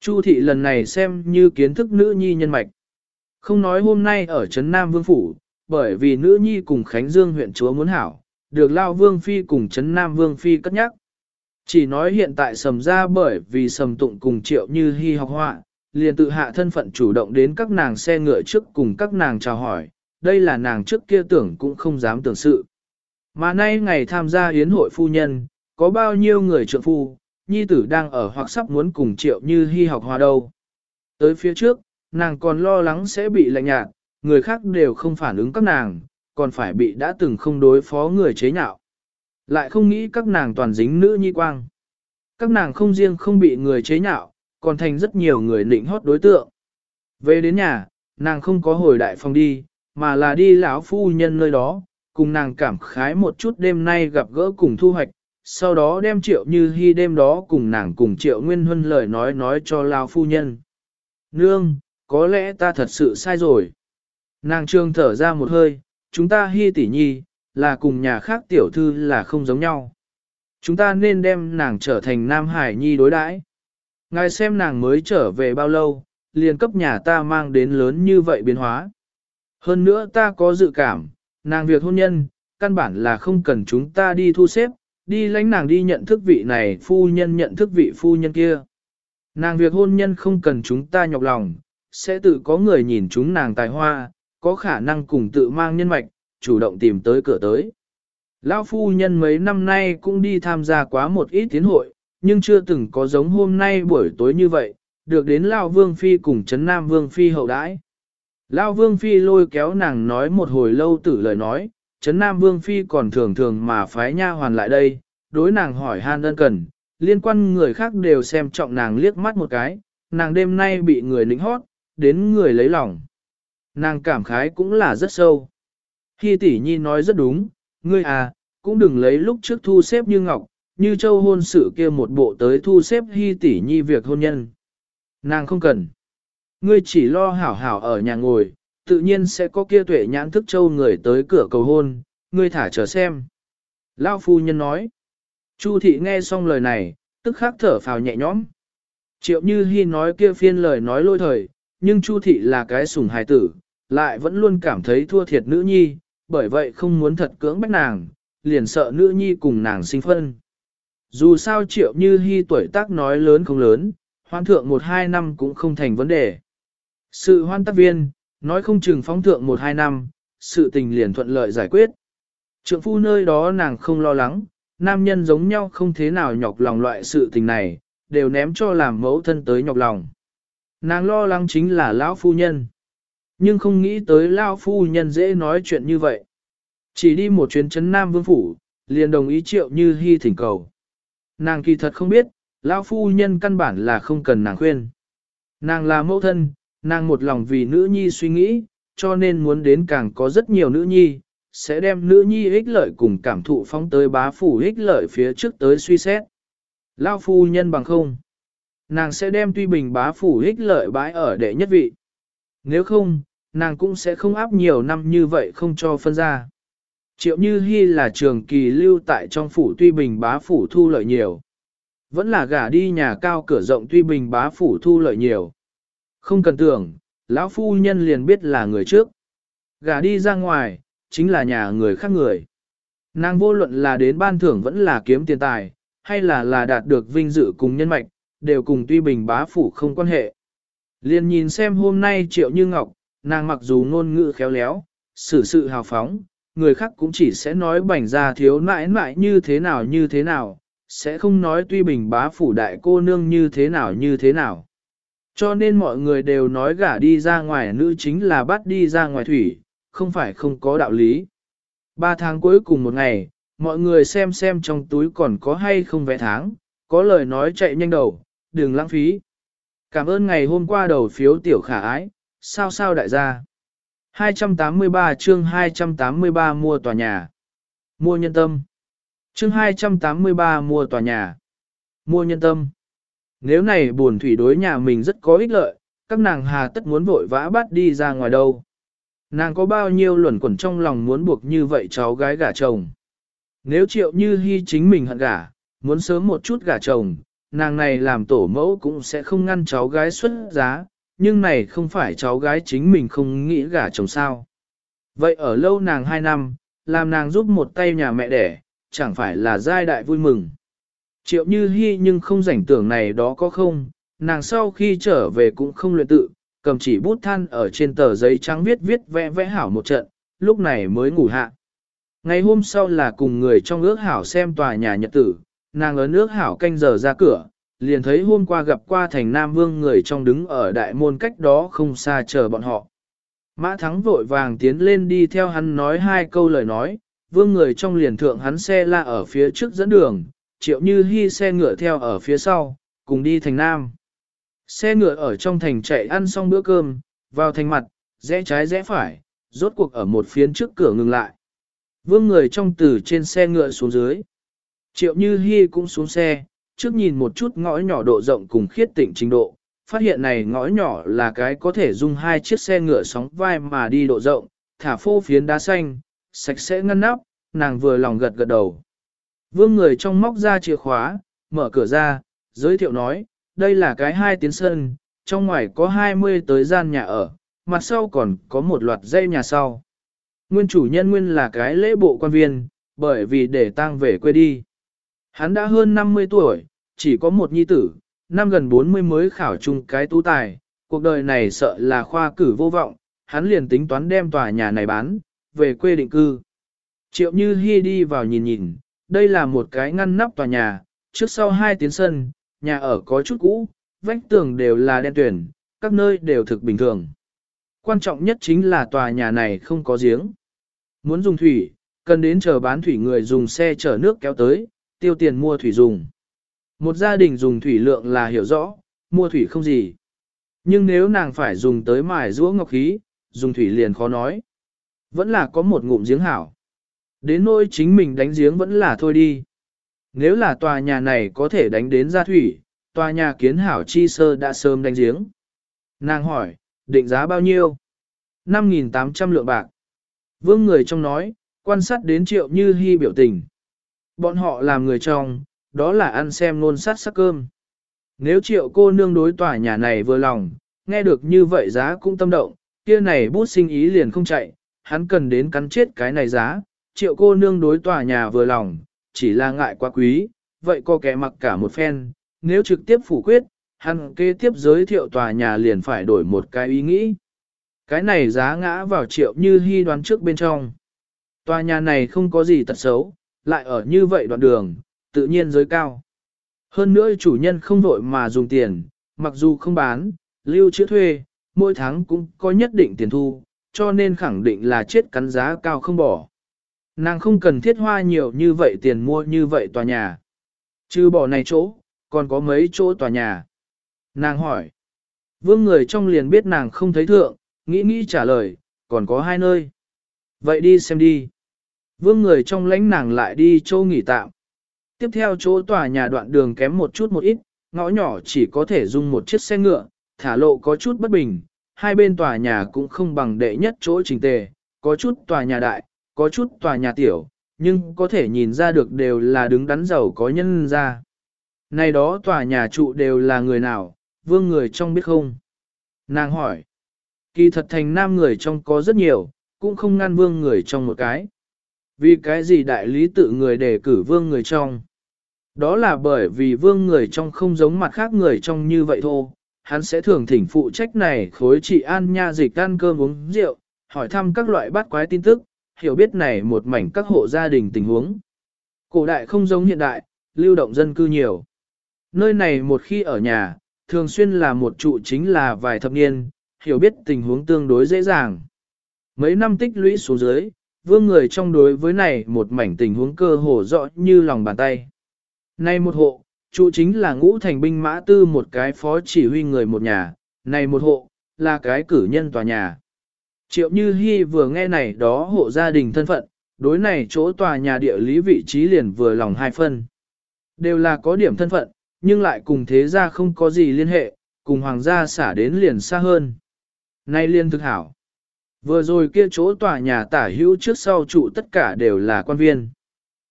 Chu thị lần này xem như kiến thức nữ nhi nhân mạch. Không nói hôm nay ở Trấn Nam Vương Phủ, bởi vì nữ nhi cùng Khánh Dương huyện chúa muốn hảo, được Lao Vương Phi cùng Trấn Nam Vương Phi cất nhắc. Chỉ nói hiện tại sầm ra bởi vì sầm tụng cùng triệu như hy học họa, liền tự hạ thân phận chủ động đến các nàng xe ngựa trước cùng các nàng chào hỏi, đây là nàng trước kia tưởng cũng không dám tưởng sự. Mà nay ngày tham gia hiến hội phu nhân, có bao nhiêu người trượng phu, nhi tử đang ở hoặc sắp muốn cùng triệu như hy học hòa đâu. Tới phía trước, nàng còn lo lắng sẽ bị lạnh nhạt, người khác đều không phản ứng các nàng, còn phải bị đã từng không đối phó người chế nhạo. Lại không nghĩ các nàng toàn dính nữ nhi quang. Các nàng không riêng không bị người chế nhạo, còn thành rất nhiều người nịnh hót đối tượng. Về đến nhà, nàng không có hồi đại phòng đi, mà là đi lão phu nhân nơi đó, cùng nàng cảm khái một chút đêm nay gặp gỡ cùng thu hoạch, sau đó đem triệu như hy đêm đó cùng nàng cùng triệu nguyên huân lời nói nói cho lao phu nhân. Nương, có lẽ ta thật sự sai rồi. Nàng trương thở ra một hơi, chúng ta hy tỷ nhi, là cùng nhà khác tiểu thư là không giống nhau. Chúng ta nên đem nàng trở thành Nam Hải Nhi đối đãi. Ngài xem nàng mới trở về bao lâu, liền cấp nhà ta mang đến lớn như vậy biến hóa. Hơn nữa ta có dự cảm, nàng việc hôn nhân, căn bản là không cần chúng ta đi thu xếp, đi lãnh nàng đi nhận thức vị này phu nhân nhận thức vị phu nhân kia. Nàng việc hôn nhân không cần chúng ta nhọc lòng, sẽ tự có người nhìn chúng nàng tài hoa, có khả năng cùng tự mang nhân mạch, chủ động tìm tới cửa tới. Lão phu nhân mấy năm nay cũng đi tham gia quá một ít tiến hội, nhưng chưa từng có giống hôm nay buổi tối như vậy, được đến Lão Vương Phi cùng Trấn Nam Vương Phi hậu đãi. Lão Vương Phi lôi kéo nàng nói một hồi lâu tử lời nói, Trấn Nam Vương Phi còn thường thường mà phái nha hoàn lại đây, đối nàng hỏi han đơn cần, liên quan người khác đều xem trọng nàng liếc mắt một cái, nàng đêm nay bị người lính hót, đến người lấy lòng. Nàng cảm khái cũng là rất sâu. Khi tỷ nhi nói rất đúng, ngươi à, cũng đừng lấy lúc trước thu xếp như ngọc, như châu hôn sự kia một bộ tới thu xếp hy tỷ nhi việc hôn nhân. Nàng không cần. Ngươi chỉ lo hảo hảo ở nhà ngồi, tự nhiên sẽ có kia tuệ nhãn thức châu người tới cửa cầu hôn, ngươi thả chờ xem. Lao phu nhân nói. Chu thị nghe xong lời này, tức khắc thở phào nhẹ nhõm. Triệu như hy nói kia phiên lời nói lôi thời, nhưng Chu thị là cái sủng hài tử, lại vẫn luôn cảm thấy thua thiệt nữ nhi, bởi vậy không muốn thật cưỡng bách nàng, liền sợ nữ nhi cùng nàng sinh phân. Dù sao triệu như hy tuổi tác nói lớn không lớn, hoan thượng một hai năm cũng không thành vấn đề. Sự hoan tác viên, nói không chừng phóng thượng một hai năm, sự tình liền thuận lợi giải quyết. Trượng phu nơi đó nàng không lo lắng, nam nhân giống nhau không thế nào nhọc lòng loại sự tình này, đều ném cho làm mẫu thân tới nhọc lòng. Nàng lo lắng chính là lão phu nhân. Nhưng không nghĩ tới lão phu nhân dễ nói chuyện như vậy. Chỉ đi một chuyến chấn Nam Vương Phủ, liền đồng ý triệu như hy thỉnh cầu. Nàng kỳ thật không biết, lão phu nhân căn bản là không cần nàng khuyên. Nàng là mẫu thân, nàng một lòng vì nữ nhi suy nghĩ, cho nên muốn đến càng có rất nhiều nữ nhi, sẽ đem nữ nhi ích lợi cùng cảm thụ phóng tới bá phủ ích lợi phía trước tới suy xét. lao phu nhân bằng không. Nàng sẽ đem tuy bình bá phủ ích lợi bãi ở đệ nhất vị. Nếu không, nàng cũng sẽ không áp nhiều năm như vậy không cho phân ra. Triệu Như Hi là trường kỳ lưu tại trong phủ tuy bình bá phủ thu lợi nhiều. Vẫn là gả đi nhà cao cửa rộng tuy bình bá phủ thu lợi nhiều. Không cần tưởng, lão phu nhân liền biết là người trước. Gả đi ra ngoài, chính là nhà người khác người. Nàng vô luận là đến ban thưởng vẫn là kiếm tiền tài, hay là là đạt được vinh dự cùng nhân mạch, đều cùng tuy bình bá phủ không quan hệ. Liền nhìn xem hôm nay triệu như ngọc, nàng mặc dù ngôn ngữ khéo léo, xử sự hào phóng, người khác cũng chỉ sẽ nói bảnh ra thiếu nãi nãi như thế nào như thế nào, sẽ không nói tuy bình bá phủ đại cô nương như thế nào như thế nào. Cho nên mọi người đều nói gả đi ra ngoài nữ chính là bắt đi ra ngoài thủy, không phải không có đạo lý. Ba tháng cuối cùng một ngày, mọi người xem xem trong túi còn có hay không vẽ tháng, có lời nói chạy nhanh đầu, đừng lãng phí. Cảm ơn ngày hôm qua đầu phiếu tiểu khả ái, sao sao đại gia. 283 chương 283 mua tòa nhà. Mua nhân tâm. chương 283 mua tòa nhà. Mua nhân tâm. Nếu này buồn thủy đối nhà mình rất có ích lợi, các nàng hà tất muốn vội vã bắt đi ra ngoài đâu. Nàng có bao nhiêu luẩn quẩn trong lòng muốn buộc như vậy cháu gái gả chồng. Nếu triệu như hy chính mình hận gả, muốn sớm một chút gả chồng, nàng này làm tổ mẫu cũng sẽ không ngăn cháu gái xuất giá, nhưng này không phải cháu gái chính mình không nghĩ gả chồng sao. Vậy ở lâu nàng hai năm, làm nàng giúp một tay nhà mẹ đẻ, chẳng phải là giai đại vui mừng. Triệu như Hi nhưng không rảnh tưởng này đó có không, nàng sau khi trở về cũng không luyện tự, cầm chỉ bút than ở trên tờ giấy trắng viết viết vẽ vẽ hảo một trận, lúc này mới ngủ hạ. Ngày hôm sau là cùng người trong ước hảo xem tòa nhà nhật tử, nàng ở nước hảo canh giờ ra cửa, liền thấy hôm qua gặp qua thành Nam Vương người trong đứng ở đại môn cách đó không xa chờ bọn họ. Mã Thắng vội vàng tiến lên đi theo hắn nói hai câu lời nói, vương người trong liền thượng hắn xe la ở phía trước dẫn đường, triệu như hy xe ngựa theo ở phía sau, cùng đi thành Nam. Xe ngựa ở trong thành chạy ăn xong bữa cơm, vào thành mặt, rẽ trái rẽ phải, rốt cuộc ở một phiến trước cửa ngừng lại. Vương người trong từ trên xe ngựa xuống dưới. Triệu Như Hi cũng xuống xe, trước nhìn một chút ngõ nhỏ độ rộng cùng khiết tịnh trình độ, phát hiện này ngõ nhỏ là cái có thể dùng hai chiếc xe ngựa sóng vai mà đi độ rộng, thả phô phiến đá xanh, sạch sẽ ngăn nắp, nàng vừa lòng gật gật đầu. Vương người trong móc ra chìa khóa, mở cửa ra, giới thiệu nói, đây là cái hai tiến sân, trong ngoài có 20 tới gian nhà ở, mặt sau còn có một loạt dây nhà sau. Nguyên chủ nhân nguyên là cái lễ bộ quan viên, bởi vì để tang về quê đi. Hắn đã hơn 50 tuổi, chỉ có một nhi tử, năm gần 40 mới khảo chung cái tú tài, cuộc đời này sợ là khoa cử vô vọng, hắn liền tính toán đem tòa nhà này bán, về quê định cư. Triệu Như Hi đi vào nhìn nhìn, đây là một cái ngăn nắp tòa nhà, trước sau hai tiến sân, nhà ở có chút cũ, vách tường đều là đen tuyển, các nơi đều thực bình thường. Quan trọng nhất chính là tòa nhà này không có giếng. Muốn dùng thủy, cần đến chờ bán thủy người dùng xe chở nước kéo tới, tiêu tiền mua thủy dùng. Một gia đình dùng thủy lượng là hiểu rõ, mua thủy không gì. Nhưng nếu nàng phải dùng tới mài rũa ngọc khí, dùng thủy liền khó nói. Vẫn là có một ngụm giếng hảo. Đến nỗi chính mình đánh giếng vẫn là thôi đi. Nếu là tòa nhà này có thể đánh đến ra thủy, tòa nhà kiến hảo chi sơ đã sớm đánh giếng. Nàng hỏi, định giá bao nhiêu? 5.800 lượng bạc. Vương người trong nói, quan sát đến triệu như hy biểu tình. Bọn họ làm người trong, đó là ăn xem nôn sát sắc cơm. Nếu triệu cô nương đối tòa nhà này vừa lòng, nghe được như vậy giá cũng tâm động, kia này bút sinh ý liền không chạy, hắn cần đến cắn chết cái này giá, triệu cô nương đối tòa nhà vừa lòng, chỉ là ngại quá quý, vậy có kẻ mặc cả một phen, nếu trực tiếp phủ quyết, hắn kế tiếp giới thiệu tòa nhà liền phải đổi một cái ý nghĩ. Cái này giá ngã vào triệu như hy đoán trước bên trong. Tòa nhà này không có gì tật xấu, lại ở như vậy đoạn đường, tự nhiên giới cao. Hơn nữa chủ nhân không vội mà dùng tiền, mặc dù không bán, lưu trữ thuê, mỗi tháng cũng có nhất định tiền thu, cho nên khẳng định là chết cắn giá cao không bỏ. Nàng không cần thiết hoa nhiều như vậy tiền mua như vậy tòa nhà. Chứ bỏ này chỗ, còn có mấy chỗ tòa nhà. Nàng hỏi. Vương người trong liền biết nàng không thấy thượng, nghĩ nghĩ trả lời, còn có hai nơi. Vậy đi xem đi. Vương người trong lãnh nàng lại đi chỗ nghỉ tạm. Tiếp theo chỗ tòa nhà đoạn đường kém một chút một ít, ngõ nhỏ chỉ có thể dùng một chiếc xe ngựa, thả lộ có chút bất bình, hai bên tòa nhà cũng không bằng đệ nhất chỗ trình tề, có chút tòa nhà đại, có chút tòa nhà tiểu, nhưng có thể nhìn ra được đều là đứng đắn giàu có nhân ra. Này đó tòa nhà trụ đều là người nào, vương người trong biết không? Nàng hỏi. Kỳ thật thành nam người trong có rất nhiều, cũng không ngăn vương người trong một cái. Vì cái gì đại lý tự người đề cử vương người trong? Đó là bởi vì vương người trong không giống mặt khác người trong như vậy thôi, hắn sẽ thường thỉnh phụ trách này khối trị an nha dịch ăn cơm uống rượu, hỏi thăm các loại bát quái tin tức, hiểu biết này một mảnh các hộ gia đình tình huống. Cổ đại không giống hiện đại, lưu động dân cư nhiều. Nơi này một khi ở nhà, thường xuyên là một trụ chính là vài thập niên, hiểu biết tình huống tương đối dễ dàng. Mấy năm tích lũy xuống dưới, vương người trong đối với này một mảnh tình huống cơ hồ rõ như lòng bàn tay. Này một hộ, trụ chính là ngũ thành binh mã tư một cái phó chỉ huy người một nhà, này một hộ, là cái cử nhân tòa nhà. Triệu Như Hi vừa nghe này đó hộ gia đình thân phận, đối này chỗ tòa nhà địa lý vị trí liền vừa lòng hai phân. Đều là có điểm thân phận, nhưng lại cùng thế gia không có gì liên hệ, cùng hoàng gia xả đến liền xa hơn. Nay liên thực hảo. Vừa rồi kia chỗ tòa nhà tả hữu trước sau trụ tất cả đều là quan viên.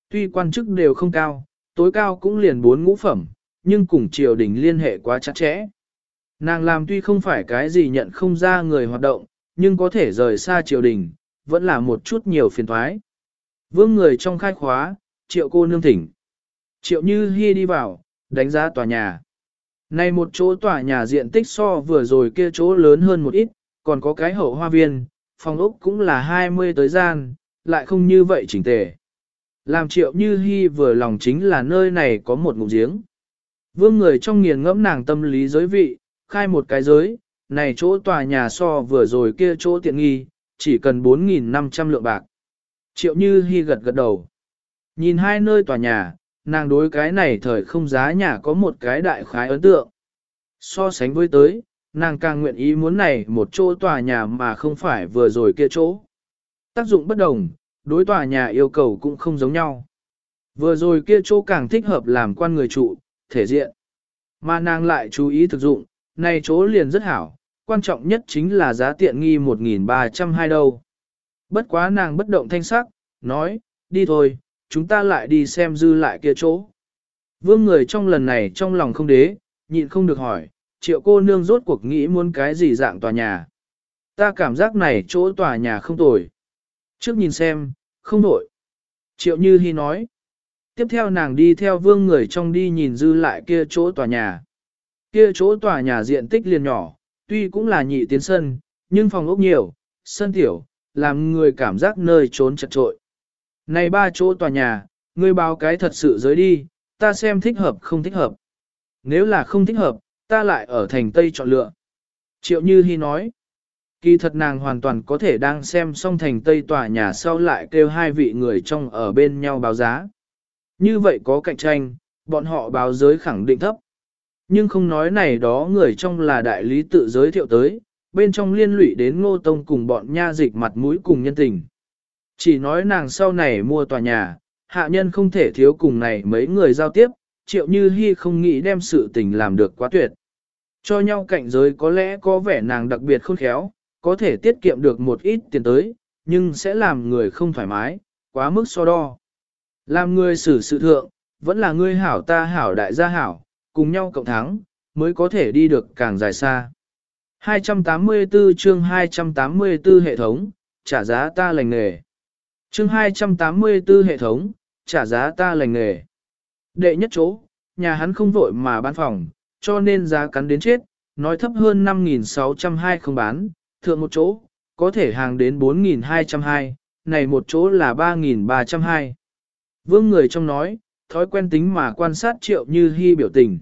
Tuy quan chức đều không cao, tối cao cũng liền bốn ngũ phẩm, nhưng cùng triều đình liên hệ quá chặt chẽ. Nàng làm tuy không phải cái gì nhận không ra người hoạt động, nhưng có thể rời xa triều đình, vẫn là một chút nhiều phiền thoái. Vương người trong khai khóa, triệu cô nương thỉnh. Triệu như hy đi vào, đánh giá tòa nhà. Này một chỗ tòa nhà diện tích so vừa rồi kia chỗ lớn hơn một ít, còn có cái hậu hoa viên, phòng ốc cũng là 20 tới gian, lại không như vậy chỉnh tề. Làm triệu như hy vừa lòng chính là nơi này có một ngụm giếng. Vương người trong nghiền ngẫm nàng tâm lý giới vị, khai một cái giới, này chỗ tòa nhà so vừa rồi kia chỗ tiện nghi, chỉ cần 4.500 lượng bạc. Triệu như hy gật gật đầu. Nhìn hai nơi tòa nhà, nàng đối cái này thời không giá nhà có một cái đại khái ấn tượng. So sánh với tới, nàng càng nguyện ý muốn này một chỗ tòa nhà mà không phải vừa rồi kia chỗ. Tác dụng bất đồng, đối tòa nhà yêu cầu cũng không giống nhau. Vừa rồi kia chỗ càng thích hợp làm quan người trụ, thể diện. Mà nàng lại chú ý thực dụng, này chỗ liền rất hảo, quan trọng nhất chính là giá tiện nghi 1.302 đâu. Bất quá nàng bất động thanh sắc, nói, đi thôi, chúng ta lại đi xem dư lại kia chỗ. Vương người trong lần này trong lòng không đế, nhịn không được hỏi, triệu cô nương rốt cuộc nghĩ muốn cái gì dạng tòa nhà. Ta cảm giác này chỗ tòa nhà không tồi. Trước nhìn xem, không đổi. Triệu Như Hi nói. Tiếp theo nàng đi theo vương người trong đi nhìn dư lại kia chỗ tòa nhà. Kia chỗ tòa nhà diện tích liền nhỏ, tuy cũng là nhị tiến sân, nhưng phòng ốc nhiều, sân tiểu, làm người cảm giác nơi trốn chật trội. Này ba chỗ tòa nhà, ngươi báo cái thật sự giới đi, ta xem thích hợp không thích hợp. Nếu là không thích hợp, ta lại ở thành Tây chọn lựa. Triệu Như Hi nói, kỳ thật nàng hoàn toàn có thể đang xem xong thành Tây tòa nhà sau lại kêu hai vị người trong ở bên nhau báo giá. Như vậy có cạnh tranh, bọn họ báo giới khẳng định thấp. Nhưng không nói này đó người trong là đại lý tự giới thiệu tới, bên trong liên lụy đến ngô tông cùng bọn nha dịch mặt mũi cùng nhân tình. Chỉ nói nàng sau này mua tòa nhà, hạ nhân không thể thiếu cùng này mấy người giao tiếp, triệu như hy không nghĩ đem sự tình làm được quá tuyệt. Cho nhau cạnh giới có lẽ có vẻ nàng đặc biệt khôn khéo, có thể tiết kiệm được một ít tiền tới, nhưng sẽ làm người không thoải mái, quá mức so đo. Làm người xử sự thượng, vẫn là ngươi hảo ta hảo đại gia hảo, cùng nhau cộng thắng, mới có thể đi được càng dài xa. 284 chương 284 hệ thống, trả giá ta lành nghề. Chương 284 hệ thống, trả giá ta lành nghề. Đệ nhất chỗ, nhà hắn không vội mà bán phòng, cho nên giá cắn đến chết, nói thấp hơn 5.602 không bán, thượng một chỗ, có thể hàng đến 4.202, này một chỗ là 3.302. Vương người trong nói, thói quen tính mà quan sát triệu như hy biểu tình.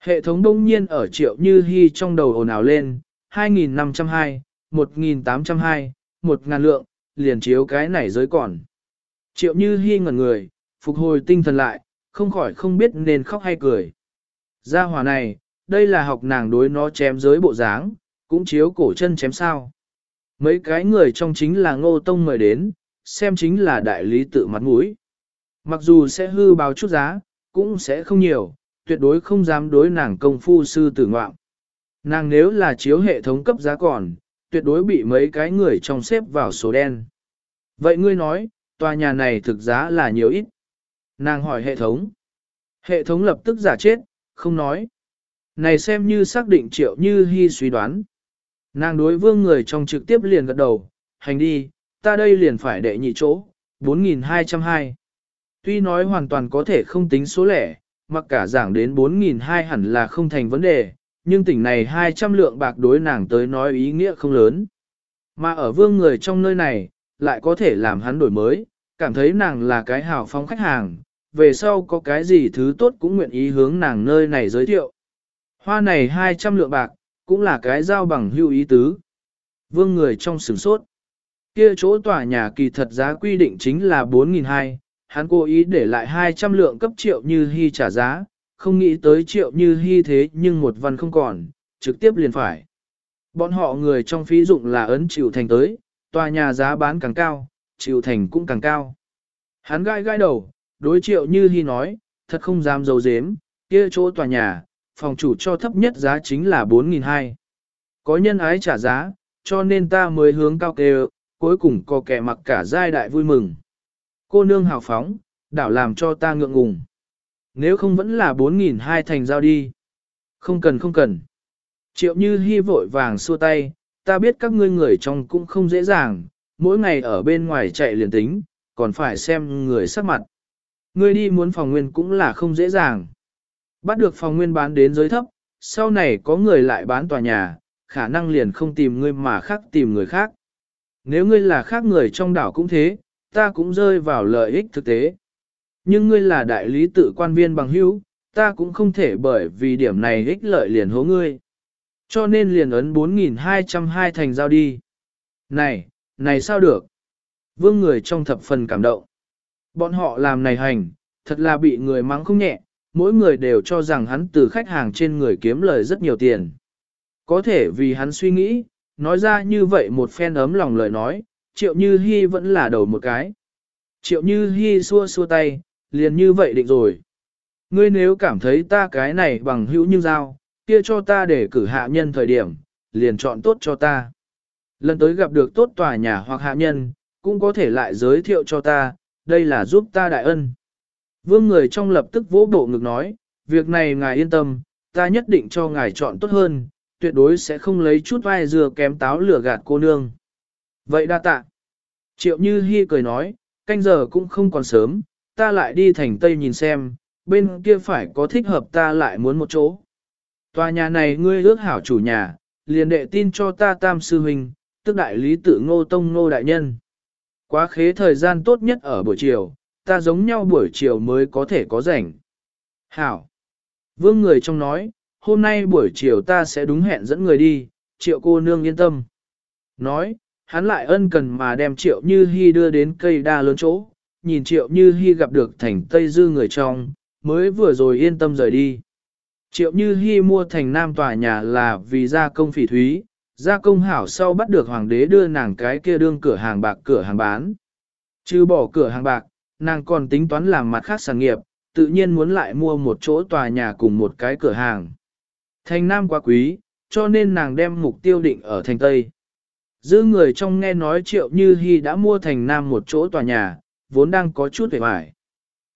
Hệ thống đông nhiên ở triệu như hy trong đầu ồn ào lên, 2.502, 1.802, 1.000 lượng, liền chiếu cái này giới còn. Triệu như hy ngẩn người, phục hồi tinh thần lại, không khỏi không biết nên khóc hay cười. Gia hỏa này, đây là học nàng đối nó chém giới bộ dáng, cũng chiếu cổ chân chém sao. Mấy cái người trong chính là ngô tông mời đến, xem chính là đại lý tự mặt mũi. Mặc dù sẽ hư báo chút giá, cũng sẽ không nhiều, tuyệt đối không dám đối nàng công phu sư tử ngoạm. Nàng nếu là chiếu hệ thống cấp giá còn, tuyệt đối bị mấy cái người trong xếp vào số đen. Vậy ngươi nói, tòa nhà này thực giá là nhiều ít. Nàng hỏi hệ thống. Hệ thống lập tức giả chết, không nói. Này xem như xác định triệu như hy suy đoán. Nàng đối vương người trong trực tiếp liền gật đầu, hành đi, ta đây liền phải đệ nhị chỗ, 4.202. Tuy nói hoàn toàn có thể không tính số lẻ, mặc cả giảng đến 4.200 hẳn là không thành vấn đề, nhưng tỉnh này 200 lượng bạc đối nàng tới nói ý nghĩa không lớn. Mà ở vương người trong nơi này, lại có thể làm hắn đổi mới, cảm thấy nàng là cái hào phóng khách hàng, về sau có cái gì thứ tốt cũng nguyện ý hướng nàng nơi này giới thiệu. Hoa này 200 lượng bạc, cũng là cái giao bằng hưu ý tứ. Vương người trong sửng sốt. Kia chỗ tòa nhà kỳ thật giá quy định chính là 4.200, hắn cố ý để lại 200 lượng cấp triệu như hy trả giá, không nghĩ tới triệu như hy thế nhưng một văn không còn, trực tiếp liền phải. Bọn họ người trong phí dụng là ấn chịu thành tới, tòa nhà giá bán càng cao, chịu thành cũng càng cao. Hắn gai gai đầu, đối triệu như hy nói, thật không dám dấu dếm, kia chỗ tòa nhà, phòng chủ cho thấp nhất giá chính là 4.200. Có nhân ái trả giá, cho nên ta mới hướng cao kêu, cuối cùng có kẻ mặc cả giai đại vui mừng. Cô nương hào phóng, đảo làm cho ta ngượng ngùng. Nếu không vẫn là 4.200 thành giao đi. Không cần không cần. Triệu như hy vội vàng xua tay, ta biết các ngươi người trong cũng không dễ dàng, mỗi ngày ở bên ngoài chạy liền tính, còn phải xem người sắc mặt. Ngươi đi muốn phòng nguyên cũng là không dễ dàng. Bắt được phòng nguyên bán đến giới thấp, sau này có người lại bán tòa nhà, khả năng liền không tìm ngươi mà khác tìm người khác. Nếu ngươi là khác người trong đảo cũng thế, ta cũng rơi vào lợi ích thực tế. Nhưng ngươi là đại lý tự quan viên bằng hữu, ta cũng không thể bởi vì điểm này ích lợi liền hố ngươi. Cho nên liền ấn 4.202 thành giao đi. Này, này sao được? Vương người trong thập phần cảm động. Bọn họ làm này hành, thật là bị người mắng không nhẹ, mỗi người đều cho rằng hắn từ khách hàng trên người kiếm lời rất nhiều tiền. Có thể vì hắn suy nghĩ, nói ra như vậy một phen ấm lòng lời nói, triệu như hy vẫn là đầu một cái. Triệu như hy xua xua tay, liền như vậy định rồi. Ngươi nếu cảm thấy ta cái này bằng hữu như dao, kia cho ta để cử hạ nhân thời điểm, liền chọn tốt cho ta. Lần tới gặp được tốt tòa nhà hoặc hạ nhân, cũng có thể lại giới thiệu cho ta, đây là giúp ta đại ân. Vương người trong lập tức vỗ bộ ngực nói, việc này ngài yên tâm, ta nhất định cho ngài chọn tốt hơn, tuyệt đối sẽ không lấy chút vai dừa kém táo lửa gạt cô nương. Vậy đa tạ. Triệu Như Hi cười nói, canh giờ cũng không còn sớm, ta lại đi thành Tây nhìn xem, bên kia phải có thích hợp ta lại muốn một chỗ. Tòa nhà này ngươi ước hảo chủ nhà, liền đệ tin cho ta tam sư huynh, tức đại lý tự ngô tông ngô đại nhân. Quá khế thời gian tốt nhất ở buổi chiều, ta giống nhau buổi chiều mới có thể có rảnh. Hảo. Vương người trong nói, hôm nay buổi chiều ta sẽ đúng hẹn dẫn người đi, triệu cô nương yên tâm. Nói, hắn lại ân cần mà đem triệu như hy đưa đến cây đa lớn chỗ, nhìn triệu như hy gặp được thành tây dư người trong, mới vừa rồi yên tâm rời đi. Triệu như hy mua thành nam tòa nhà là vì gia công phỉ thúy, gia công hảo sau bắt được hoàng đế đưa nàng cái kia đương cửa hàng bạc cửa hàng bán. Chứ bỏ cửa hàng bạc, nàng còn tính toán làm mặt khác sản nghiệp, tự nhiên muốn lại mua một chỗ tòa nhà cùng một cái cửa hàng. Thành Nam quá quý, cho nên nàng đem mục tiêu định ở thành Tây. Dư người trong nghe nói triệu như hy đã mua thành Nam một chỗ tòa nhà, vốn đang có chút vẻ vải.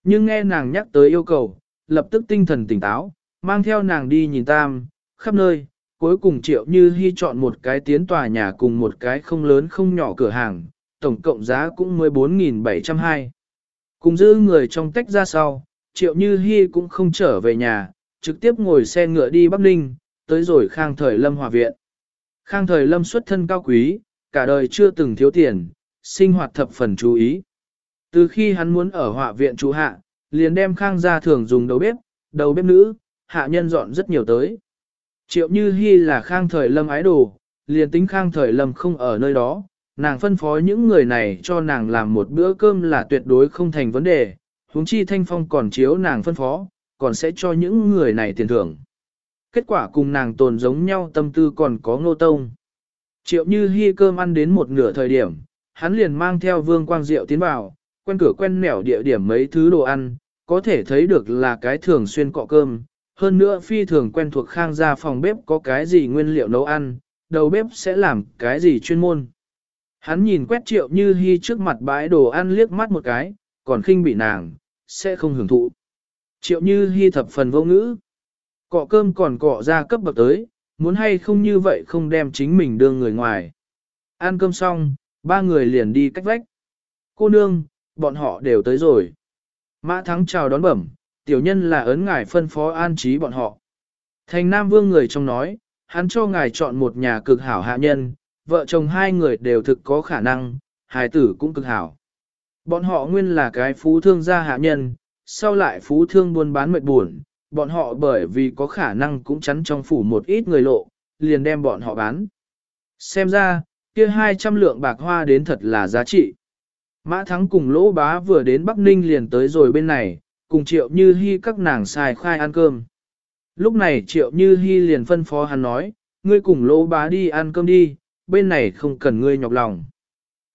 Nhưng nghe nàng nhắc tới yêu cầu, lập tức tinh thần tỉnh táo, mang theo nàng đi nhìn tam, khắp nơi, cuối cùng triệu như hy chọn một cái tiến tòa nhà cùng một cái không lớn không nhỏ cửa hàng, tổng cộng giá cũng 14.720. Cùng dư người trong tách ra sau, triệu như hy cũng không trở về nhà, trực tiếp ngồi xe ngựa đi Bắc Ninh, tới rồi khang thời lâm hòa viện. Khang thời lâm xuất thân cao quý, cả đời chưa từng thiếu tiền, sinh hoạt thập phần chú ý. Từ khi hắn muốn ở họa viện chủ hạ, liền đem khang gia thường dùng đầu bếp, đầu bếp nữ, hạ nhân dọn rất nhiều tới. Triệu Như Hi là khang thời lâm ái đồ, liền tính khang thời lâm không ở nơi đó, nàng phân phó những người này cho nàng làm một bữa cơm là tuyệt đối không thành vấn đề, huống chi thanh phong còn chiếu nàng phân phó, còn sẽ cho những người này tiền thưởng. Kết quả cùng nàng tồn giống nhau tâm tư còn có ngô tông. Triệu Như Hi cơm ăn đến một nửa thời điểm, hắn liền mang theo vương quang diệu tiến vào, quen cửa quen nẻo địa điểm mấy thứ đồ ăn, có thể thấy được là cái thường xuyên cọ cơm, hơn nữa phi thường quen thuộc khang gia phòng bếp có cái gì nguyên liệu nấu ăn, đầu bếp sẽ làm cái gì chuyên môn. Hắn nhìn quét triệu như hy trước mặt bãi đồ ăn liếc mắt một cái, còn khinh bị nàng, sẽ không hưởng thụ. Triệu như hy thập phần vô ngữ. Cọ cơm còn cọ ra cấp bậc tới, muốn hay không như vậy không đem chính mình đưa người ngoài. Ăn cơm xong, ba người liền đi cách vách. Cô nương, bọn họ đều tới rồi. Mã Thắng chào đón bẩm, tiểu nhân là ấn ngài phân phó an trí bọn họ. Thành Nam Vương người trong nói, hắn cho ngài chọn một nhà cực hảo hạ nhân, vợ chồng hai người đều thực có khả năng, hài tử cũng cực hảo. Bọn họ nguyên là cái phú thương gia hạ nhân, sau lại phú thương buôn bán mệt buồn, bọn họ bởi vì có khả năng cũng chắn trong phủ một ít người lộ, liền đem bọn họ bán. Xem ra, kia 200 lượng bạc hoa đến thật là giá trị. Mã Thắng cùng Lỗ Bá vừa đến Bắc Ninh liền tới rồi bên này, cùng Triệu Như Hi các nàng xài khai ăn cơm. Lúc này Triệu Như Hi liền phân phó hắn nói, ngươi cùng Lỗ Bá đi ăn cơm đi, bên này không cần ngươi nhọc lòng.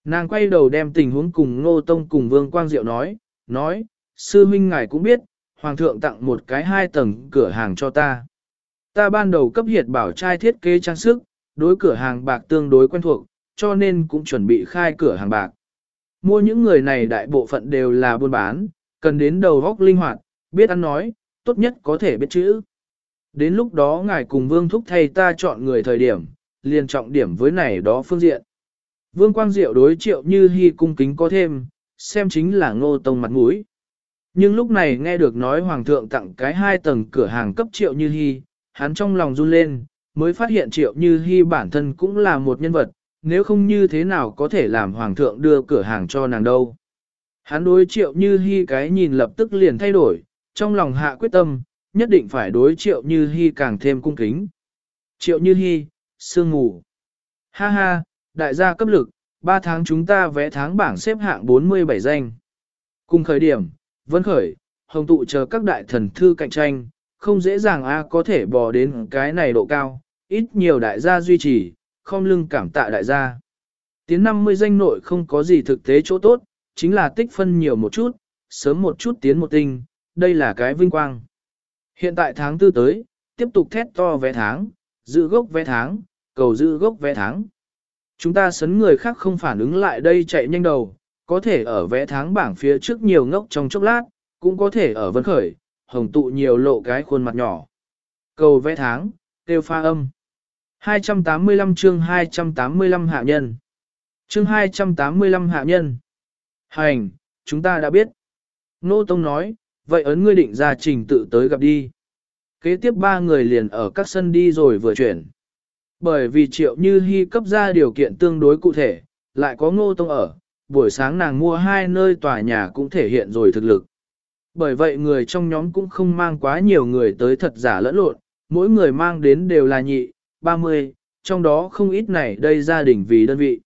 Nàng quay đầu đem tình huống cùng Ngô Tông cùng Vương Quang Diệu nói, nói, sư huynh ngài cũng biết, Hoàng thượng tặng một cái hai tầng cửa hàng cho ta. Ta ban đầu cấp hiệt bảo trai thiết kế trang sức, đối cửa hàng bạc tương đối quen thuộc, cho nên cũng chuẩn bị khai cửa hàng bạc. Mua những người này đại bộ phận đều là buôn bán, cần đến đầu góc linh hoạt, biết ăn nói, tốt nhất có thể biết chữ. Đến lúc đó ngài cùng Vương Thúc thay ta chọn người thời điểm, liền trọng điểm với này đó phương diện. Vương Quang Diệu đối triệu như hy cung kính có thêm, xem chính là ngô tông mặt mũi. Nhưng lúc này nghe được nói Hoàng thượng tặng cái hai tầng cửa hàng cấp triệu như hy, hắn trong lòng run lên, mới phát hiện triệu như hy bản thân cũng là một nhân vật, nếu không như thế nào có thể làm Hoàng thượng đưa cửa hàng cho nàng đâu. Hắn đối triệu như hy cái nhìn lập tức liền thay đổi, trong lòng hạ quyết tâm, nhất định phải đối triệu như hy càng thêm cung kính. Triệu như hy, sương ngủ. Ha ha, đại gia cấp lực, 3 tháng chúng ta vẽ tháng bảng xếp hạng 47 danh. Cùng khởi điểm, vân khởi, hồng tụ chờ các đại thần thư cạnh tranh, không dễ dàng a có thể bò đến cái này độ cao, ít nhiều đại gia duy trì, không lưng cảm tạ đại gia. Tiến 50 danh nội không có gì thực tế chỗ tốt, chính là tích phân nhiều một chút, sớm một chút tiến một tinh, đây là cái vinh quang. Hiện tại tháng tư tới, tiếp tục thét to vé tháng, giữ gốc vé tháng, cầu giữ gốc vé tháng. Chúng ta sấn người khác không phản ứng lại đây chạy nhanh đầu, có thể ở vẽ tháng bảng phía trước nhiều ngốc trong chốc lát, cũng có thể ở vân khởi, hồng tụ nhiều lộ cái khuôn mặt nhỏ. Cầu vẽ tháng, tiêu pha âm. 285 chương 285 hạ nhân. Chương 285 hạ nhân. Hành, chúng ta đã biết. Nô Tông nói, vậy ấn ngươi định ra trình tự tới gặp đi. Kế tiếp ba người liền ở các sân đi rồi vừa chuyển. Bởi vì triệu như hy cấp ra điều kiện tương đối cụ thể, lại có ngô tông ở, buổi sáng nàng mua hai nơi tòa nhà cũng thể hiện rồi thực lực. Bởi vậy người trong nhóm cũng không mang quá nhiều người tới thật giả lẫn lộn, mỗi người mang đến đều là nhị, 30, trong đó không ít này đây gia đình vì đơn vị.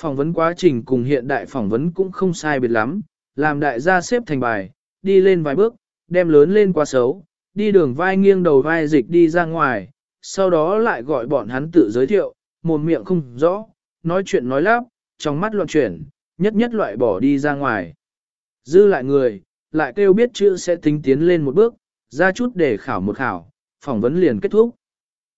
Phỏng vấn quá trình cùng hiện đại phỏng vấn cũng không sai biệt lắm, làm đại gia xếp thành bài, đi lên vài bước, đem lớn lên quá xấu, đi đường vai nghiêng đầu vai dịch đi ra ngoài, sau đó lại gọi bọn hắn tự giới thiệu, mồm miệng không rõ, nói chuyện nói lắp, trong mắt loạn chuyển, nhất nhất loại bỏ đi ra ngoài. Dư lại người, lại kêu biết chữ sẽ tính tiến lên một bước, ra chút để khảo một khảo, phỏng vấn liền kết thúc.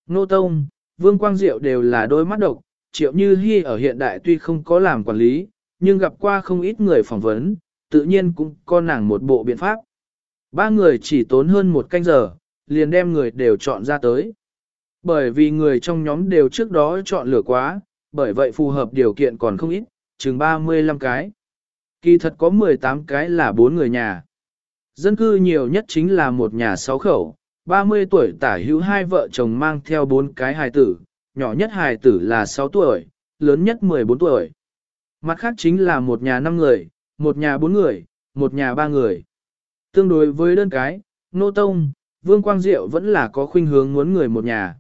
Nô Tông, Vương Quang Diệu đều là đôi mắt độc, triệu như hy ở hiện đại tuy không có làm quản lý, nhưng gặp qua không ít người phỏng vấn, tự nhiên cũng có nàng một bộ biện pháp. Ba người chỉ tốn hơn một canh giờ, liền đem người đều chọn ra tới. Bởi vì người trong nhóm đều trước đó chọn lựa quá, bởi vậy phù hợp điều kiện còn không ít, chừng 35 cái. Kỳ thật có 18 cái là bốn người nhà. Dân cư nhiều nhất chính là một nhà sáu khẩu, 30 tuổi tả hữu hai vợ chồng mang theo bốn cái hài tử, nhỏ nhất hài tử là 6 tuổi, lớn nhất 14 tuổi. Mặt khác chính là một nhà năm người, một nhà bốn người, một nhà ba người. Tương đối với đơn cái, Nô Tông, Vương Quang Diệu vẫn là có khuynh hướng muốn người một nhà.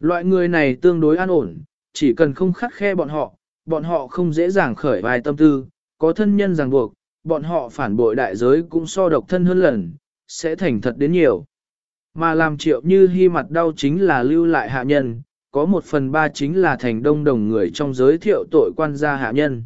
Loại người này tương đối an ổn, chỉ cần không khắt khe bọn họ, bọn họ không dễ dàng khởi vài tâm tư, có thân nhân ràng buộc, bọn họ phản bội đại giới cũng so độc thân hơn lần, sẽ thành thật đến nhiều. Mà làm triệu như hy mặt đau chính là lưu lại hạ nhân, có một phần ba chính là thành đông đồng người trong giới thiệu tội quan gia hạ nhân.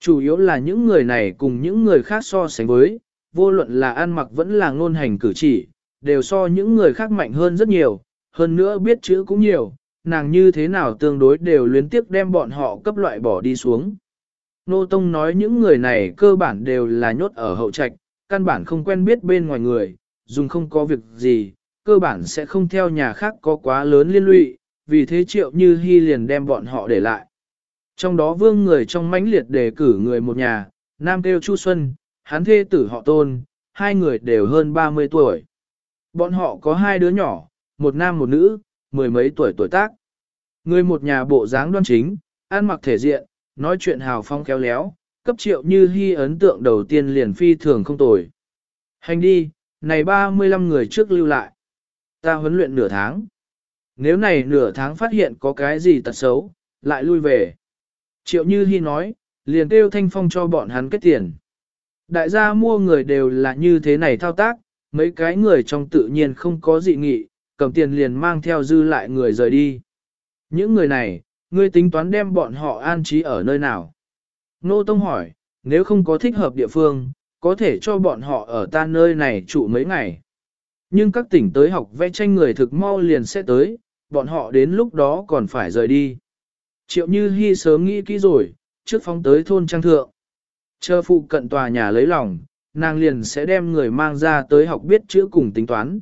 Chủ yếu là những người này cùng những người khác so sánh với, vô luận là ăn mặc vẫn là ngôn hành cử chỉ, đều so những người khác mạnh hơn rất nhiều, hơn nữa biết chữ cũng nhiều, nàng như thế nào tương đối đều luyến tiếc đem bọn họ cấp loại bỏ đi xuống. Nô Tông nói những người này cơ bản đều là nhốt ở hậu trạch, căn bản không quen biết bên ngoài người, dùng không có việc gì, cơ bản sẽ không theo nhà khác có quá lớn liên lụy, vì thế triệu như hy liền đem bọn họ để lại. Trong đó vương người trong mãnh liệt đề cử người một nhà, nam kêu Chu Xuân, hắn thê tử họ tôn, hai người đều hơn 30 tuổi. Bọn họ có hai đứa nhỏ, một nam một nữ, mười mấy tuổi tuổi tác. Người một nhà bộ dáng đoan chính, ăn mặc thể diện, nói chuyện hào phong khéo léo, cấp triệu như hy ấn tượng đầu tiên liền phi thường không tồi. Hành đi, này 35 người trước lưu lại. Ta huấn luyện nửa tháng. Nếu này nửa tháng phát hiện có cái gì tật xấu, lại lui về. Triệu Như Hi nói, liền kêu Thanh Phong cho bọn hắn kết tiền. Đại gia mua người đều là như thế này thao tác, mấy cái người trong tự nhiên không có dị nghị, cầm tiền liền mang theo dư lại người rời đi. Những người này, ngươi tính toán đem bọn họ an trí ở nơi nào? Nô Tông hỏi, nếu không có thích hợp địa phương, có thể cho bọn họ ở ta nơi này trụ mấy ngày. Nhưng các tỉnh tới học vẽ tranh người thực mau liền sẽ tới, bọn họ đến lúc đó còn phải rời đi. Triệu Như Hi sớm nghĩ kỹ rồi, trước phóng tới thôn trang thượng. Chờ phụ cận tòa nhà lấy lòng, nàng liền sẽ đem người mang ra tới học biết chữ cùng tính toán.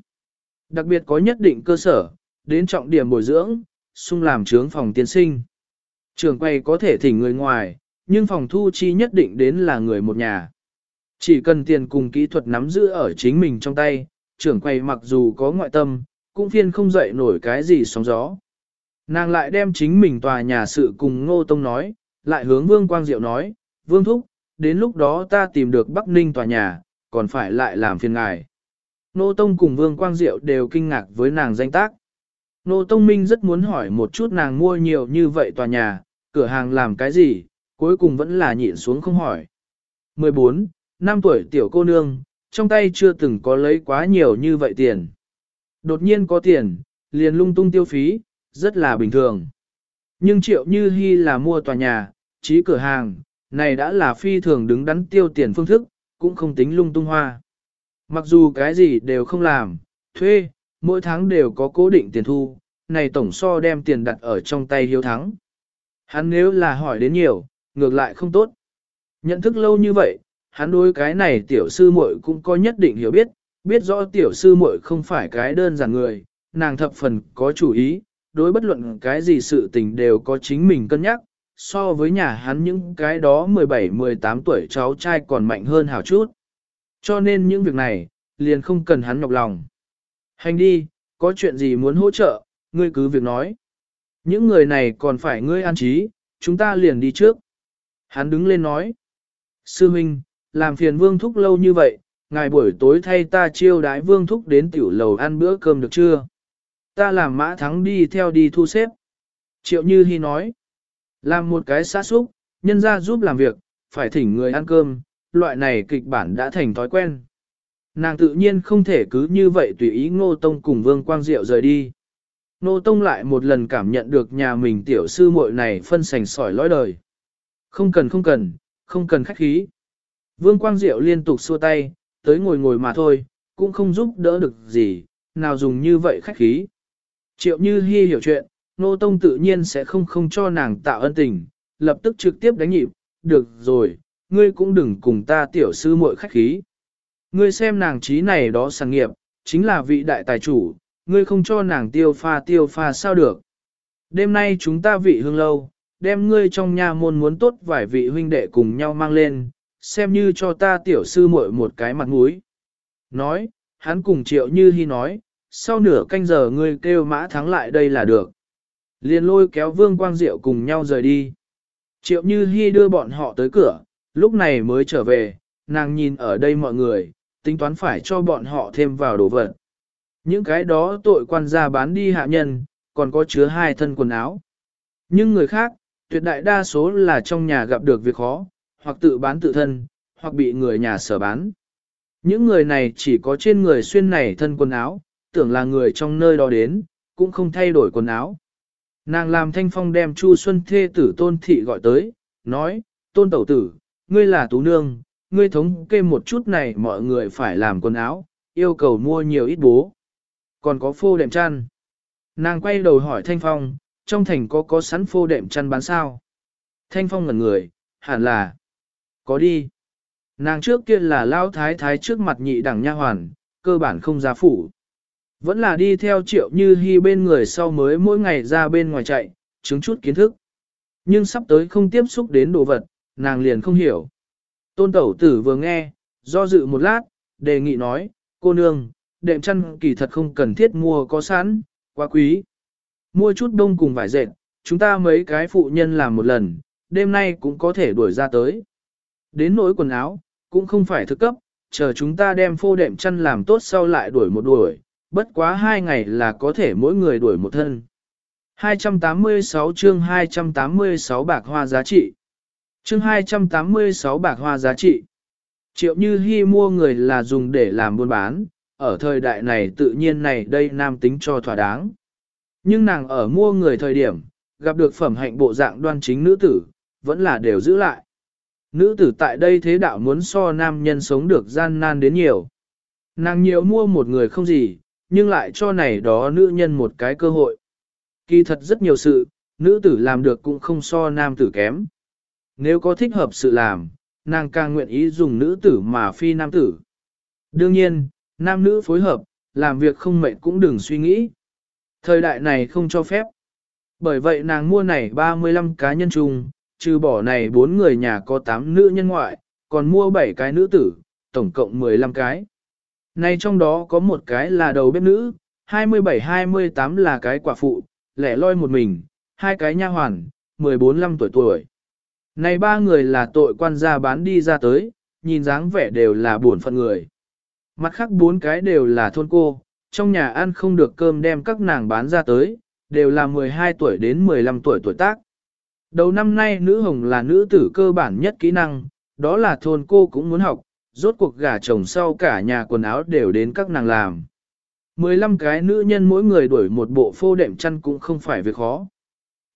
Đặc biệt có nhất định cơ sở, đến trọng điểm bồi dưỡng, xung làm trướng phòng tiên sinh. Trường quay có thể thỉnh người ngoài, nhưng phòng thu chi nhất định đến là người một nhà. Chỉ cần tiền cùng kỹ thuật nắm giữ ở chính mình trong tay, trưởng quay mặc dù có ngoại tâm, cũng phiên không dậy nổi cái gì sóng gió. Nàng lại đem chính mình tòa nhà sự cùng Ngô Tông nói, lại hướng Vương Quang Diệu nói, Vương Thúc, đến lúc đó ta tìm được Bắc Ninh tòa nhà, còn phải lại làm phiền ngài. Nô Tông cùng Vương Quang Diệu đều kinh ngạc với nàng danh tác. Nô Tông Minh rất muốn hỏi một chút nàng mua nhiều như vậy tòa nhà, cửa hàng làm cái gì, cuối cùng vẫn là nhịn xuống không hỏi. 14. Năm tuổi tiểu cô nương, trong tay chưa từng có lấy quá nhiều như vậy tiền. Đột nhiên có tiền, liền lung tung tiêu phí, rất là bình thường. Nhưng triệu như hy là mua tòa nhà, trí cửa hàng, này đã là phi thường đứng đắn tiêu tiền phương thức, cũng không tính lung tung hoa. Mặc dù cái gì đều không làm, thuê, mỗi tháng đều có cố định tiền thu, này tổng so đem tiền đặt ở trong tay hiếu thắng. Hắn nếu là hỏi đến nhiều, ngược lại không tốt. Nhận thức lâu như vậy, hắn đối cái này tiểu sư muội cũng có nhất định hiểu biết, biết rõ tiểu sư muội không phải cái đơn giản người, nàng thập phần có chủ ý, đối bất luận cái gì sự tình đều có chính mình cân nhắc, so với nhà hắn những cái đó 17-18 tuổi cháu trai còn mạnh hơn hào chút. Cho nên những việc này, liền không cần hắn nhọc lòng. Hành đi, có chuyện gì muốn hỗ trợ, ngươi cứ việc nói. Những người này còn phải ngươi an trí, chúng ta liền đi trước. Hắn đứng lên nói. Sư Minh, làm phiền vương thúc lâu như vậy, ngài buổi tối thay ta chiêu đái vương thúc đến tiểu lầu ăn bữa cơm được chưa? Ta làm mã thắng đi theo đi thu xếp. Triệu Như Hi nói. Làm một cái xa xúc, nhân ra giúp làm việc, phải thỉnh người ăn cơm, loại này kịch bản đã thành thói quen. Nàng tự nhiên không thể cứ như vậy tùy ý Ngô Tông cùng Vương Quang Diệu rời đi. Ngô Tông lại một lần cảm nhận được nhà mình tiểu sư muội này phân sành sỏi lõi đời. Không cần không cần, không cần khách khí. Vương Quang Diệu liên tục xua tay, tới ngồi ngồi mà thôi, cũng không giúp đỡ được gì, nào dùng như vậy khách khí. Triệu Như Hi hiểu chuyện, Nô Tông tự nhiên sẽ không không cho nàng tạo ân tình, lập tức trực tiếp đánh nhịp, được rồi, ngươi cũng đừng cùng ta tiểu sư muội khách khí. Ngươi xem nàng trí này đó sản nghiệp, chính là vị đại tài chủ, ngươi không cho nàng tiêu pha tiêu pha sao được. Đêm nay chúng ta vị hương lâu, đem ngươi trong nhà môn muốn tốt vài vị huynh đệ cùng nhau mang lên, xem như cho ta tiểu sư muội một cái mặt mũi. Nói, hắn cùng triệu như hy nói, sau nửa canh giờ ngươi kêu mã thắng lại đây là được. Liền lôi kéo vương quang diệu cùng nhau rời đi. Triệu như hy đưa bọn họ tới cửa, lúc này mới trở về, nàng nhìn ở đây mọi người, tính toán phải cho bọn họ thêm vào đồ vật. Những cái đó tội quan gia bán đi hạ nhân, còn có chứa hai thân quần áo. Nhưng người khác, tuyệt đại đa số là trong nhà gặp được việc khó, hoặc tự bán tự thân, hoặc bị người nhà sở bán. Những người này chỉ có trên người xuyên này thân quần áo, tưởng là người trong nơi đó đến, cũng không thay đổi quần áo. Nàng làm thanh phong đem Chu Xuân thê tử tôn thị gọi tới, nói, tôn tẩu tử, ngươi là tú nương, ngươi thống kê một chút này mọi người phải làm quần áo, yêu cầu mua nhiều ít bố. Còn có phô đệm chăn. Nàng quay đầu hỏi thanh phong, trong thành có có sẵn phô đệm chăn bán sao? Thanh phong ngẩn người, hẳn là, có đi. Nàng trước kia là lao thái thái trước mặt nhị đẳng nha hoàn, cơ bản không ra phủ. Vẫn là đi theo triệu như hy bên người sau mới mỗi ngày ra bên ngoài chạy, chứng chút kiến thức. Nhưng sắp tới không tiếp xúc đến đồ vật, nàng liền không hiểu. Tôn tẩu tử vừa nghe, do dự một lát, đề nghị nói, cô nương, đệm chăn kỳ thật không cần thiết mua có sẵn, quá quý. Mua chút đông cùng vải dệt, chúng ta mấy cái phụ nhân làm một lần, đêm nay cũng có thể đuổi ra tới. Đến nỗi quần áo, cũng không phải thực cấp, chờ chúng ta đem phô đệm chăn làm tốt sau lại đuổi một đuổi, bất quá hai ngày là có thể mỗi người đuổi một thân. 286 chương 286 bạc hoa giá trị. Chương 286 bạc hoa giá trị. Triệu Như Hi mua người là dùng để làm buôn bán, ở thời đại này tự nhiên này đây nam tính cho thỏa đáng. Nhưng nàng ở mua người thời điểm, gặp được phẩm hạnh bộ dạng đoan chính nữ tử, vẫn là đều giữ lại. nữ tử tại đây thế đạo muốn so nam nhân sống được gian nan đến nhiều. Nàng nhiều mua một người không gì, nhưng lại cho này đó nữ nhân một cái cơ hội. Kỳ thật rất nhiều sự, nữ tử làm được cũng không so nam tử kém. Nếu có thích hợp sự làm, nàng càng nguyện ý dùng nữ tử mà phi nam tử. Đương nhiên, nam nữ phối hợp, làm việc không mệnh cũng đừng suy nghĩ. Thời đại này không cho phép. Bởi vậy nàng mua này 35 cá nhân chung, trừ bỏ này 4 người nhà có 8 nữ nhân ngoại, còn mua 7 cái nữ tử, tổng cộng 15 cái. Này trong đó có một cái là đầu bếp nữ, 27-28 là cái quả phụ, lẻ loi một mình, hai cái nha hoàn, 14-15 tuổi tuổi. Này ba người là tội quan gia bán đi ra tới, nhìn dáng vẻ đều là buồn phận người. Mặt khác bốn cái đều là thôn cô, trong nhà ăn không được cơm đem các nàng bán ra tới, đều là 12 tuổi đến 15 tuổi tuổi tác. Đầu năm nay nữ hồng là nữ tử cơ bản nhất kỹ năng, đó là thôn cô cũng muốn học, rốt cuộc gả chồng sau cả nhà quần áo đều đến các nàng làm. 15 cái nữ nhân mỗi người đuổi một bộ phô đệm chăn cũng không phải việc khó.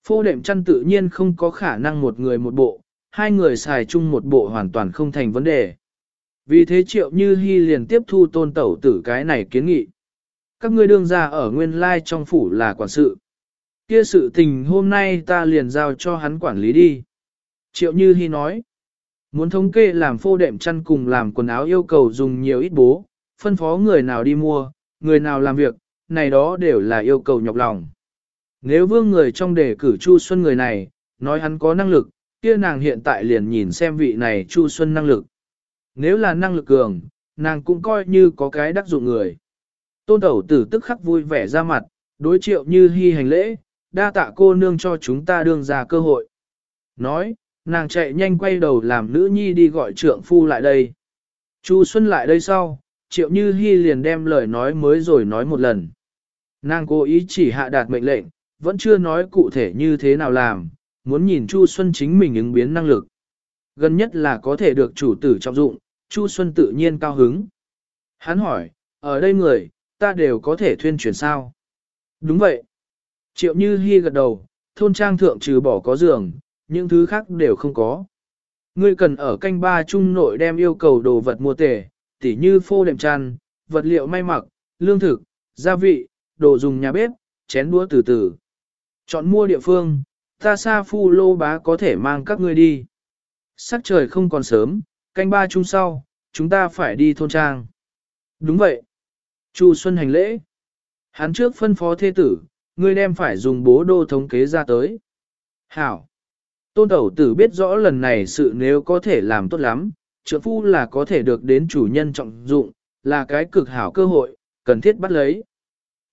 Phô đệm chăn tự nhiên không có khả năng một người một bộ, hai người xài chung một bộ hoàn toàn không thành vấn đề. Vì thế triệu như hy liền tiếp thu tôn tẩu tử cái này kiến nghị. Các ngươi đương ra ở nguyên lai trong phủ là quản sự. Kia sự tình hôm nay ta liền giao cho hắn quản lý đi. Triệu như hy nói. Muốn thống kê làm phô đệm chăn cùng làm quần áo yêu cầu dùng nhiều ít bố, phân phó người nào đi mua, người nào làm việc, này đó đều là yêu cầu nhọc lòng. Nếu vương người trong đề cử Chu Xuân người này, nói hắn có năng lực, kia nàng hiện tại liền nhìn xem vị này Chu Xuân năng lực. Nếu là năng lực cường, nàng cũng coi như có cái đắc dụng người. Tôn tẩu tử tức khắc vui vẻ ra mặt, đối triệu như hy hành lễ, đa tạ cô nương cho chúng ta đương ra cơ hội. Nói, nàng chạy nhanh quay đầu làm nữ nhi đi gọi trượng phu lại đây. Chu Xuân lại đây sau, triệu như hy liền đem lời nói mới rồi nói một lần. Nàng cố ý chỉ hạ đạt mệnh lệnh, vẫn chưa nói cụ thể như thế nào làm, muốn nhìn Chu Xuân chính mình ứng biến năng lực. Gần nhất là có thể được chủ tử trọng dụng, Chu Xuân tự nhiên cao hứng. Hắn hỏi, ở đây người, ta đều có thể thuyên chuyển sao? Đúng vậy. Triệu Như Hi gật đầu, thôn trang thượng trừ bỏ có giường, những thứ khác đều không có. Ngươi cần ở canh ba trung nội đem yêu cầu đồ vật mua tể, tỉ như phô đệm chăn, vật liệu may mặc, lương thực, gia vị, đồ dùng nhà bếp, chén đũa từ từ. Chọn mua địa phương, ta xa phu lô bá có thể mang các ngươi đi. Sắc trời không còn sớm, canh ba chung sau, chúng ta phải đi thôn trang. Đúng vậy. Chu Xuân hành lễ. Hắn trước phân phó thế tử, ngươi đem phải dùng bố đô thống kế ra tới. Hảo. Tôn tẩu tử biết rõ lần này sự nếu có thể làm tốt lắm, trợ phu là có thể được đến chủ nhân trọng dụng, là cái cực hảo cơ hội, cần thiết bắt lấy.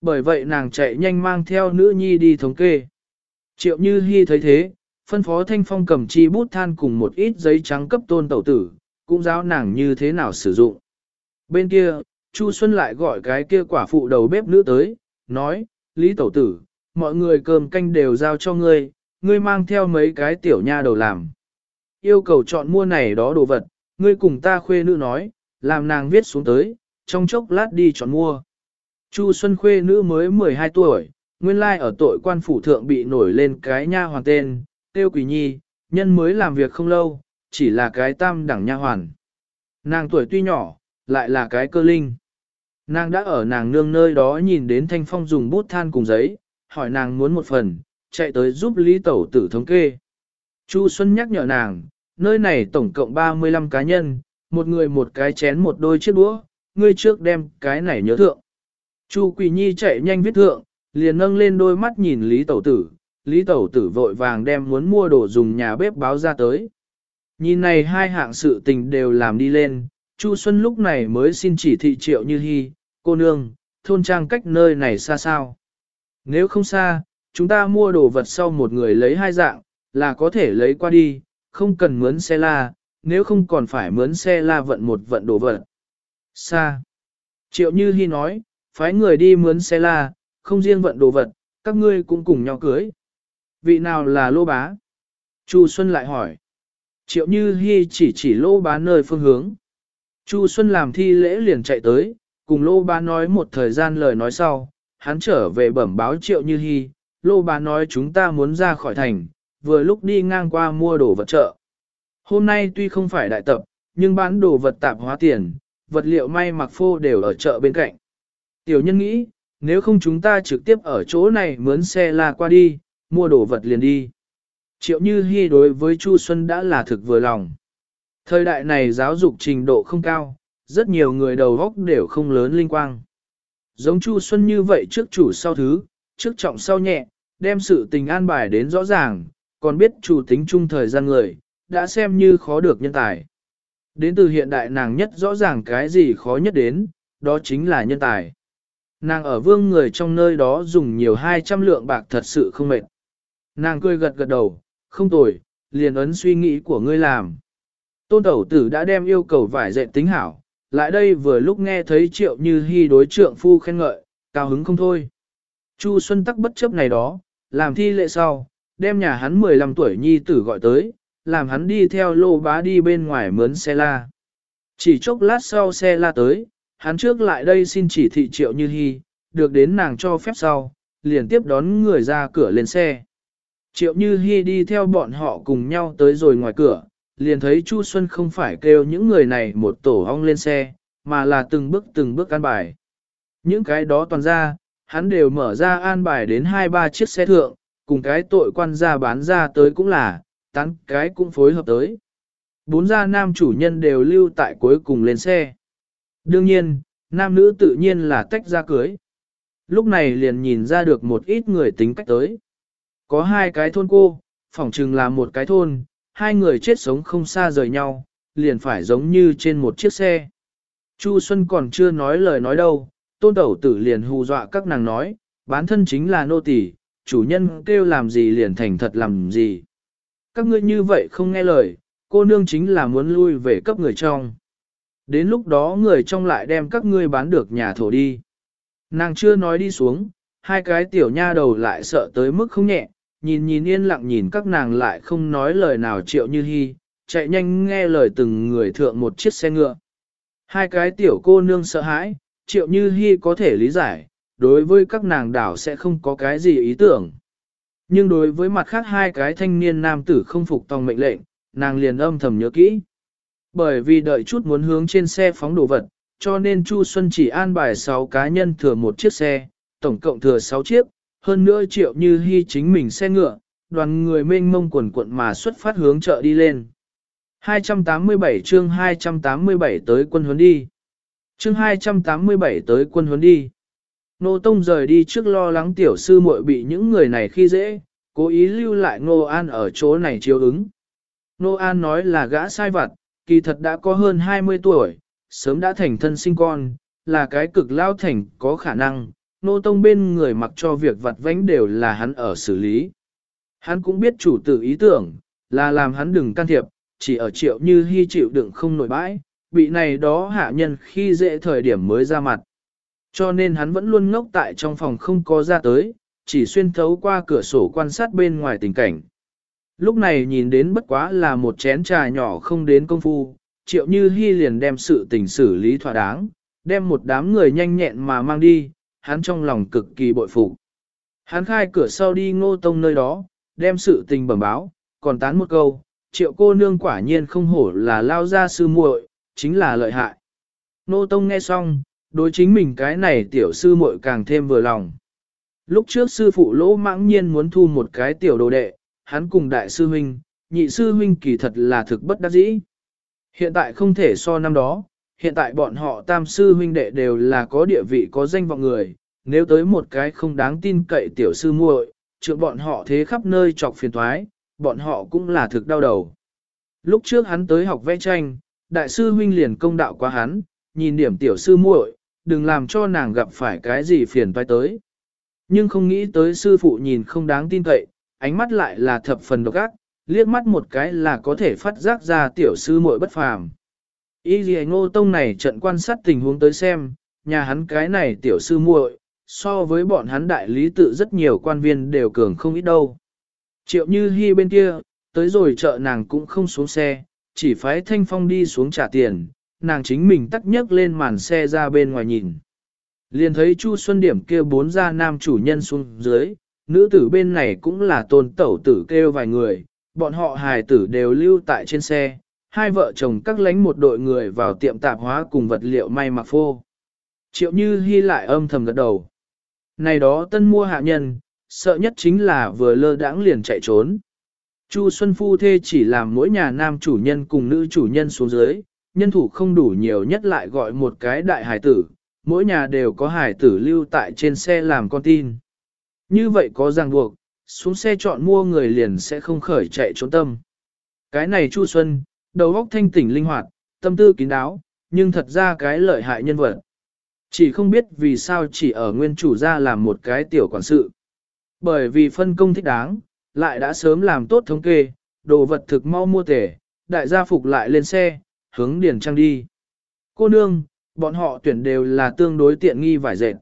Bởi vậy nàng chạy nhanh mang theo nữ nhi đi thống kê. Triệu Như Hi thấy thế, phân phó Thanh Phong cầm chi bút than cùng một ít giấy trắng cấp tôn tẩu tử, cũng giáo nàng như thế nào sử dụng. Bên kia, Chu Xuân lại gọi cái kia quả phụ đầu bếp nữ tới, nói, Lý tẩu tử, mọi người cơm canh đều giao cho ngươi, ngươi mang theo mấy cái tiểu nha đầu làm. Yêu cầu chọn mua này đó đồ vật, ngươi cùng ta khuê nữ nói, làm nàng viết xuống tới, trong chốc lát đi chọn mua. Chu Xuân khuê nữ mới 12 tuổi, nguyên lai ở tội quan phủ thượng bị nổi lên cái nha hoàn tên, tiêu quỷ nhi, nhân mới làm việc không lâu, chỉ là cái tam đẳng nha hoàn. Nàng tuổi tuy nhỏ, lại là cái cơ linh. Nàng đã ở nàng nương nơi đó nhìn đến thanh phong dùng bút than cùng giấy, hỏi nàng muốn một phần, chạy tới giúp Lý Tẩu tử thống kê. Chu Xuân nhắc nhở nàng, nơi này tổng cộng 35 cá nhân, một người một cái chén một đôi chiếc đũa, ngươi trước đem cái này nhớ thượng. Chu Quỳ Nhi chạy nhanh viết thượng, liền nâng lên đôi mắt nhìn Lý Tẩu Tử, Lý Tẩu Tử vội vàng đem muốn mua đồ dùng nhà bếp báo ra tới. Nhìn này hai hạng sự tình đều làm đi lên, Chu Xuân lúc này mới xin chỉ thị triệu như hy, cô nương, thôn trang cách nơi này xa sao. Nếu không xa, chúng ta mua đồ vật sau một người lấy hai dạng, là có thể lấy qua đi, không cần mướn xe la, nếu không còn phải mướn xe la vận một vận đồ vật. Xa. Triệu Như Hi nói, phái người đi mướn xe la, không riêng vận đồ vật, các ngươi cũng cùng nhau cưới. Vị nào là lô bá? Chu Xuân lại hỏi. Triệu Như Hi chỉ chỉ lô bá nơi phương hướng. Chu Xuân làm thi lễ liền chạy tới, cùng lô bá nói một thời gian lời nói sau, hắn trở về bẩm báo Triệu Như Hi, lô bá nói chúng ta muốn ra khỏi thành, vừa lúc đi ngang qua mua đồ vật chợ. Hôm nay tuy không phải đại tập, nhưng bán đồ vật tạp hóa tiền, vật liệu may mặc phô đều ở chợ bên cạnh. Tiểu nhân nghĩ, nếu không chúng ta trực tiếp ở chỗ này mướn xe la qua đi, mua đồ vật liền đi. Triệu Như Hi đối với Chu Xuân đã là thực vừa lòng. Thời đại này giáo dục trình độ không cao, rất nhiều người đầu óc đều không lớn linh quang. Giống Chu Xuân như vậy trước chủ sau thứ, trước trọng sau nhẹ, đem sự tình an bài đến rõ ràng, còn biết chủ tính chung thời gian người, đã xem như khó được nhân tài. Đến từ hiện đại nàng nhất rõ ràng cái gì khó nhất đến, đó chính là nhân tài. Nàng ở vương người trong nơi đó dùng nhiều 200 lượng bạc thật sự không mệt. Nàng cười gật gật đầu, không tồi, liền ấn suy nghĩ của ngươi làm. Tôn tẩu tử đã đem yêu cầu vải dệt tính hảo, lại đây vừa lúc nghe thấy triệu như hy đối trượng phu khen ngợi, cao hứng không thôi. Chu Xuân tắc bất chấp này đó, làm thi lệ sau, đem nhà hắn 15 tuổi nhi tử gọi tới, làm hắn đi theo lô bá đi bên ngoài mướn xe la. Chỉ chốc lát sau xe la tới, hắn trước lại đây xin chỉ thị triệu như hy, được đến nàng cho phép sau, liền tiếp đón người ra cửa lên xe. Triệu Như Hi đi theo bọn họ cùng nhau tới rồi ngoài cửa, liền thấy Chu Xuân không phải kêu những người này một tổ ong lên xe, mà là từng bước từng bước an bài. Những cái đó toàn ra, hắn đều mở ra an bài đến hai ba chiếc xe thượng, cùng cái tội quan gia bán ra tới cũng là, tán cái cũng phối hợp tới. Bốn gia nam chủ nhân đều lưu tại cuối cùng lên xe. Đương nhiên, nam nữ tự nhiên là tách ra cưới. Lúc này liền nhìn ra được một ít người tính cách tới. Có hai cái thôn cô, phỏng chừng là một cái thôn, hai người chết sống không xa rời nhau, liền phải giống như trên một chiếc xe. Chu Xuân còn chưa nói lời nói đâu, tôn tẩu tử liền hù dọa các nàng nói, bán thân chính là nô tỳ, chủ nhân kêu làm gì liền thành thật làm gì. Các ngươi như vậy không nghe lời, cô nương chính là muốn lui về cấp người trong. Đến lúc đó người trong lại đem các ngươi bán được nhà thổ đi. Nàng chưa nói đi xuống, hai cái tiểu nha đầu lại sợ tới mức không nhẹ, nhìn nhìn yên lặng nhìn các nàng lại không nói lời nào triệu như hy, chạy nhanh nghe lời từng người thượng một chiếc xe ngựa. Hai cái tiểu cô nương sợ hãi, triệu như hy có thể lý giải, đối với các nàng đảo sẽ không có cái gì ý tưởng. Nhưng đối với mặt khác hai cái thanh niên nam tử không phục tòng mệnh lệnh, nàng liền âm thầm nhớ kỹ. Bởi vì đợi chút muốn hướng trên xe phóng đồ vật, cho nên Chu Xuân chỉ an bài 6 cá nhân thừa một chiếc xe, tổng cộng thừa 6 chiếc, hơn nữa triệu như hy chính mình xe ngựa, đoàn người mênh mông quần quận mà xuất phát hướng chợ đi lên. 287 chương 287 tới quân huấn đi. Chương 287 tới quân huấn đi. Nô Tông rời đi trước lo lắng tiểu sư muội bị những người này khi dễ, cố ý lưu lại Ngô An ở chỗ này chiếu ứng. Nô An nói là gã sai vặt, kỳ thật đã có hơn 20 tuổi, sớm đã thành thân sinh con, là cái cực lao thành có khả năng, nô tông bên người mặc cho việc vặt vánh đều là hắn ở xử lý. Hắn cũng biết chủ tử ý tưởng, là làm hắn đừng can thiệp, chỉ ở triệu như hy chịu đựng không nổi bãi, bị này đó hạ nhân khi dễ thời điểm mới ra mặt. Cho nên hắn vẫn luôn ngốc tại trong phòng không có ra tới, chỉ xuyên thấu qua cửa sổ quan sát bên ngoài tình cảnh. Lúc này nhìn đến bất quá là một chén trà nhỏ không đến công phu, triệu như hy liền đem sự tình xử lý thỏa đáng, đem một đám người nhanh nhẹn mà mang đi, hắn trong lòng cực kỳ bội phục. Hắn khai cửa sau đi ngô tông nơi đó, đem sự tình bẩm báo, còn tán một câu, triệu cô nương quả nhiên không hổ là lao ra sư muội, chính là lợi hại. Ngô tông nghe xong, đối chính mình cái này tiểu sư muội càng thêm vừa lòng. Lúc trước sư phụ lỗ mãng nhiên muốn thu một cái tiểu đồ đệ, hắn cùng đại sư huynh, nhị sư huynh kỳ thật là thực bất đắc dĩ. Hiện tại không thể so năm đó, hiện tại bọn họ tam sư huynh đệ đều là có địa vị có danh vọng người, nếu tới một cái không đáng tin cậy tiểu sư muội, trượng bọn họ thế khắp nơi chọc phiền toái bọn họ cũng là thực đau đầu. Lúc trước hắn tới học vẽ tranh, đại sư huynh liền công đạo qua hắn, nhìn điểm tiểu sư muội, đừng làm cho nàng gặp phải cái gì phiền toái tới. Nhưng không nghĩ tới sư phụ nhìn không đáng tin cậy, ánh mắt lại là thập phần độc ác, liếc mắt một cái là có thể phát giác ra tiểu sư muội bất phàm. Y gì ngô tông này trận quan sát tình huống tới xem, nhà hắn cái này tiểu sư muội, so với bọn hắn đại lý tự rất nhiều quan viên đều cường không ít đâu. Triệu như hy bên kia, tới rồi chợ nàng cũng không xuống xe, chỉ phái thanh phong đi xuống trả tiền, nàng chính mình tắt nhấc lên màn xe ra bên ngoài nhìn. Liền thấy Chu Xuân Điểm kia bốn gia nam chủ nhân xuống dưới, nữ tử bên này cũng là tôn tẩu tử kêu vài người, bọn họ hài tử đều lưu tại trên xe, hai vợ chồng các lánh một đội người vào tiệm tạp hóa cùng vật liệu may mặc phô. Triệu Như Hi lại âm thầm gật đầu. Này đó tân mua hạ nhân, sợ nhất chính là vừa lơ đãng liền chạy trốn. Chu Xuân Phu thê chỉ làm mỗi nhà nam chủ nhân cùng nữ chủ nhân xuống dưới, nhân thủ không đủ nhiều nhất lại gọi một cái đại hải tử, mỗi nhà đều có hải tử lưu tại trên xe làm con tin. Như vậy có ràng buộc, xuống xe chọn mua người liền sẽ không khởi chạy trốn tâm. Cái này Chu Xuân, đầu óc thanh tỉnh linh hoạt, tâm tư kín đáo, nhưng thật ra cái lợi hại nhân vật. Chỉ không biết vì sao chỉ ở nguyên chủ gia làm một cái tiểu quản sự. Bởi vì phân công thích đáng, lại đã sớm làm tốt thống kê, đồ vật thực mau mua tể, đại gia phục lại lên xe, hướng điền trang đi. Cô nương, bọn họ tuyển đều là tương đối tiện nghi vải dệt.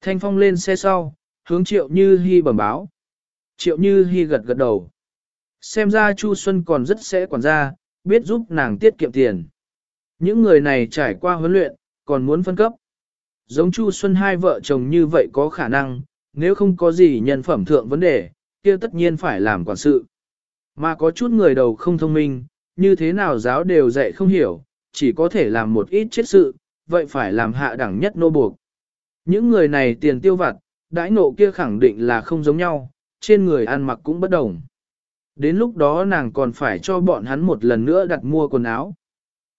Thanh phong lên xe sau, hướng triệu như hy bẩm báo. Triệu như hy gật gật đầu. Xem ra Chu Xuân còn rất sẽ quản gia, biết giúp nàng tiết kiệm tiền. Những người này trải qua huấn luyện, còn muốn phân cấp. Giống Chu Xuân hai vợ chồng như vậy có khả năng, nếu không có gì nhân phẩm thượng vấn đề, kia tất nhiên phải làm quản sự. Mà có chút người đầu không thông minh, như thế nào giáo đều dạy không hiểu, chỉ có thể làm một ít chết sự, vậy phải làm hạ đẳng nhất nô buộc. Những người này tiền tiêu vặt, đãi nộ kia khẳng định là không giống nhau, trên người ăn mặc cũng bất đồng. Đến lúc đó nàng còn phải cho bọn hắn một lần nữa đặt mua quần áo.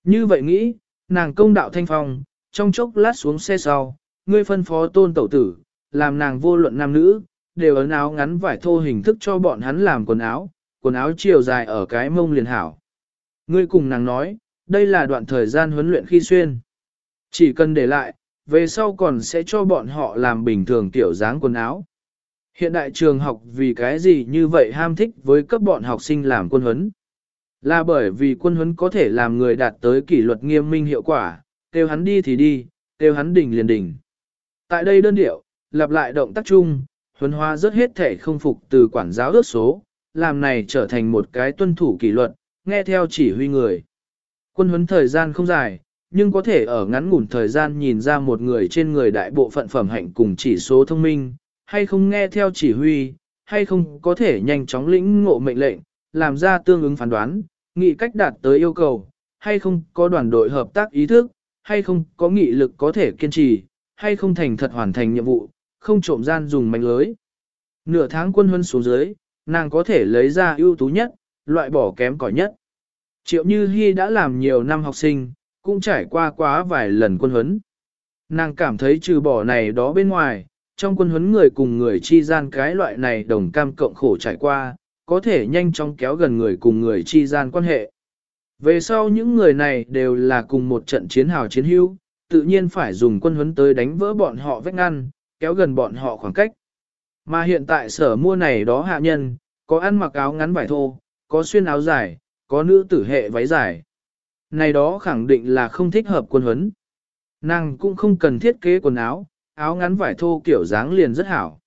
Như vậy nghĩ, nàng công đạo thanh phong, trong chốc lát xuống xe sau, ngươi phân phó tôn tẩu tử, làm nàng vô luận nam nữ, đều ấn áo ngắn vải thô hình thức cho bọn hắn làm quần áo, quần áo chiều dài ở cái mông liền hảo. Ngươi cùng nàng nói, đây là đoạn thời gian huấn luyện khi xuyên. Chỉ cần để lại, về sau còn sẽ cho bọn họ làm bình thường tiểu dáng quần áo. Hiện đại trường học vì cái gì như vậy ham thích với các bọn học sinh làm quân huấn? Là bởi vì quân huấn có thể làm người đạt tới kỷ luật nghiêm minh hiệu quả, kêu hắn đi thì đi, kêu hắn đỉnh liền đỉnh. Tại đây đơn điệu, lặp lại động tác chung, huấn hóa rất hết thể không phục từ quản giáo ước số, làm này trở thành một cái tuân thủ kỷ luật, nghe theo chỉ huy người. Quân huấn thời gian không dài, nhưng có thể ở ngắn ngủn thời gian nhìn ra một người trên người đại bộ phận phẩm hạnh cùng chỉ số thông minh, hay không nghe theo chỉ huy, hay không có thể nhanh chóng lĩnh ngộ mệnh lệnh, làm ra tương ứng phán đoán, nghị cách đạt tới yêu cầu, hay không có đoàn đội hợp tác ý thức, hay không có nghị lực có thể kiên trì, hay không thành thật hoàn thành nhiệm vụ, không trộm gian dùng mạnh lưới. Nửa tháng quân huân xuống dưới, nàng có thể lấy ra ưu tú nhất, loại bỏ kém cỏi nhất. Triệu Như Hi đã làm nhiều năm học sinh, cũng trải qua quá vài lần quân huấn. Nàng cảm thấy trừ bỏ này đó bên ngoài, trong quân huấn người cùng người chi gian cái loại này đồng cam cộng khổ trải qua, có thể nhanh chóng kéo gần người cùng người chi gian quan hệ. Về sau những người này đều là cùng một trận chiến hào chiến hữu, tự nhiên phải dùng quân huấn tới đánh vỡ bọn họ vách ngăn, kéo gần bọn họ khoảng cách. Mà hiện tại sở mua này đó hạ nhân, có ăn mặc áo ngắn vải thô, có xuyên áo dài, có nữ tử hệ váy dài. Này đó khẳng định là không thích hợp quân huấn. Nàng cũng không cần thiết kế quần áo, áo ngắn vải thô kiểu dáng liền rất hảo.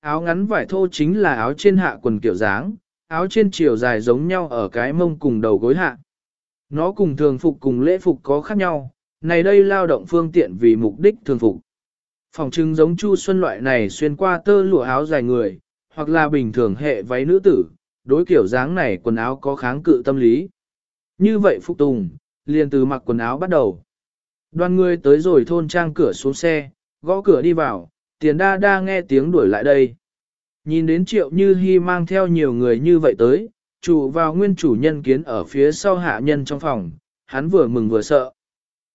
Áo ngắn vải thô chính là áo trên hạ quần kiểu dáng, áo trên chiều dài giống nhau ở cái mông cùng đầu gối hạ. Nó cùng thường phục cùng lễ phục có khác nhau, này đây lao động phương tiện vì mục đích thường phục. Phòng trưng giống Chu Xuân loại này xuyên qua tơ lụa áo dài người, hoặc là bình thường hệ váy nữ tử, đối kiểu dáng này quần áo có kháng cự tâm lý. Như vậy Phục Tùng, liền từ mặc quần áo bắt đầu. Đoàn người tới rồi thôn trang cửa xuống xe, gõ cửa đi vào, tiền đa đa nghe tiếng đuổi lại đây. Nhìn đến triệu như hy mang theo nhiều người như vậy tới, chủ vào nguyên chủ nhân kiến ở phía sau hạ nhân trong phòng, hắn vừa mừng vừa sợ.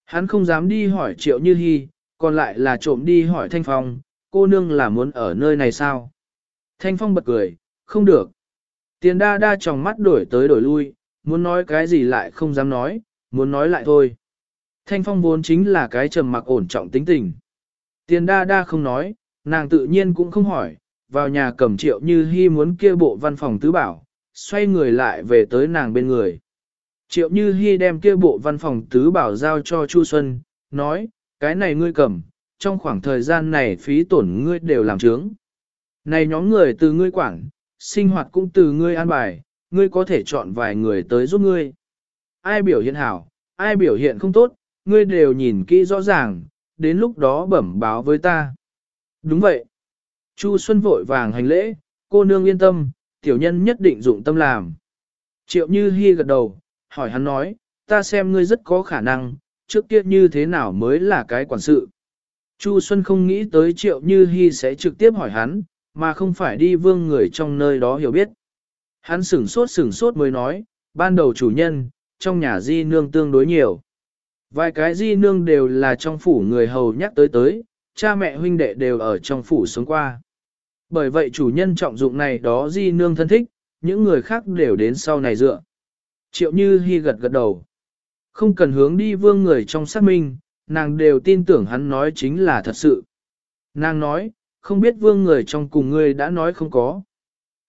Hắn không dám đi hỏi triệu như hy, còn lại là trộm đi hỏi thanh phong, cô nương là muốn ở nơi này sao? Thanh phong bật cười, không được. Tiền đa đa trong mắt đổi tới đổi lui, muốn nói cái gì lại không dám nói, muốn nói lại thôi. Thanh phong vốn chính là cái trầm mặc ổn trọng tính tình. Tiền đa đa không nói, nàng tự nhiên cũng không hỏi, vào nhà cầm triệu như hy muốn kia bộ văn phòng tứ bảo, xoay người lại về tới nàng bên người. Triệu như hy đem kia bộ văn phòng tứ bảo giao cho Chu Xuân, nói, cái này ngươi cầm, trong khoảng thời gian này phí tổn ngươi đều làm trướng. Này nhóm người từ ngươi quản, sinh hoạt cũng từ ngươi an bài, ngươi có thể chọn vài người tới giúp ngươi. Ai biểu hiện hảo, ai biểu hiện không tốt, ngươi đều nhìn kỹ rõ ràng, đến lúc đó bẩm báo với ta. Đúng vậy. Chu Xuân vội vàng hành lễ, cô nương yên tâm, tiểu nhân nhất định dụng tâm làm. Triệu Như Hi gật đầu, hỏi hắn nói, ta xem ngươi rất có khả năng, trước kia như thế nào mới là cái quản sự. Chu Xuân không nghĩ tới Triệu Như Hi sẽ trực tiếp hỏi hắn, mà không phải đi vương người trong nơi đó hiểu biết. Hắn sửng sốt sửng sốt mới nói, ban đầu chủ nhân, trong nhà di nương tương đối nhiều. Vài cái di nương đều là trong phủ người hầu nhắc tới tới, cha mẹ huynh đệ đều ở trong phủ sống qua. Bởi vậy chủ nhân trọng dụng này đó di nương thân thích, những người khác đều đến sau này dựa. Triệu Như Hi gật gật đầu. Không cần hướng đi vương người trong xác minh, nàng đều tin tưởng hắn nói chính là thật sự. Nàng nói, không biết vương người trong cùng ngươi đã nói không có.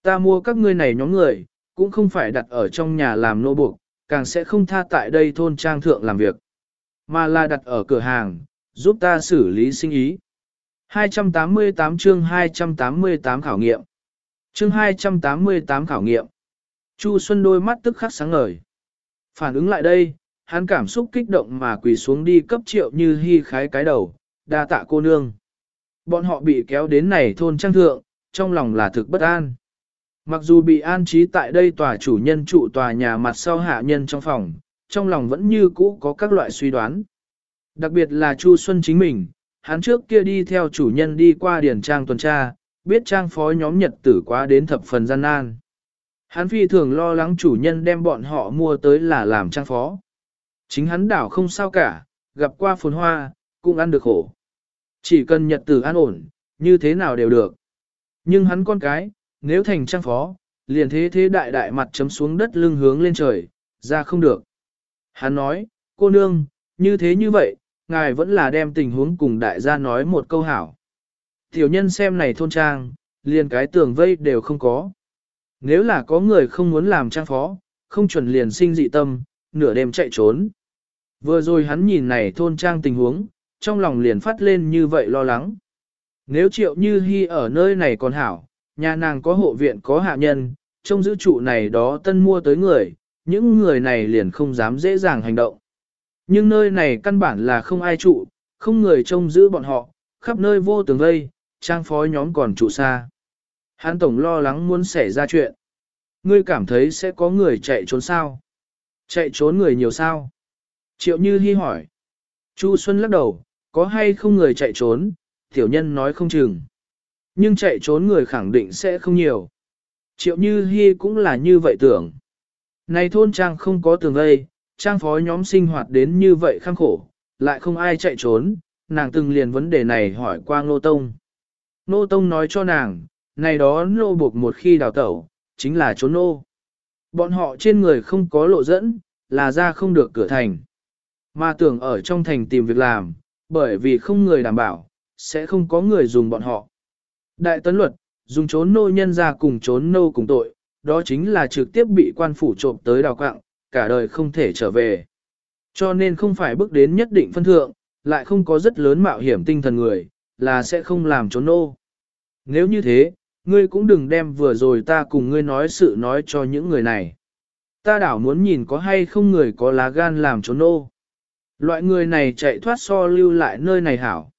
Ta mua các ngươi này nhóm người, cũng không phải đặt ở trong nhà làm nô buộc, càng sẽ không tha tại đây thôn trang thượng làm việc, mà là đặt ở cửa hàng, giúp ta xử lý sinh ý. 288 chương 288 khảo nghiệm. Chương 288 khảo nghiệm. Chu Xuân đôi mắt tức khắc sáng ngời. Phản ứng lại đây, hắn cảm xúc kích động mà quỳ xuống đi cấp triệu như hy khái cái đầu, đa tạ cô nương. Bọn họ bị kéo đến này thôn trang thượng, trong lòng là thực bất an. Mặc dù bị an trí tại đây tòa chủ nhân trụ tòa nhà mặt sau hạ nhân trong phòng, trong lòng vẫn như cũ có các loại suy đoán. Đặc biệt là Chu Xuân chính mình, hắn trước kia đi theo chủ nhân đi qua điển trang tuần tra, biết trang phó nhóm nhật tử quá đến thập phần gian nan. Hắn phi thường lo lắng chủ nhân đem bọn họ mua tới là làm trang phó. Chính hắn đảo không sao cả, gặp qua phồn hoa, cũng ăn được khổ. Chỉ cần nhật tử an ổn, như thế nào đều được. Nhưng hắn con cái, nếu thành trang phó, liền thế thế đại đại mặt chấm xuống đất lưng hướng lên trời, ra không được. Hắn nói, cô nương, như thế như vậy, ngài vẫn là đem tình huống cùng đại gia nói một câu hảo. Tiểu nhân xem này thôn trang, liền cái tường vây đều không có. Nếu là có người không muốn làm trang phó, không chuẩn liền sinh dị tâm, nửa đêm chạy trốn. Vừa rồi hắn nhìn này thôn trang tình huống, trong lòng liền phát lên như vậy lo lắng. Nếu triệu như hy ở nơi này còn hảo, nhà nàng có hộ viện có hạ nhân, trong giữ trụ này đó tân mua tới người, những người này liền không dám dễ dàng hành động. Nhưng nơi này căn bản là không ai trụ, không người trông giữ bọn họ, khắp nơi vô tường vây, trang phó nhóm còn trụ xa. Hán Tổng lo lắng muốn xảy ra chuyện. Ngươi cảm thấy sẽ có người chạy trốn sao? Chạy trốn người nhiều sao? Triệu Như Hi hỏi. Chu Xuân lắc đầu, có hay không người chạy trốn, tiểu nhân nói không chừng. Nhưng chạy trốn người khẳng định sẽ không nhiều. Triệu Như Hi cũng là như vậy tưởng. Này thôn trang không có tường vây, trang phó nhóm sinh hoạt đến như vậy khăng khổ, lại không ai chạy trốn, nàng từng liền vấn đề này hỏi qua Ngô Tông. Ngô Tông nói cho nàng, này đó nô buộc một khi đào tẩu, chính là trốn nô. Bọn họ trên người không có lộ dẫn, là ra không được cửa thành. Mà tưởng ở trong thành tìm việc làm, bởi vì không người đảm bảo, sẽ không có người dùng bọn họ. Đại tấn luật, dùng trốn nô nhân ra cùng trốn nô cùng tội, đó chính là trực tiếp bị quan phủ trộm tới đào quạng, cả đời không thể trở về. Cho nên không phải bước đến nhất định phân thượng, lại không có rất lớn mạo hiểm tinh thần người, là sẽ không làm trốn nô. Nếu như thế, ngươi cũng đừng đem vừa rồi ta cùng ngươi nói sự nói cho những người này. Ta đảo muốn nhìn có hay không người có lá gan làm trốn nô. Loại người này chạy thoát so lưu lại nơi này hảo.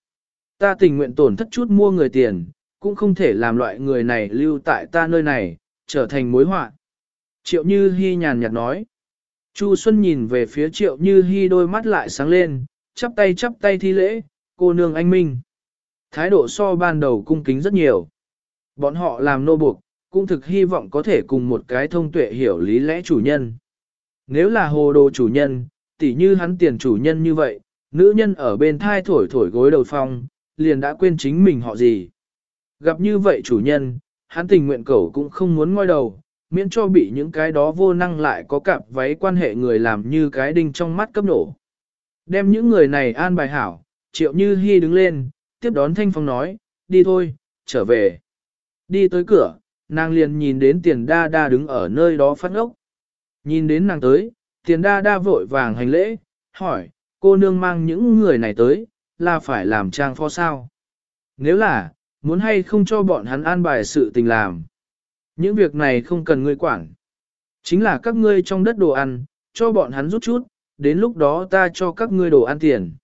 Ta tình nguyện tổn thất chút mua người tiền, cũng không thể làm loại người này lưu tại ta nơi này, trở thành mối họa. Triệu Như Hi nhàn nhạt nói. Chu Xuân nhìn về phía Triệu Như Hi đôi mắt lại sáng lên, chắp tay chắp tay thi lễ, cô nương anh minh. Thái độ so ban đầu cung kính rất nhiều. Bọn họ làm nô buộc, cũng thực hy vọng có thể cùng một cái thông tuệ hiểu lý lẽ chủ nhân. Nếu là hồ đồ chủ nhân, tỉ như hắn tiền chủ nhân như vậy, nữ nhân ở bên thai thổi thổi gối đầu phong, liền đã quên chính mình họ gì. Gặp như vậy chủ nhân, hắn tình nguyện cầu cũng không muốn ngoi đầu, miễn cho bị những cái đó vô năng lại có cặp váy quan hệ người làm như cái đinh trong mắt cấp nổ. Đem những người này an bài hảo, triệu như hy đứng lên, tiếp đón thanh phong nói, đi thôi, trở về. Đi tới cửa, nàng liền nhìn đến tiền đa đa đứng ở nơi đó phát ốc. Nhìn đến nàng tới, tiền đa đa vội vàng hành lễ, hỏi, cô nương mang những người này tới, là phải làm trang phó sao? Nếu là, muốn hay không cho bọn hắn an bài sự tình làm. Những việc này không cần ngươi quản. Chính là các ngươi trong đất đồ ăn, cho bọn hắn rút chút, đến lúc đó ta cho các ngươi đồ ăn tiền.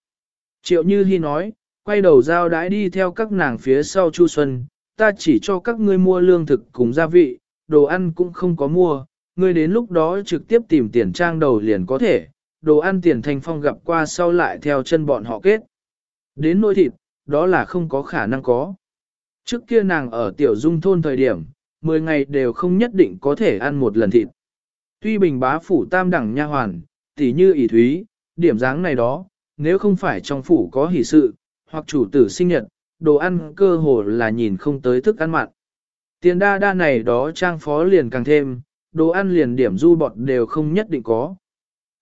Triệu Như Hi nói, quay đầu giao đãi đi theo các nàng phía sau Chu Xuân, ta chỉ cho các ngươi mua lương thực cùng gia vị, đồ ăn cũng không có mua, Ngươi đến lúc đó trực tiếp tìm tiền trang đầu liền có thể, đồ ăn tiền thành phong gặp qua sau lại theo chân bọn họ kết. Đến nỗi thịt, đó là không có khả năng có. Trước kia nàng ở tiểu dung thôn thời điểm, 10 ngày đều không nhất định có thể ăn một lần thịt. Tuy bình bá phủ tam đẳng nha hoàn, tỉ như ỷ thúy, điểm dáng này đó, nếu không phải trong phủ có hỷ sự, hoặc chủ tử sinh nhật, đồ ăn cơ hồ là nhìn không tới thức ăn mặn. Tiền đa đa này đó trang phó liền càng thêm, đồ ăn liền điểm du bọt đều không nhất định có.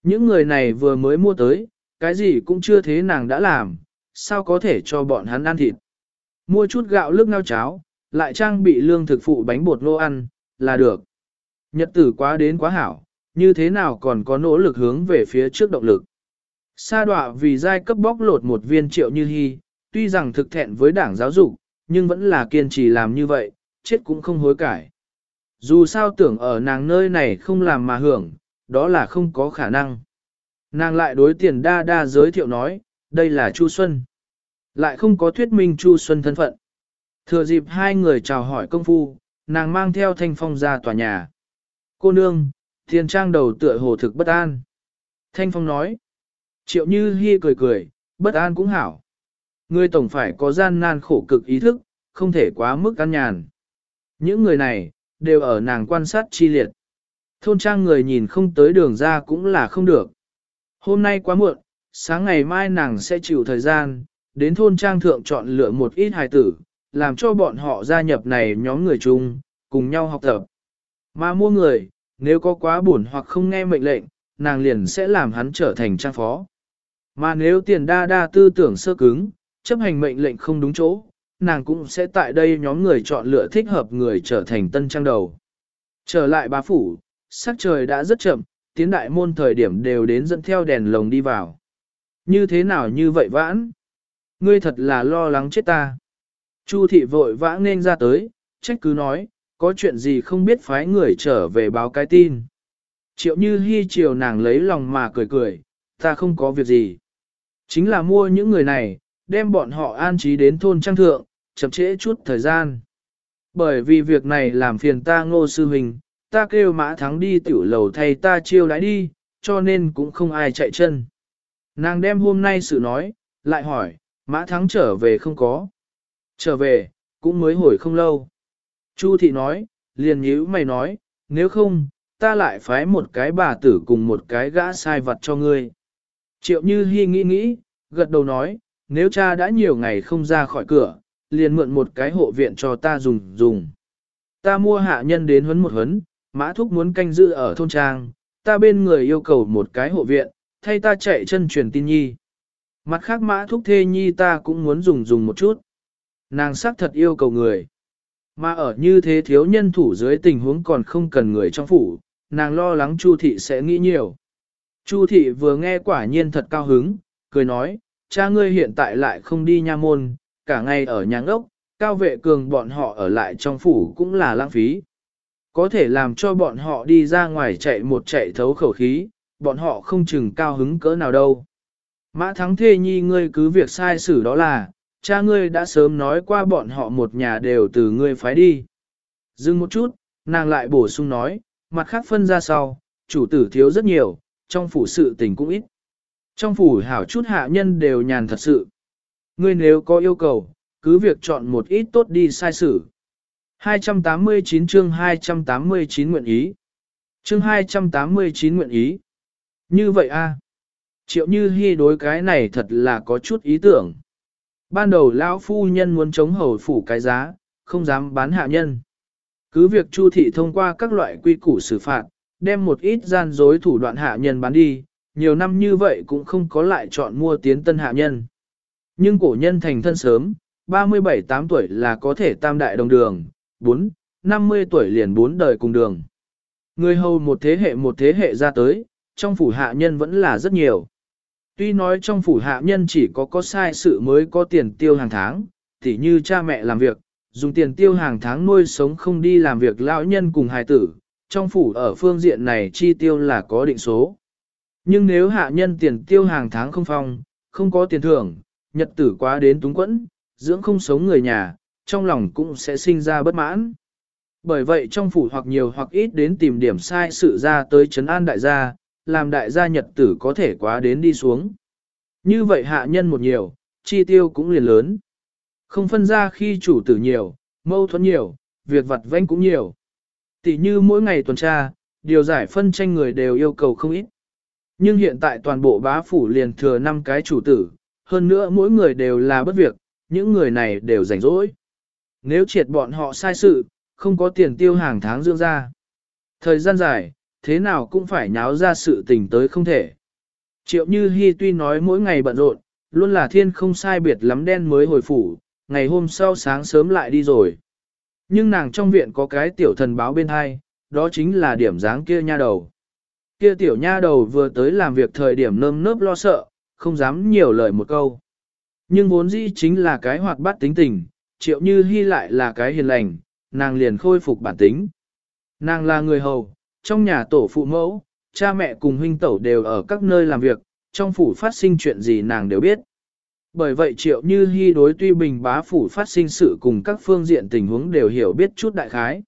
Những người này vừa mới mua tới, cái gì cũng chưa thế nàng đã làm, sao có thể cho bọn hắn ăn thịt. Mua chút gạo lức ngao cháo, lại trang bị lương thực phụ bánh bột lô ăn, là được. Nhật tử quá đến quá hảo, như thế nào còn có nỗ lực hướng về phía trước động lực. Sa đọa vì giai cấp bóc lột một viên triệu như hy, tuy rằng thực thẹn với đảng giáo dục, nhưng vẫn là kiên trì làm như vậy, chết cũng không hối cải. Dù sao tưởng ở nàng nơi này không làm mà hưởng, đó là không có khả năng. Nàng lại đối tiền đa đa giới thiệu nói, đây là Chu Xuân. Lại không có thuyết minh Chu Xuân thân phận. Thừa dịp hai người chào hỏi công phu, nàng mang theo thanh phong ra tòa nhà. Cô nương, Thiên trang đầu tựa hồ thực bất an. Thanh phong nói. Triệu như hi cười cười, bất an cũng hảo. Người tổng phải có gian nan khổ cực ý thức, không thể quá mức căn nhàn. Những người này, đều ở nàng quan sát chi liệt. Thôn trang người nhìn không tới đường ra cũng là không được. Hôm nay quá muộn, sáng ngày mai nàng sẽ chịu thời gian, đến thôn trang thượng chọn lựa một ít hài tử, làm cho bọn họ gia nhập này nhóm người chung, cùng nhau học tập. Mà mua người, nếu có quá buồn hoặc không nghe mệnh lệnh, nàng liền sẽ làm hắn trở thành trang phó. Mà nếu tiền đa đa tư tưởng sơ cứng, chấp hành mệnh lệnh không đúng chỗ, nàng cũng sẽ tại đây nhóm người chọn lựa thích hợp người trở thành tân trang đầu. Trở lại bá phủ, sắc trời đã rất chậm, tiến đại môn thời điểm đều đến dẫn theo đèn lồng đi vào. Như thế nào như vậy vãn? Ngươi thật là lo lắng chết ta. Chu thị vội vã nên ra tới, trách cứ nói, có chuyện gì không biết phái người trở về báo cái tin. Triệu như hy chiều nàng lấy lòng mà cười cười, ta không có việc gì. Chính là mua những người này, đem bọn họ an trí đến thôn trang thượng, chậm trễ chút thời gian. Bởi vì việc này làm phiền ta ngô sư hình, ta kêu mã thắng đi tiểu lầu thay ta chiêu lái đi, cho nên cũng không ai chạy chân. Nàng đem hôm nay sự nói, lại hỏi, mã thắng trở về không có. Trở về, cũng mới hồi không lâu. Chu thị nói, liền nhíu mày nói, nếu không, ta lại phái một cái bà tử cùng một cái gã sai vật cho ngươi. Triệu như Hi nghĩ nghĩ, gật đầu nói, nếu cha đã nhiều ngày không ra khỏi cửa, liền mượn một cái hộ viện cho ta dùng dùng. Ta mua hạ nhân đến huấn một huấn, mã thúc muốn canh giữ ở thôn trang, ta bên người yêu cầu một cái hộ viện, thay ta chạy chân truyền tin nhi. Mặt khác mã thúc thê nhi ta cũng muốn dùng dùng một chút. Nàng sắc thật yêu cầu người. Mà ở như thế thiếu nhân thủ dưới tình huống còn không cần người trong phủ, nàng lo lắng Chu thị sẽ nghĩ nhiều. Chu thị vừa nghe quả nhiên thật cao hứng, cười nói, cha ngươi hiện tại lại không đi nha môn, cả ngày ở nhà ngốc cao vệ cường bọn họ ở lại trong phủ cũng là lãng phí. Có thể làm cho bọn họ đi ra ngoài chạy một chạy thấu khẩu khí, bọn họ không chừng cao hứng cỡ nào đâu. Mã thắng thê nhi ngươi cứ việc sai xử đó là, cha ngươi đã sớm nói qua bọn họ một nhà đều từ ngươi phái đi. Dừng một chút, nàng lại bổ sung nói, mặt khác phân ra sau, chủ tử thiếu rất nhiều, trong phủ sự tình cũng ít. Trong phủ hảo chút hạ nhân đều nhàn thật sự. Ngươi nếu có yêu cầu, cứ việc chọn một ít tốt đi sai xử. 289 chương 289 nguyện ý. Chương 289 nguyện ý. Như vậy a Triệu Như hy đối cái này thật là có chút ý tưởng. Ban đầu lão phu nhân muốn chống hầu phủ cái giá, không dám bán hạ nhân. Cứ việc Chu thị thông qua các loại quy củ xử phạt, đem một ít gian dối thủ đoạn hạ nhân bán đi, nhiều năm như vậy cũng không có lại chọn mua tiến tân hạ nhân. Nhưng cổ nhân thành thân sớm, 37-8 tuổi là có thể tam đại đồng đường, 4, 50 tuổi liền bốn đời cùng đường. Người hầu một thế hệ một thế hệ ra tới, trong phủ hạ nhân vẫn là rất nhiều. Tuy nói trong phủ hạ nhân chỉ có có sai sự mới có tiền tiêu hàng tháng, thì như cha mẹ làm việc, dùng tiền tiêu hàng tháng nuôi sống không đi làm việc lão nhân cùng hài tử, trong phủ ở phương diện này chi tiêu là có định số. Nhưng nếu hạ nhân tiền tiêu hàng tháng không phong, không có tiền thưởng, nhật tử quá đến túng quẫn, dưỡng không sống người nhà, trong lòng cũng sẽ sinh ra bất mãn. Bởi vậy trong phủ hoặc nhiều hoặc ít đến tìm điểm sai sự ra tới chấn an đại gia, làm đại gia nhật tử có thể quá đến đi xuống. Như vậy hạ nhân một nhiều, chi tiêu cũng liền lớn. Không phân ra khi chủ tử nhiều, mâu thuẫn nhiều, việc vặt vãnh cũng nhiều. Tỷ như mỗi ngày tuần tra, điều giải phân tranh người đều yêu cầu không ít. Nhưng hiện tại toàn bộ bá phủ liền thừa 5 cái chủ tử, hơn nữa mỗi người đều là bất việc, những người này đều rảnh rỗi. Nếu triệt bọn họ sai sự, không có tiền tiêu hàng tháng dưỡng ra. Thời gian dài, thế nào cũng phải nháo ra sự tình tới không thể. Triệu Như Hi tuy nói mỗi ngày bận rộn, luôn là thiên không sai biệt lắm đen mới hồi phủ, ngày hôm sau sáng sớm lại đi rồi. Nhưng nàng trong viện có cái tiểu thần báo bên hai, đó chính là điểm dáng kia nha đầu. Kia tiểu nha đầu vừa tới làm việc thời điểm nơm nớp lo sợ, không dám nhiều lời một câu. Nhưng vốn dĩ chính là cái hoạt bát tính tình, triệu như hy lại là cái hiền lành, nàng liền khôi phục bản tính. Nàng là người hầu, trong nhà tổ phụ mẫu, cha mẹ cùng huynh tẩu đều ở các nơi làm việc, trong phủ phát sinh chuyện gì nàng đều biết. Bởi vậy triệu như hy đối tuy bình bá phủ phát sinh sự cùng các phương diện tình huống đều hiểu biết chút đại khái.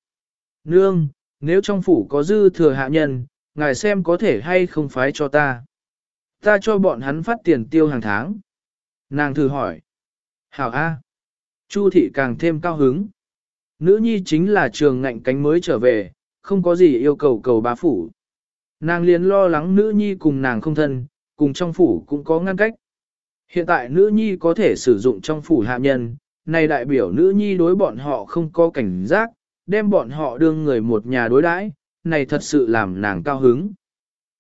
Nương, nếu trong phủ có dư thừa hạ nhân, ngài xem có thể hay không phái cho ta. Ta cho bọn hắn phát tiền tiêu hàng tháng. Nàng thử hỏi. Hảo A. Chu thị càng thêm cao hứng. Nữ nhi chính là trường ngạnh cánh mới trở về, không có gì yêu cầu cầu bá phủ. Nàng liền lo lắng nữ nhi cùng nàng không thân, cùng trong phủ cũng có ngăn cách. Hiện tại nữ nhi có thể sử dụng trong phủ hạ nhân, này đại biểu nữ nhi đối bọn họ không có cảnh giác, đem bọn họ đương người một nhà đối đãi, này thật sự làm nàng cao hứng.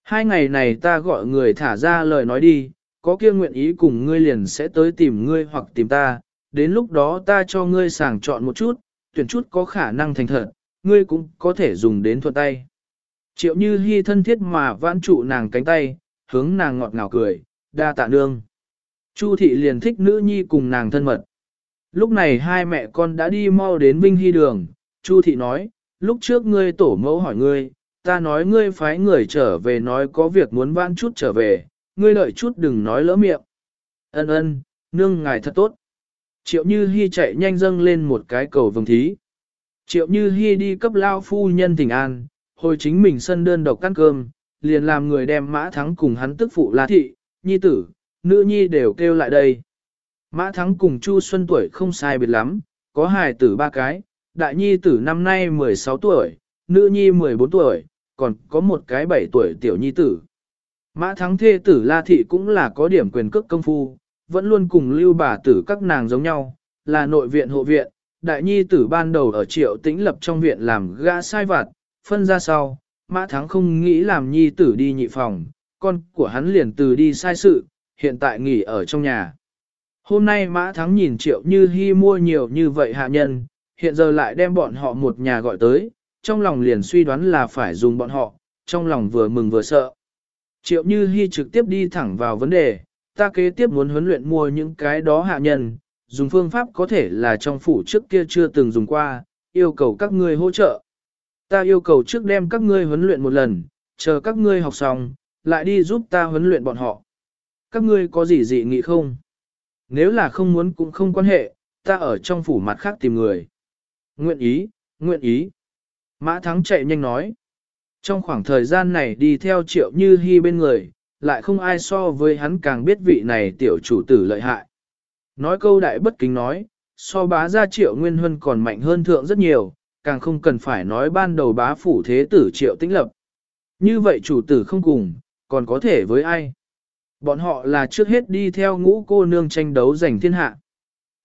Hai ngày này ta gọi người thả ra lời nói đi, có kia nguyện ý cùng ngươi liền sẽ tới tìm ngươi hoặc tìm ta, đến lúc đó ta cho ngươi sàng chọn một chút, tuyển chút có khả năng thành thật, ngươi cũng có thể dùng đến thuận tay. Triệu như hy thân thiết mà vãn trụ nàng cánh tay, hướng nàng ngọt ngào cười, đa tạ nương. Chu thị liền thích nữ nhi cùng nàng thân mật. Lúc này hai mẹ con đã đi mau đến Vinh Hy đường, Chu thị nói, lúc trước ngươi tổ mẫu hỏi ngươi, ta nói ngươi phái người trở về nói có việc muốn vãn chút trở về, ngươi đợi chút đừng nói lỡ miệng. Ân ân, nương ngài thật tốt. Triệu Như Hi chạy nhanh dâng lên một cái cầu vồng thí. Triệu Như Hi đi cấp lao phu nhân thỉnh an, hồi chính mình sân đơn độc ăn cơm, liền làm người đem mã thắng cùng hắn tức phụ La Thị, Nhi tử, nữ nhi đều kêu lại đây. Mã thắng cùng Chu Xuân tuổi không sai biệt lắm, có hài tử ba cái, đại nhi tử năm nay 16 tuổi, nữ nhi 14 tuổi, còn có một cái 7 tuổi tiểu nhi tử. Mã thắng thê tử La Thị cũng là có điểm quyền cước công phu, vẫn luôn cùng lưu bà tử các nàng giống nhau, là nội viện hộ viện, đại nhi tử ban đầu ở triệu tĩnh lập trong viện làm gã sai vặt, phân ra sau, mã thắng không nghĩ làm nhi tử đi nhị phòng, con của hắn liền từ đi sai sự, hiện tại nghỉ ở trong nhà. Hôm nay mã thắng nhìn triệu như hy mua nhiều như vậy hạ nhân, hiện giờ lại đem bọn họ một nhà gọi tới, trong lòng liền suy đoán là phải dùng bọn họ, trong lòng vừa mừng vừa sợ. Triệu Như Hi trực tiếp đi thẳng vào vấn đề, ta kế tiếp muốn huấn luyện mua những cái đó hạ nhân, dùng phương pháp có thể là trong phủ trước kia chưa từng dùng qua, yêu cầu các ngươi hỗ trợ. Ta yêu cầu trước đem các ngươi huấn luyện một lần, chờ các ngươi học xong, lại đi giúp ta huấn luyện bọn họ. Các ngươi có gì dị nghị không? Nếu là không muốn cũng không quan hệ, ta ở trong phủ mặt khác tìm người. Nguyện ý, nguyện ý. Mã Thắng chạy nhanh nói. Trong khoảng thời gian này đi theo triệu như hy bên người, lại không ai so với hắn càng biết vị này tiểu chủ tử lợi hại. Nói câu đại bất kính nói, so bá gia triệu nguyên huân còn mạnh hơn thượng rất nhiều, càng không cần phải nói ban đầu bá phủ thế tử triệu tĩnh lập. Như vậy chủ tử không cùng, còn có thể với ai? Bọn họ là trước hết đi theo ngũ cô nương tranh đấu giành thiên hạ.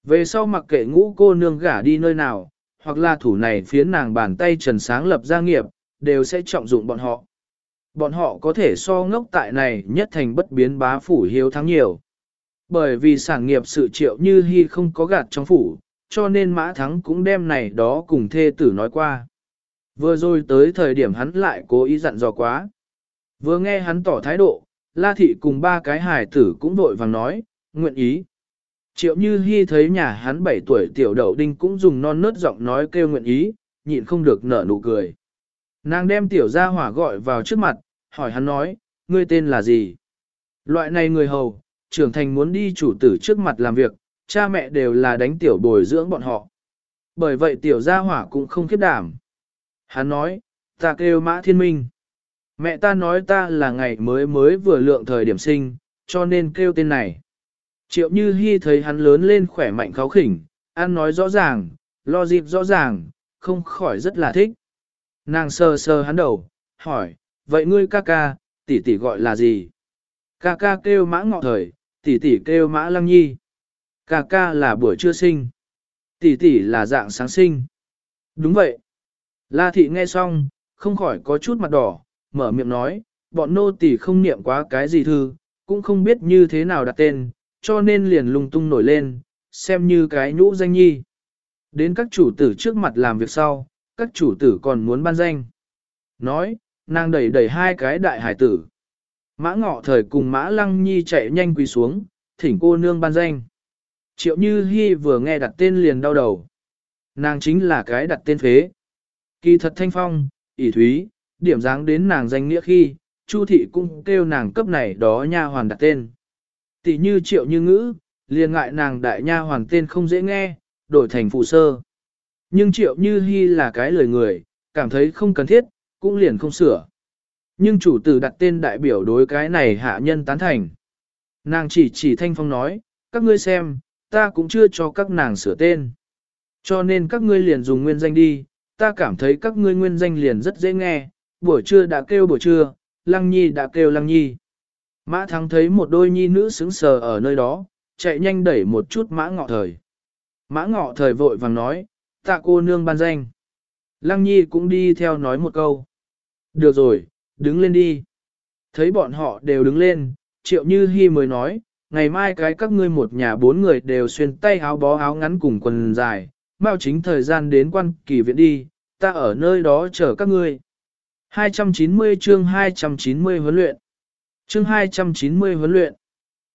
Về sau mặc kệ ngũ cô nương gả đi nơi nào, hoặc là thủ này phiến nàng bàn tay trần sáng lập gia nghiệp, đều sẽ trọng dụng bọn họ. Bọn họ có thể so ngốc tại này nhất thành bất biến bá phủ hiếu thắng nhiều. Bởi vì sản nghiệp sự triệu như hy không có gạt trong phủ, cho nên mã thắng cũng đem này đó cùng thê tử nói qua. Vừa rồi tới thời điểm hắn lại cố ý dặn dò quá. Vừa nghe hắn tỏ thái độ, La Thị cùng ba cái hài tử cũng vội vàng nói, nguyện ý. Triệu Như Hi thấy nhà hắn 7 tuổi tiểu đậu đinh cũng dùng non nớt giọng nói kêu nguyện ý, nhịn không được nở nụ cười. Nàng đem tiểu gia hỏa gọi vào trước mặt, hỏi hắn nói, ngươi tên là gì? Loại này người hầu, trưởng thành muốn đi chủ tử trước mặt làm việc, cha mẹ đều là đánh tiểu bồi dưỡng bọn họ. Bởi vậy tiểu gia hỏa cũng không khiếp đảm. Hắn nói, ta kêu mã thiên minh. Mẹ ta nói ta là ngày mới mới vừa lượng thời điểm sinh, cho nên kêu tên này. Triệu Như Hi thấy hắn lớn lên khỏe mạnh kháo khỉnh, ăn nói rõ ràng, lo dịp rõ ràng, không khỏi rất là thích. Nàng sờ sờ hắn đầu, hỏi, vậy ngươi ca ca, tỷ tỷ gọi là gì? Ca ca kêu mã ngọ thời, tỷ tỷ kêu mã lăng nhi. Ca ca là buổi trưa sinh. Tỷ tỷ là dạng sáng sinh. Đúng vậy. La thị nghe xong, không khỏi có chút mặt đỏ, mở miệng nói, bọn nô tỷ không niệm quá cái gì thư, cũng không biết như thế nào đặt tên, cho nên liền lung tung nổi lên, xem như cái nhũ danh nhi. Đến các chủ tử trước mặt làm việc sau, các chủ tử còn muốn ban danh. Nói, nàng đẩy đẩy hai cái đại hải tử. Mã ngọ thời cùng mã lăng nhi chạy nhanh quỳ xuống, thỉnh cô nương ban danh. Triệu Như Hi vừa nghe đặt tên liền đau đầu. Nàng chính là cái đặt tên phế. Kỳ thật thanh phong, ỷ thúy, điểm dáng đến nàng danh nghĩa khi, Chu thị cũng kêu nàng cấp này đó nha hoàn đặt tên. Tỷ như triệu như ngữ, liền ngại nàng đại nha hoàn tên không dễ nghe, đổi thành phụ sơ. Nhưng triệu như hy là cái lời người, cảm thấy không cần thiết, cũng liền không sửa. Nhưng chủ tử đặt tên đại biểu đối cái này hạ nhân tán thành. Nàng chỉ chỉ thanh phong nói, các ngươi xem, ta cũng chưa cho các nàng sửa tên. Cho nên các ngươi liền dùng nguyên danh đi, ta cảm thấy các ngươi nguyên danh liền rất dễ nghe, buổi trưa đã kêu buổi trưa, lăng nhi đã kêu lăng nhi. Mã thắng thấy một đôi nhi nữ sững sờ ở nơi đó, chạy nhanh đẩy một chút mã ngọ thời. Mã ngọ thời vội vàng nói, tạ cô nương ban danh. Lăng nhi cũng đi theo nói một câu. Được rồi, đứng lên đi. Thấy bọn họ đều đứng lên, triệu như hy mới nói, ngày mai cái các ngươi một nhà bốn người đều xuyên tay áo bó áo ngắn cùng quần dài, mau chính thời gian đến quan kỳ viện đi, ta ở nơi đó chờ các ngươi. 290 chương 290 huấn luyện Chương 290 huấn luyện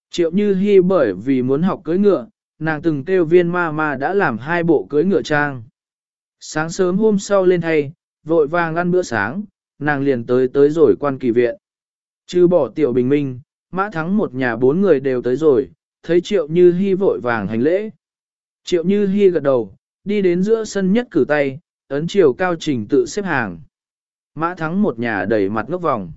Triệu Như Hi bởi vì muốn học cưỡi ngựa, nàng từng kêu viên ma ma đã làm hai bộ cưỡi ngựa trang. Sáng sớm hôm sau lên thay, vội vàng ăn bữa sáng, nàng liền tới tới rồi quan kỳ viện. Chứ bỏ tiểu bình minh, mã thắng một nhà bốn người đều tới rồi, thấy Triệu Như Hi vội vàng hành lễ. Triệu Như Hi gật đầu, đi đến giữa sân nhất cử tay, ấn chiều cao trình tự xếp hàng. Mã thắng một nhà đẩy mặt ngốc vòng.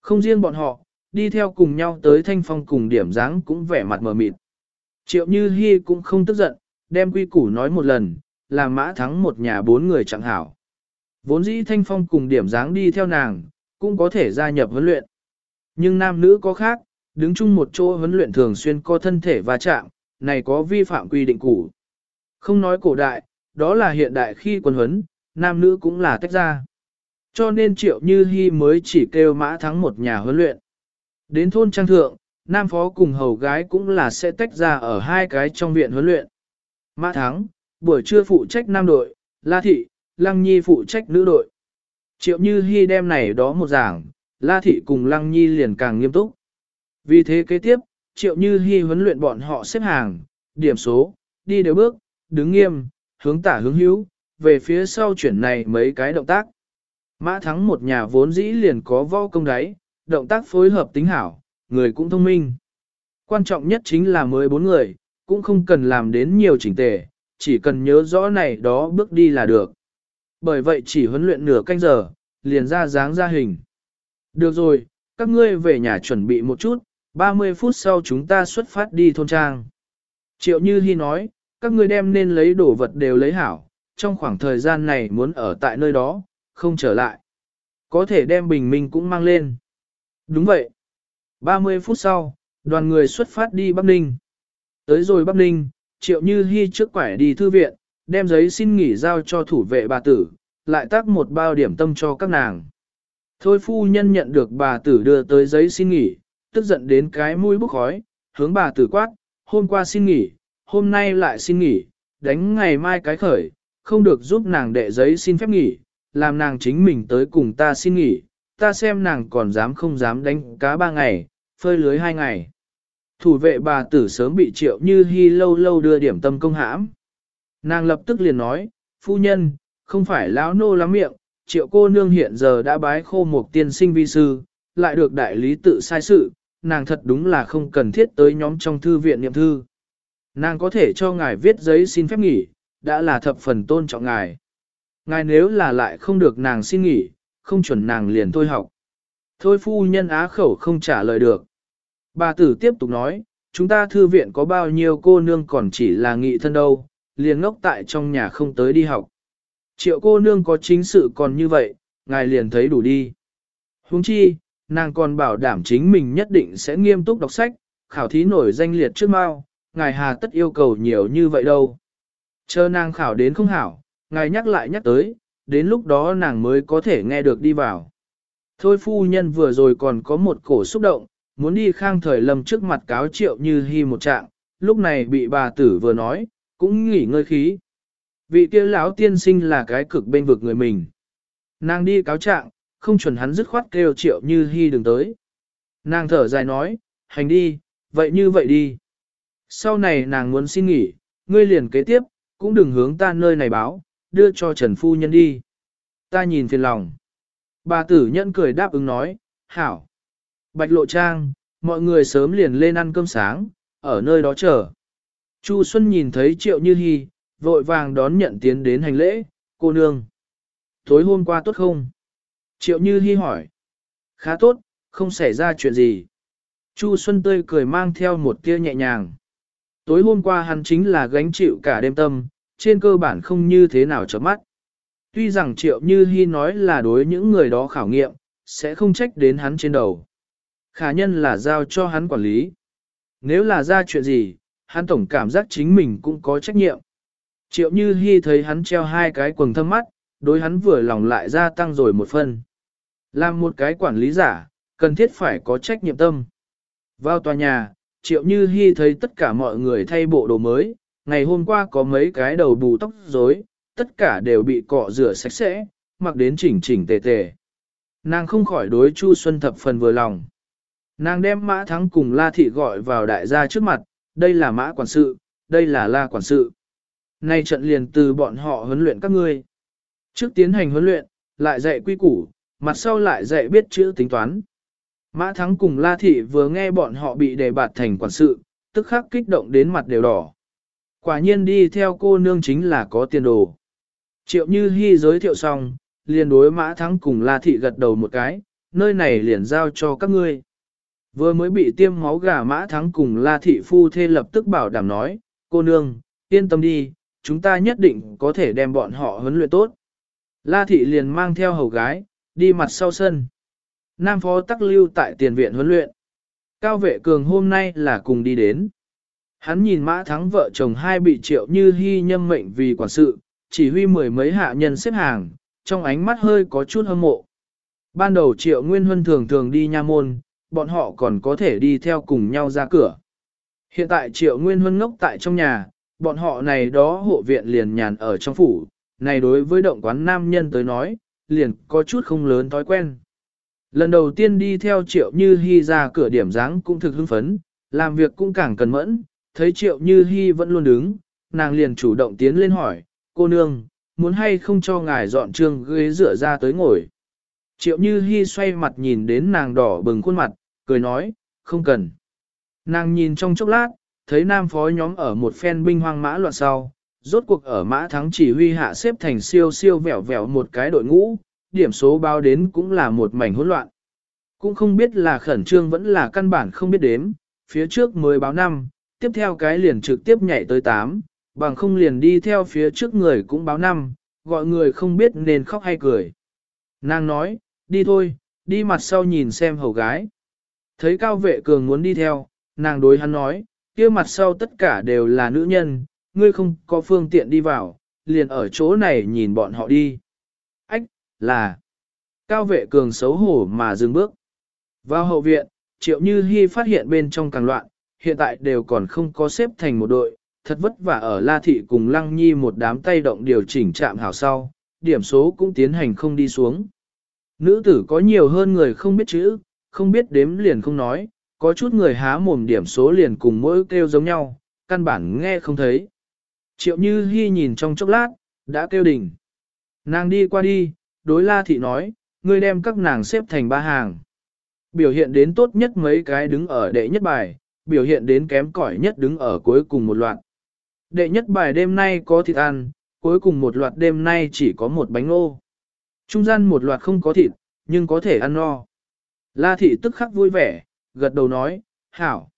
Không riêng bọn họ, đi theo cùng nhau tới thanh phong cùng điểm dáng cũng vẻ mặt mờ mịt. Triệu Như Hi cũng không tức giận, đem quy củ nói một lần, là mã thắng một nhà bốn người chẳng hảo. Vốn dĩ thanh phong cùng điểm dáng đi theo nàng, cũng có thể gia nhập huấn luyện. Nhưng nam nữ có khác, đứng chung một chỗ huấn luyện thường xuyên có thân thể va chạm, này có vi phạm quy định cũ. Không nói cổ đại, đó là hiện đại khi quân huấn, nam nữ cũng là tách ra. Cho nên triệu như hy mới chỉ kêu mã thắng một nhà huấn luyện. Đến thôn trang thượng, nam phó cùng hầu gái cũng là sẽ tách ra ở hai cái trong viện huấn luyện. Mã thắng, buổi trưa phụ trách nam đội, La Thị, Lăng Nhi phụ trách nữ đội. Triệu Như Hi đem này đó một giảng, La Thị cùng Lăng Nhi liền càng nghiêm túc. Vì thế kế tiếp, Triệu Như Hi huấn luyện bọn họ xếp hàng, điểm số, đi đều bước, đứng nghiêm, hướng tả hướng hữu, về phía sau chuyển này mấy cái động tác. Mã thắng một nhà vốn dĩ liền có võ công đáy, động tác phối hợp tính hảo, người cũng thông minh. Quan trọng nhất chính là mới bốn người, cũng không cần làm đến nhiều chỉnh tề, chỉ cần nhớ rõ này đó bước đi là được. Bởi vậy chỉ huấn luyện nửa canh giờ, liền ra dáng ra hình. Được rồi, các ngươi về nhà chuẩn bị một chút, 30 phút sau chúng ta xuất phát đi thôn trang. Triệu Như Hi nói, các ngươi đem nên lấy đồ vật đều lấy hảo, trong khoảng thời gian này muốn ở tại nơi đó, không trở lại. Có thể đem bình minh cũng mang lên. Đúng vậy. 30 phút sau, đoàn người xuất phát đi Bắc Ninh. Tới rồi Bắc Ninh, Triệu Như Hi trước quải đi thư viện, đem giấy xin nghỉ giao cho thủ vệ bà tử, lại tác một bao điểm tâm cho các nàng. Thôi phu nhân nhận được bà tử đưa tới giấy xin nghỉ, tức giận đến cái mũi bốc khói, hướng bà tử quát, hôm qua xin nghỉ, hôm nay lại xin nghỉ, đánh ngày mai cái khởi, không được giúp nàng đệ giấy xin phép nghỉ, làm nàng chính mình tới cùng ta xin nghỉ, ta xem nàng còn dám không dám đánh cá ba ngày, phơi lưới hai ngày. Thủ vệ bà tử sớm bị triệu như hy lâu lâu đưa điểm tâm công hãm. Nàng lập tức liền nói, phu nhân, không phải lão nô lắm miệng, triệu cô nương hiện giờ đã bái khô một tiên sinh vi sư, lại được đại lý tự sai sự, nàng thật đúng là không cần thiết tới nhóm trong thư viện niệm thư. Nàng có thể cho ngài viết giấy xin phép nghỉ, đã là thập phần tôn trọng ngài. Ngài nếu là lại không được nàng xin nghỉ, không chuẩn nàng liền thôi học. Thôi phu nhân á khẩu không trả lời được. Bà tử tiếp tục nói, chúng ta thư viện có bao nhiêu cô nương còn chỉ là nghị thân đâu, liền ngốc tại trong nhà không tới đi học. Triệu cô nương có chính sự còn như vậy, ngài liền thấy đủ đi. Huống chi, nàng còn bảo đảm chính mình nhất định sẽ nghiêm túc đọc sách, khảo thí nổi danh liệt trước mau, ngài hà tất yêu cầu nhiều như vậy đâu. Chờ nàng khảo đến không hảo, ngài nhắc lại nhắc tới, đến lúc đó nàng mới có thể nghe được đi vào. Thôi phu nhân vừa rồi còn có một cổ xúc động, muốn đi khang thời lâm trước mặt cáo triệu như hy một trạng, lúc này bị bà tử vừa nói, cũng nghỉ ngơi khí. Vị kia lão tiên sinh là cái cực bên vực người mình. Nàng đi cáo trạng, không chuẩn hắn dứt khoát kêu triệu như hy đừng tới. Nàng thở dài nói, hành đi, vậy như vậy đi. Sau này nàng muốn xin nghỉ, ngươi liền kế tiếp, cũng đừng hướng ta nơi này báo, đưa cho Trần Phu Nhân đi. Ta nhìn phiền lòng. Bà tử nhân cười đáp ứng nói, hảo. Bạch lộ trang, mọi người sớm liền lên ăn cơm sáng, ở nơi đó chờ. Chu Xuân nhìn thấy Triệu Như Hi, vội vàng đón nhận tiến đến hành lễ, cô nương. Tối hôm qua tốt không? Triệu Như Hi hỏi. Khá tốt, không xảy ra chuyện gì. Chu Xuân tươi cười mang theo một tia nhẹ nhàng. Tối hôm qua hắn chính là gánh chịu cả đêm tâm, trên cơ bản không như thế nào chấm mắt. Tuy rằng Triệu Như Hi nói là đối những người đó khảo nghiệm, sẽ không trách đến hắn trên đầu. Khả nhân là giao cho hắn quản lý. Nếu là ra chuyện gì, hắn tổng cảm giác chính mình cũng có trách nhiệm. Triệu Như Hi thấy hắn treo hai cái quần thâm mắt, đối hắn vừa lòng lại gia tăng rồi một phần. Làm một cái quản lý giả, cần thiết phải có trách nhiệm tâm. Vào tòa nhà, Triệu Như Hi thấy tất cả mọi người thay bộ đồ mới, ngày hôm qua có mấy cái đầu bù tóc rối, tất cả đều bị cọ rửa sạch sẽ, mặc đến chỉnh chỉnh tề tề. Nàng không khỏi đối Chu Xuân thập phần vừa lòng. Nàng đem mã thắng cùng La Thị gọi vào đại gia trước mặt, đây là mã quản sự, đây là La quản sự. Nay trận liền từ bọn họ huấn luyện các ngươi. Trước tiến hành huấn luyện, lại dạy quy củ, mặt sau lại dạy biết chữ tính toán. Mã Thắng cùng La Thị vừa nghe bọn họ bị đề bạt thành quản sự, tức khắc kích động đến mặt đều đỏ. Quả nhiên đi theo cô nương chính là có tiền đồ. Triệu Như Hi giới thiệu xong, liền đối Mã Thắng cùng La Thị gật đầu một cái, nơi này liền giao cho các ngươi. Vừa mới bị tiêm máu gà Mã Thắng cùng La Thị phu thê lập tức bảo đảm nói, cô nương, yên tâm đi, chúng ta nhất định có thể đem bọn họ huấn luyện tốt. La Thị liền mang theo hầu gái, đi mặt sau sân. Nam phó tắc lưu tại tiền viện huấn luyện. Cao vệ cường hôm nay là cùng đi đến. Hắn nhìn mã thắng vợ chồng hai bị triệu như hy nhâm mệnh vì quản sự, chỉ huy mười mấy hạ nhân xếp hàng, trong ánh mắt hơi có chút hâm mộ. Ban đầu triệu nguyên huân thường thường đi nha môn, bọn họ còn có thể đi theo cùng nhau ra cửa. Hiện tại triệu nguyên huân ngốc tại trong nhà, bọn họ này đó hộ viện liền nhàn ở trong phủ, này đối với động quán nam nhân tới nói, liền có chút không lớn thói quen. Lần đầu tiên đi theo triệu như hy ra cửa điểm dáng cũng thực hưng phấn, làm việc cũng càng cần mẫn, thấy triệu như hy vẫn luôn đứng, nàng liền chủ động tiến lên hỏi, cô nương, muốn hay không cho ngài dọn trương ghế rửa ra tới ngồi. Triệu như Hi xoay mặt nhìn đến nàng đỏ bừng khuôn mặt, cười nói, không cần. Nàng nhìn trong chốc lát, thấy nam phó nhóm ở một phen binh hoang mã loạn sau, rốt cuộc ở mã thắng chỉ huy hạ xếp thành siêu siêu vẹo vẹo một cái đội ngũ, điểm số báo đến cũng là một mảnh hỗn loạn. Cũng không biết là khẩn trương vẫn là căn bản không biết đếm, phía trước mới báo 5, tiếp theo cái liền trực tiếp nhảy tới 8, bằng không liền đi theo phía trước người cũng báo 5, gọi người không biết nên khóc hay cười. Nàng nói, đi thôi, đi mặt sau nhìn xem hầu gái. Thấy cao vệ cường muốn đi theo, nàng đối hắn nói, kia mặt sau tất cả đều là nữ nhân, ngươi không có phương tiện đi vào, liền ở chỗ này nhìn bọn họ đi. Ách, là. Cao vệ cường xấu hổ mà dừng bước. Vào hậu viện, triệu như hy phát hiện bên trong càng loạn, hiện tại đều còn không có xếp thành một đội, thật vất vả ở La Thị cùng Lăng Nhi một đám tay động điều chỉnh chạm hảo sau, điểm số cũng tiến hành không đi xuống. Nữ tử có nhiều hơn người không biết chữ, không biết đếm liền không nói, có chút người há mồm điểm số liền cùng mỗi kêu giống nhau, căn bản nghe không thấy. Triệu Như Hi nhìn trong chốc lát, đã kêu đỉnh. Nàng đi qua đi, đối La Thị nói, ngươi đem các nàng xếp thành ba hàng. Biểu hiện đến tốt nhất mấy cái đứng ở đệ nhất bài, biểu hiện đến kém cỏi nhất đứng ở cuối cùng một loạt. Đệ nhất bài đêm nay có thịt ăn, cuối cùng một loạt đêm nay chỉ có một bánh ngô. Trung gian một loạt không có thịt, nhưng có thể ăn no. La thị tức khắc vui vẻ, gật đầu nói, hảo.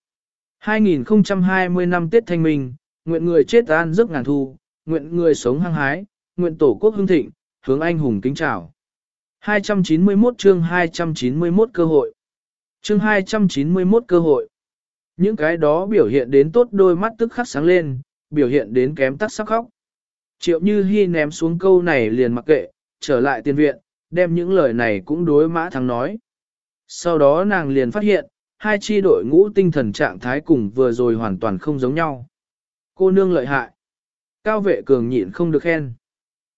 2020 năm Tết Thanh Minh, nguyện người chết an giấc ngàn thu, nguyện người sống hăng hái, nguyện tổ quốc hưng thịnh, hướng anh hùng kính chào. 291 chương 291 cơ hội. Chương 291 cơ hội. Những cái đó biểu hiện đến tốt đôi mắt tức khắc sáng lên, biểu hiện đến kém tắt sắc khóc. Triệu Như Hi ném xuống câu này liền mặc kệ, trở lại tiền viện, đem những lời này cũng đối mã thắng nói. Sau đó nàng liền phát hiện, hai chi đội ngũ tinh thần trạng thái cùng vừa rồi hoàn toàn không giống nhau. Cô nương lợi hại. Cao vệ cường nhịn không được khen.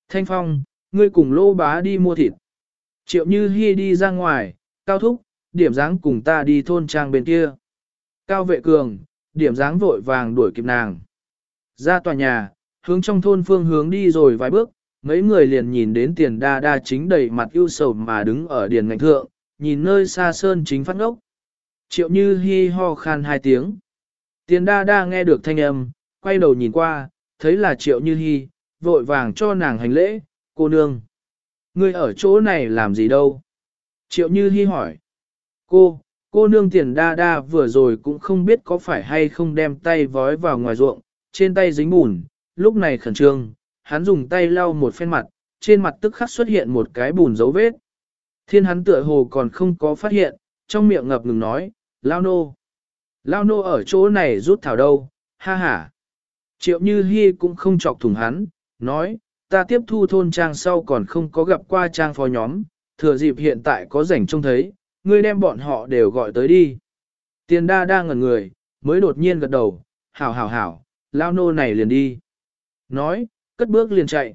Thanh Phong, ngươi cùng lô bá đi mua thịt. Triệu Như Hi đi ra ngoài, Cao Thúc, điểm dáng cùng ta đi thôn trang bên kia. Cao vệ cường, điểm dáng vội vàng đuổi kịp nàng. Ra tòa nhà, hướng trong thôn phương hướng đi rồi vài bước, mấy người liền nhìn đến tiền đa đa chính đầy mặt ưu sầu mà đứng ở điền ngành thượng, nhìn nơi xa sơn chính phát ngốc. Triệu như hi ho khan hai tiếng. Tiền đa đa nghe được thanh âm, quay đầu nhìn qua, thấy là triệu như hi, vội vàng cho nàng hành lễ, cô nương. Ngươi ở chỗ này làm gì đâu? Triệu như hi hỏi. Cô, cô nương tiền đa đa vừa rồi cũng không biết có phải hay không đem tay vói vào ngoài ruộng, trên tay dính bùn, lúc này khẩn trương, hắn dùng tay lau một phen mặt, trên mặt tức khắc xuất hiện một cái bùn dấu vết. Thiên hắn tựa hồ còn không có phát hiện, trong miệng ngập ngừng nói, lao nô. Lao nô ở chỗ này rút thảo đâu, ha ha. Triệu Như Hi cũng không chọc thủng hắn, nói, ta tiếp thu thôn trang sau còn không có gặp qua trang phó nhóm, thừa dịp hiện tại có rảnh trông thấy, ngươi đem bọn họ đều gọi tới đi. Tiền đa đang ngẩn người, mới đột nhiên gật đầu, hảo hảo hảo, lao nô này liền đi. Nói, cất bước liền chạy.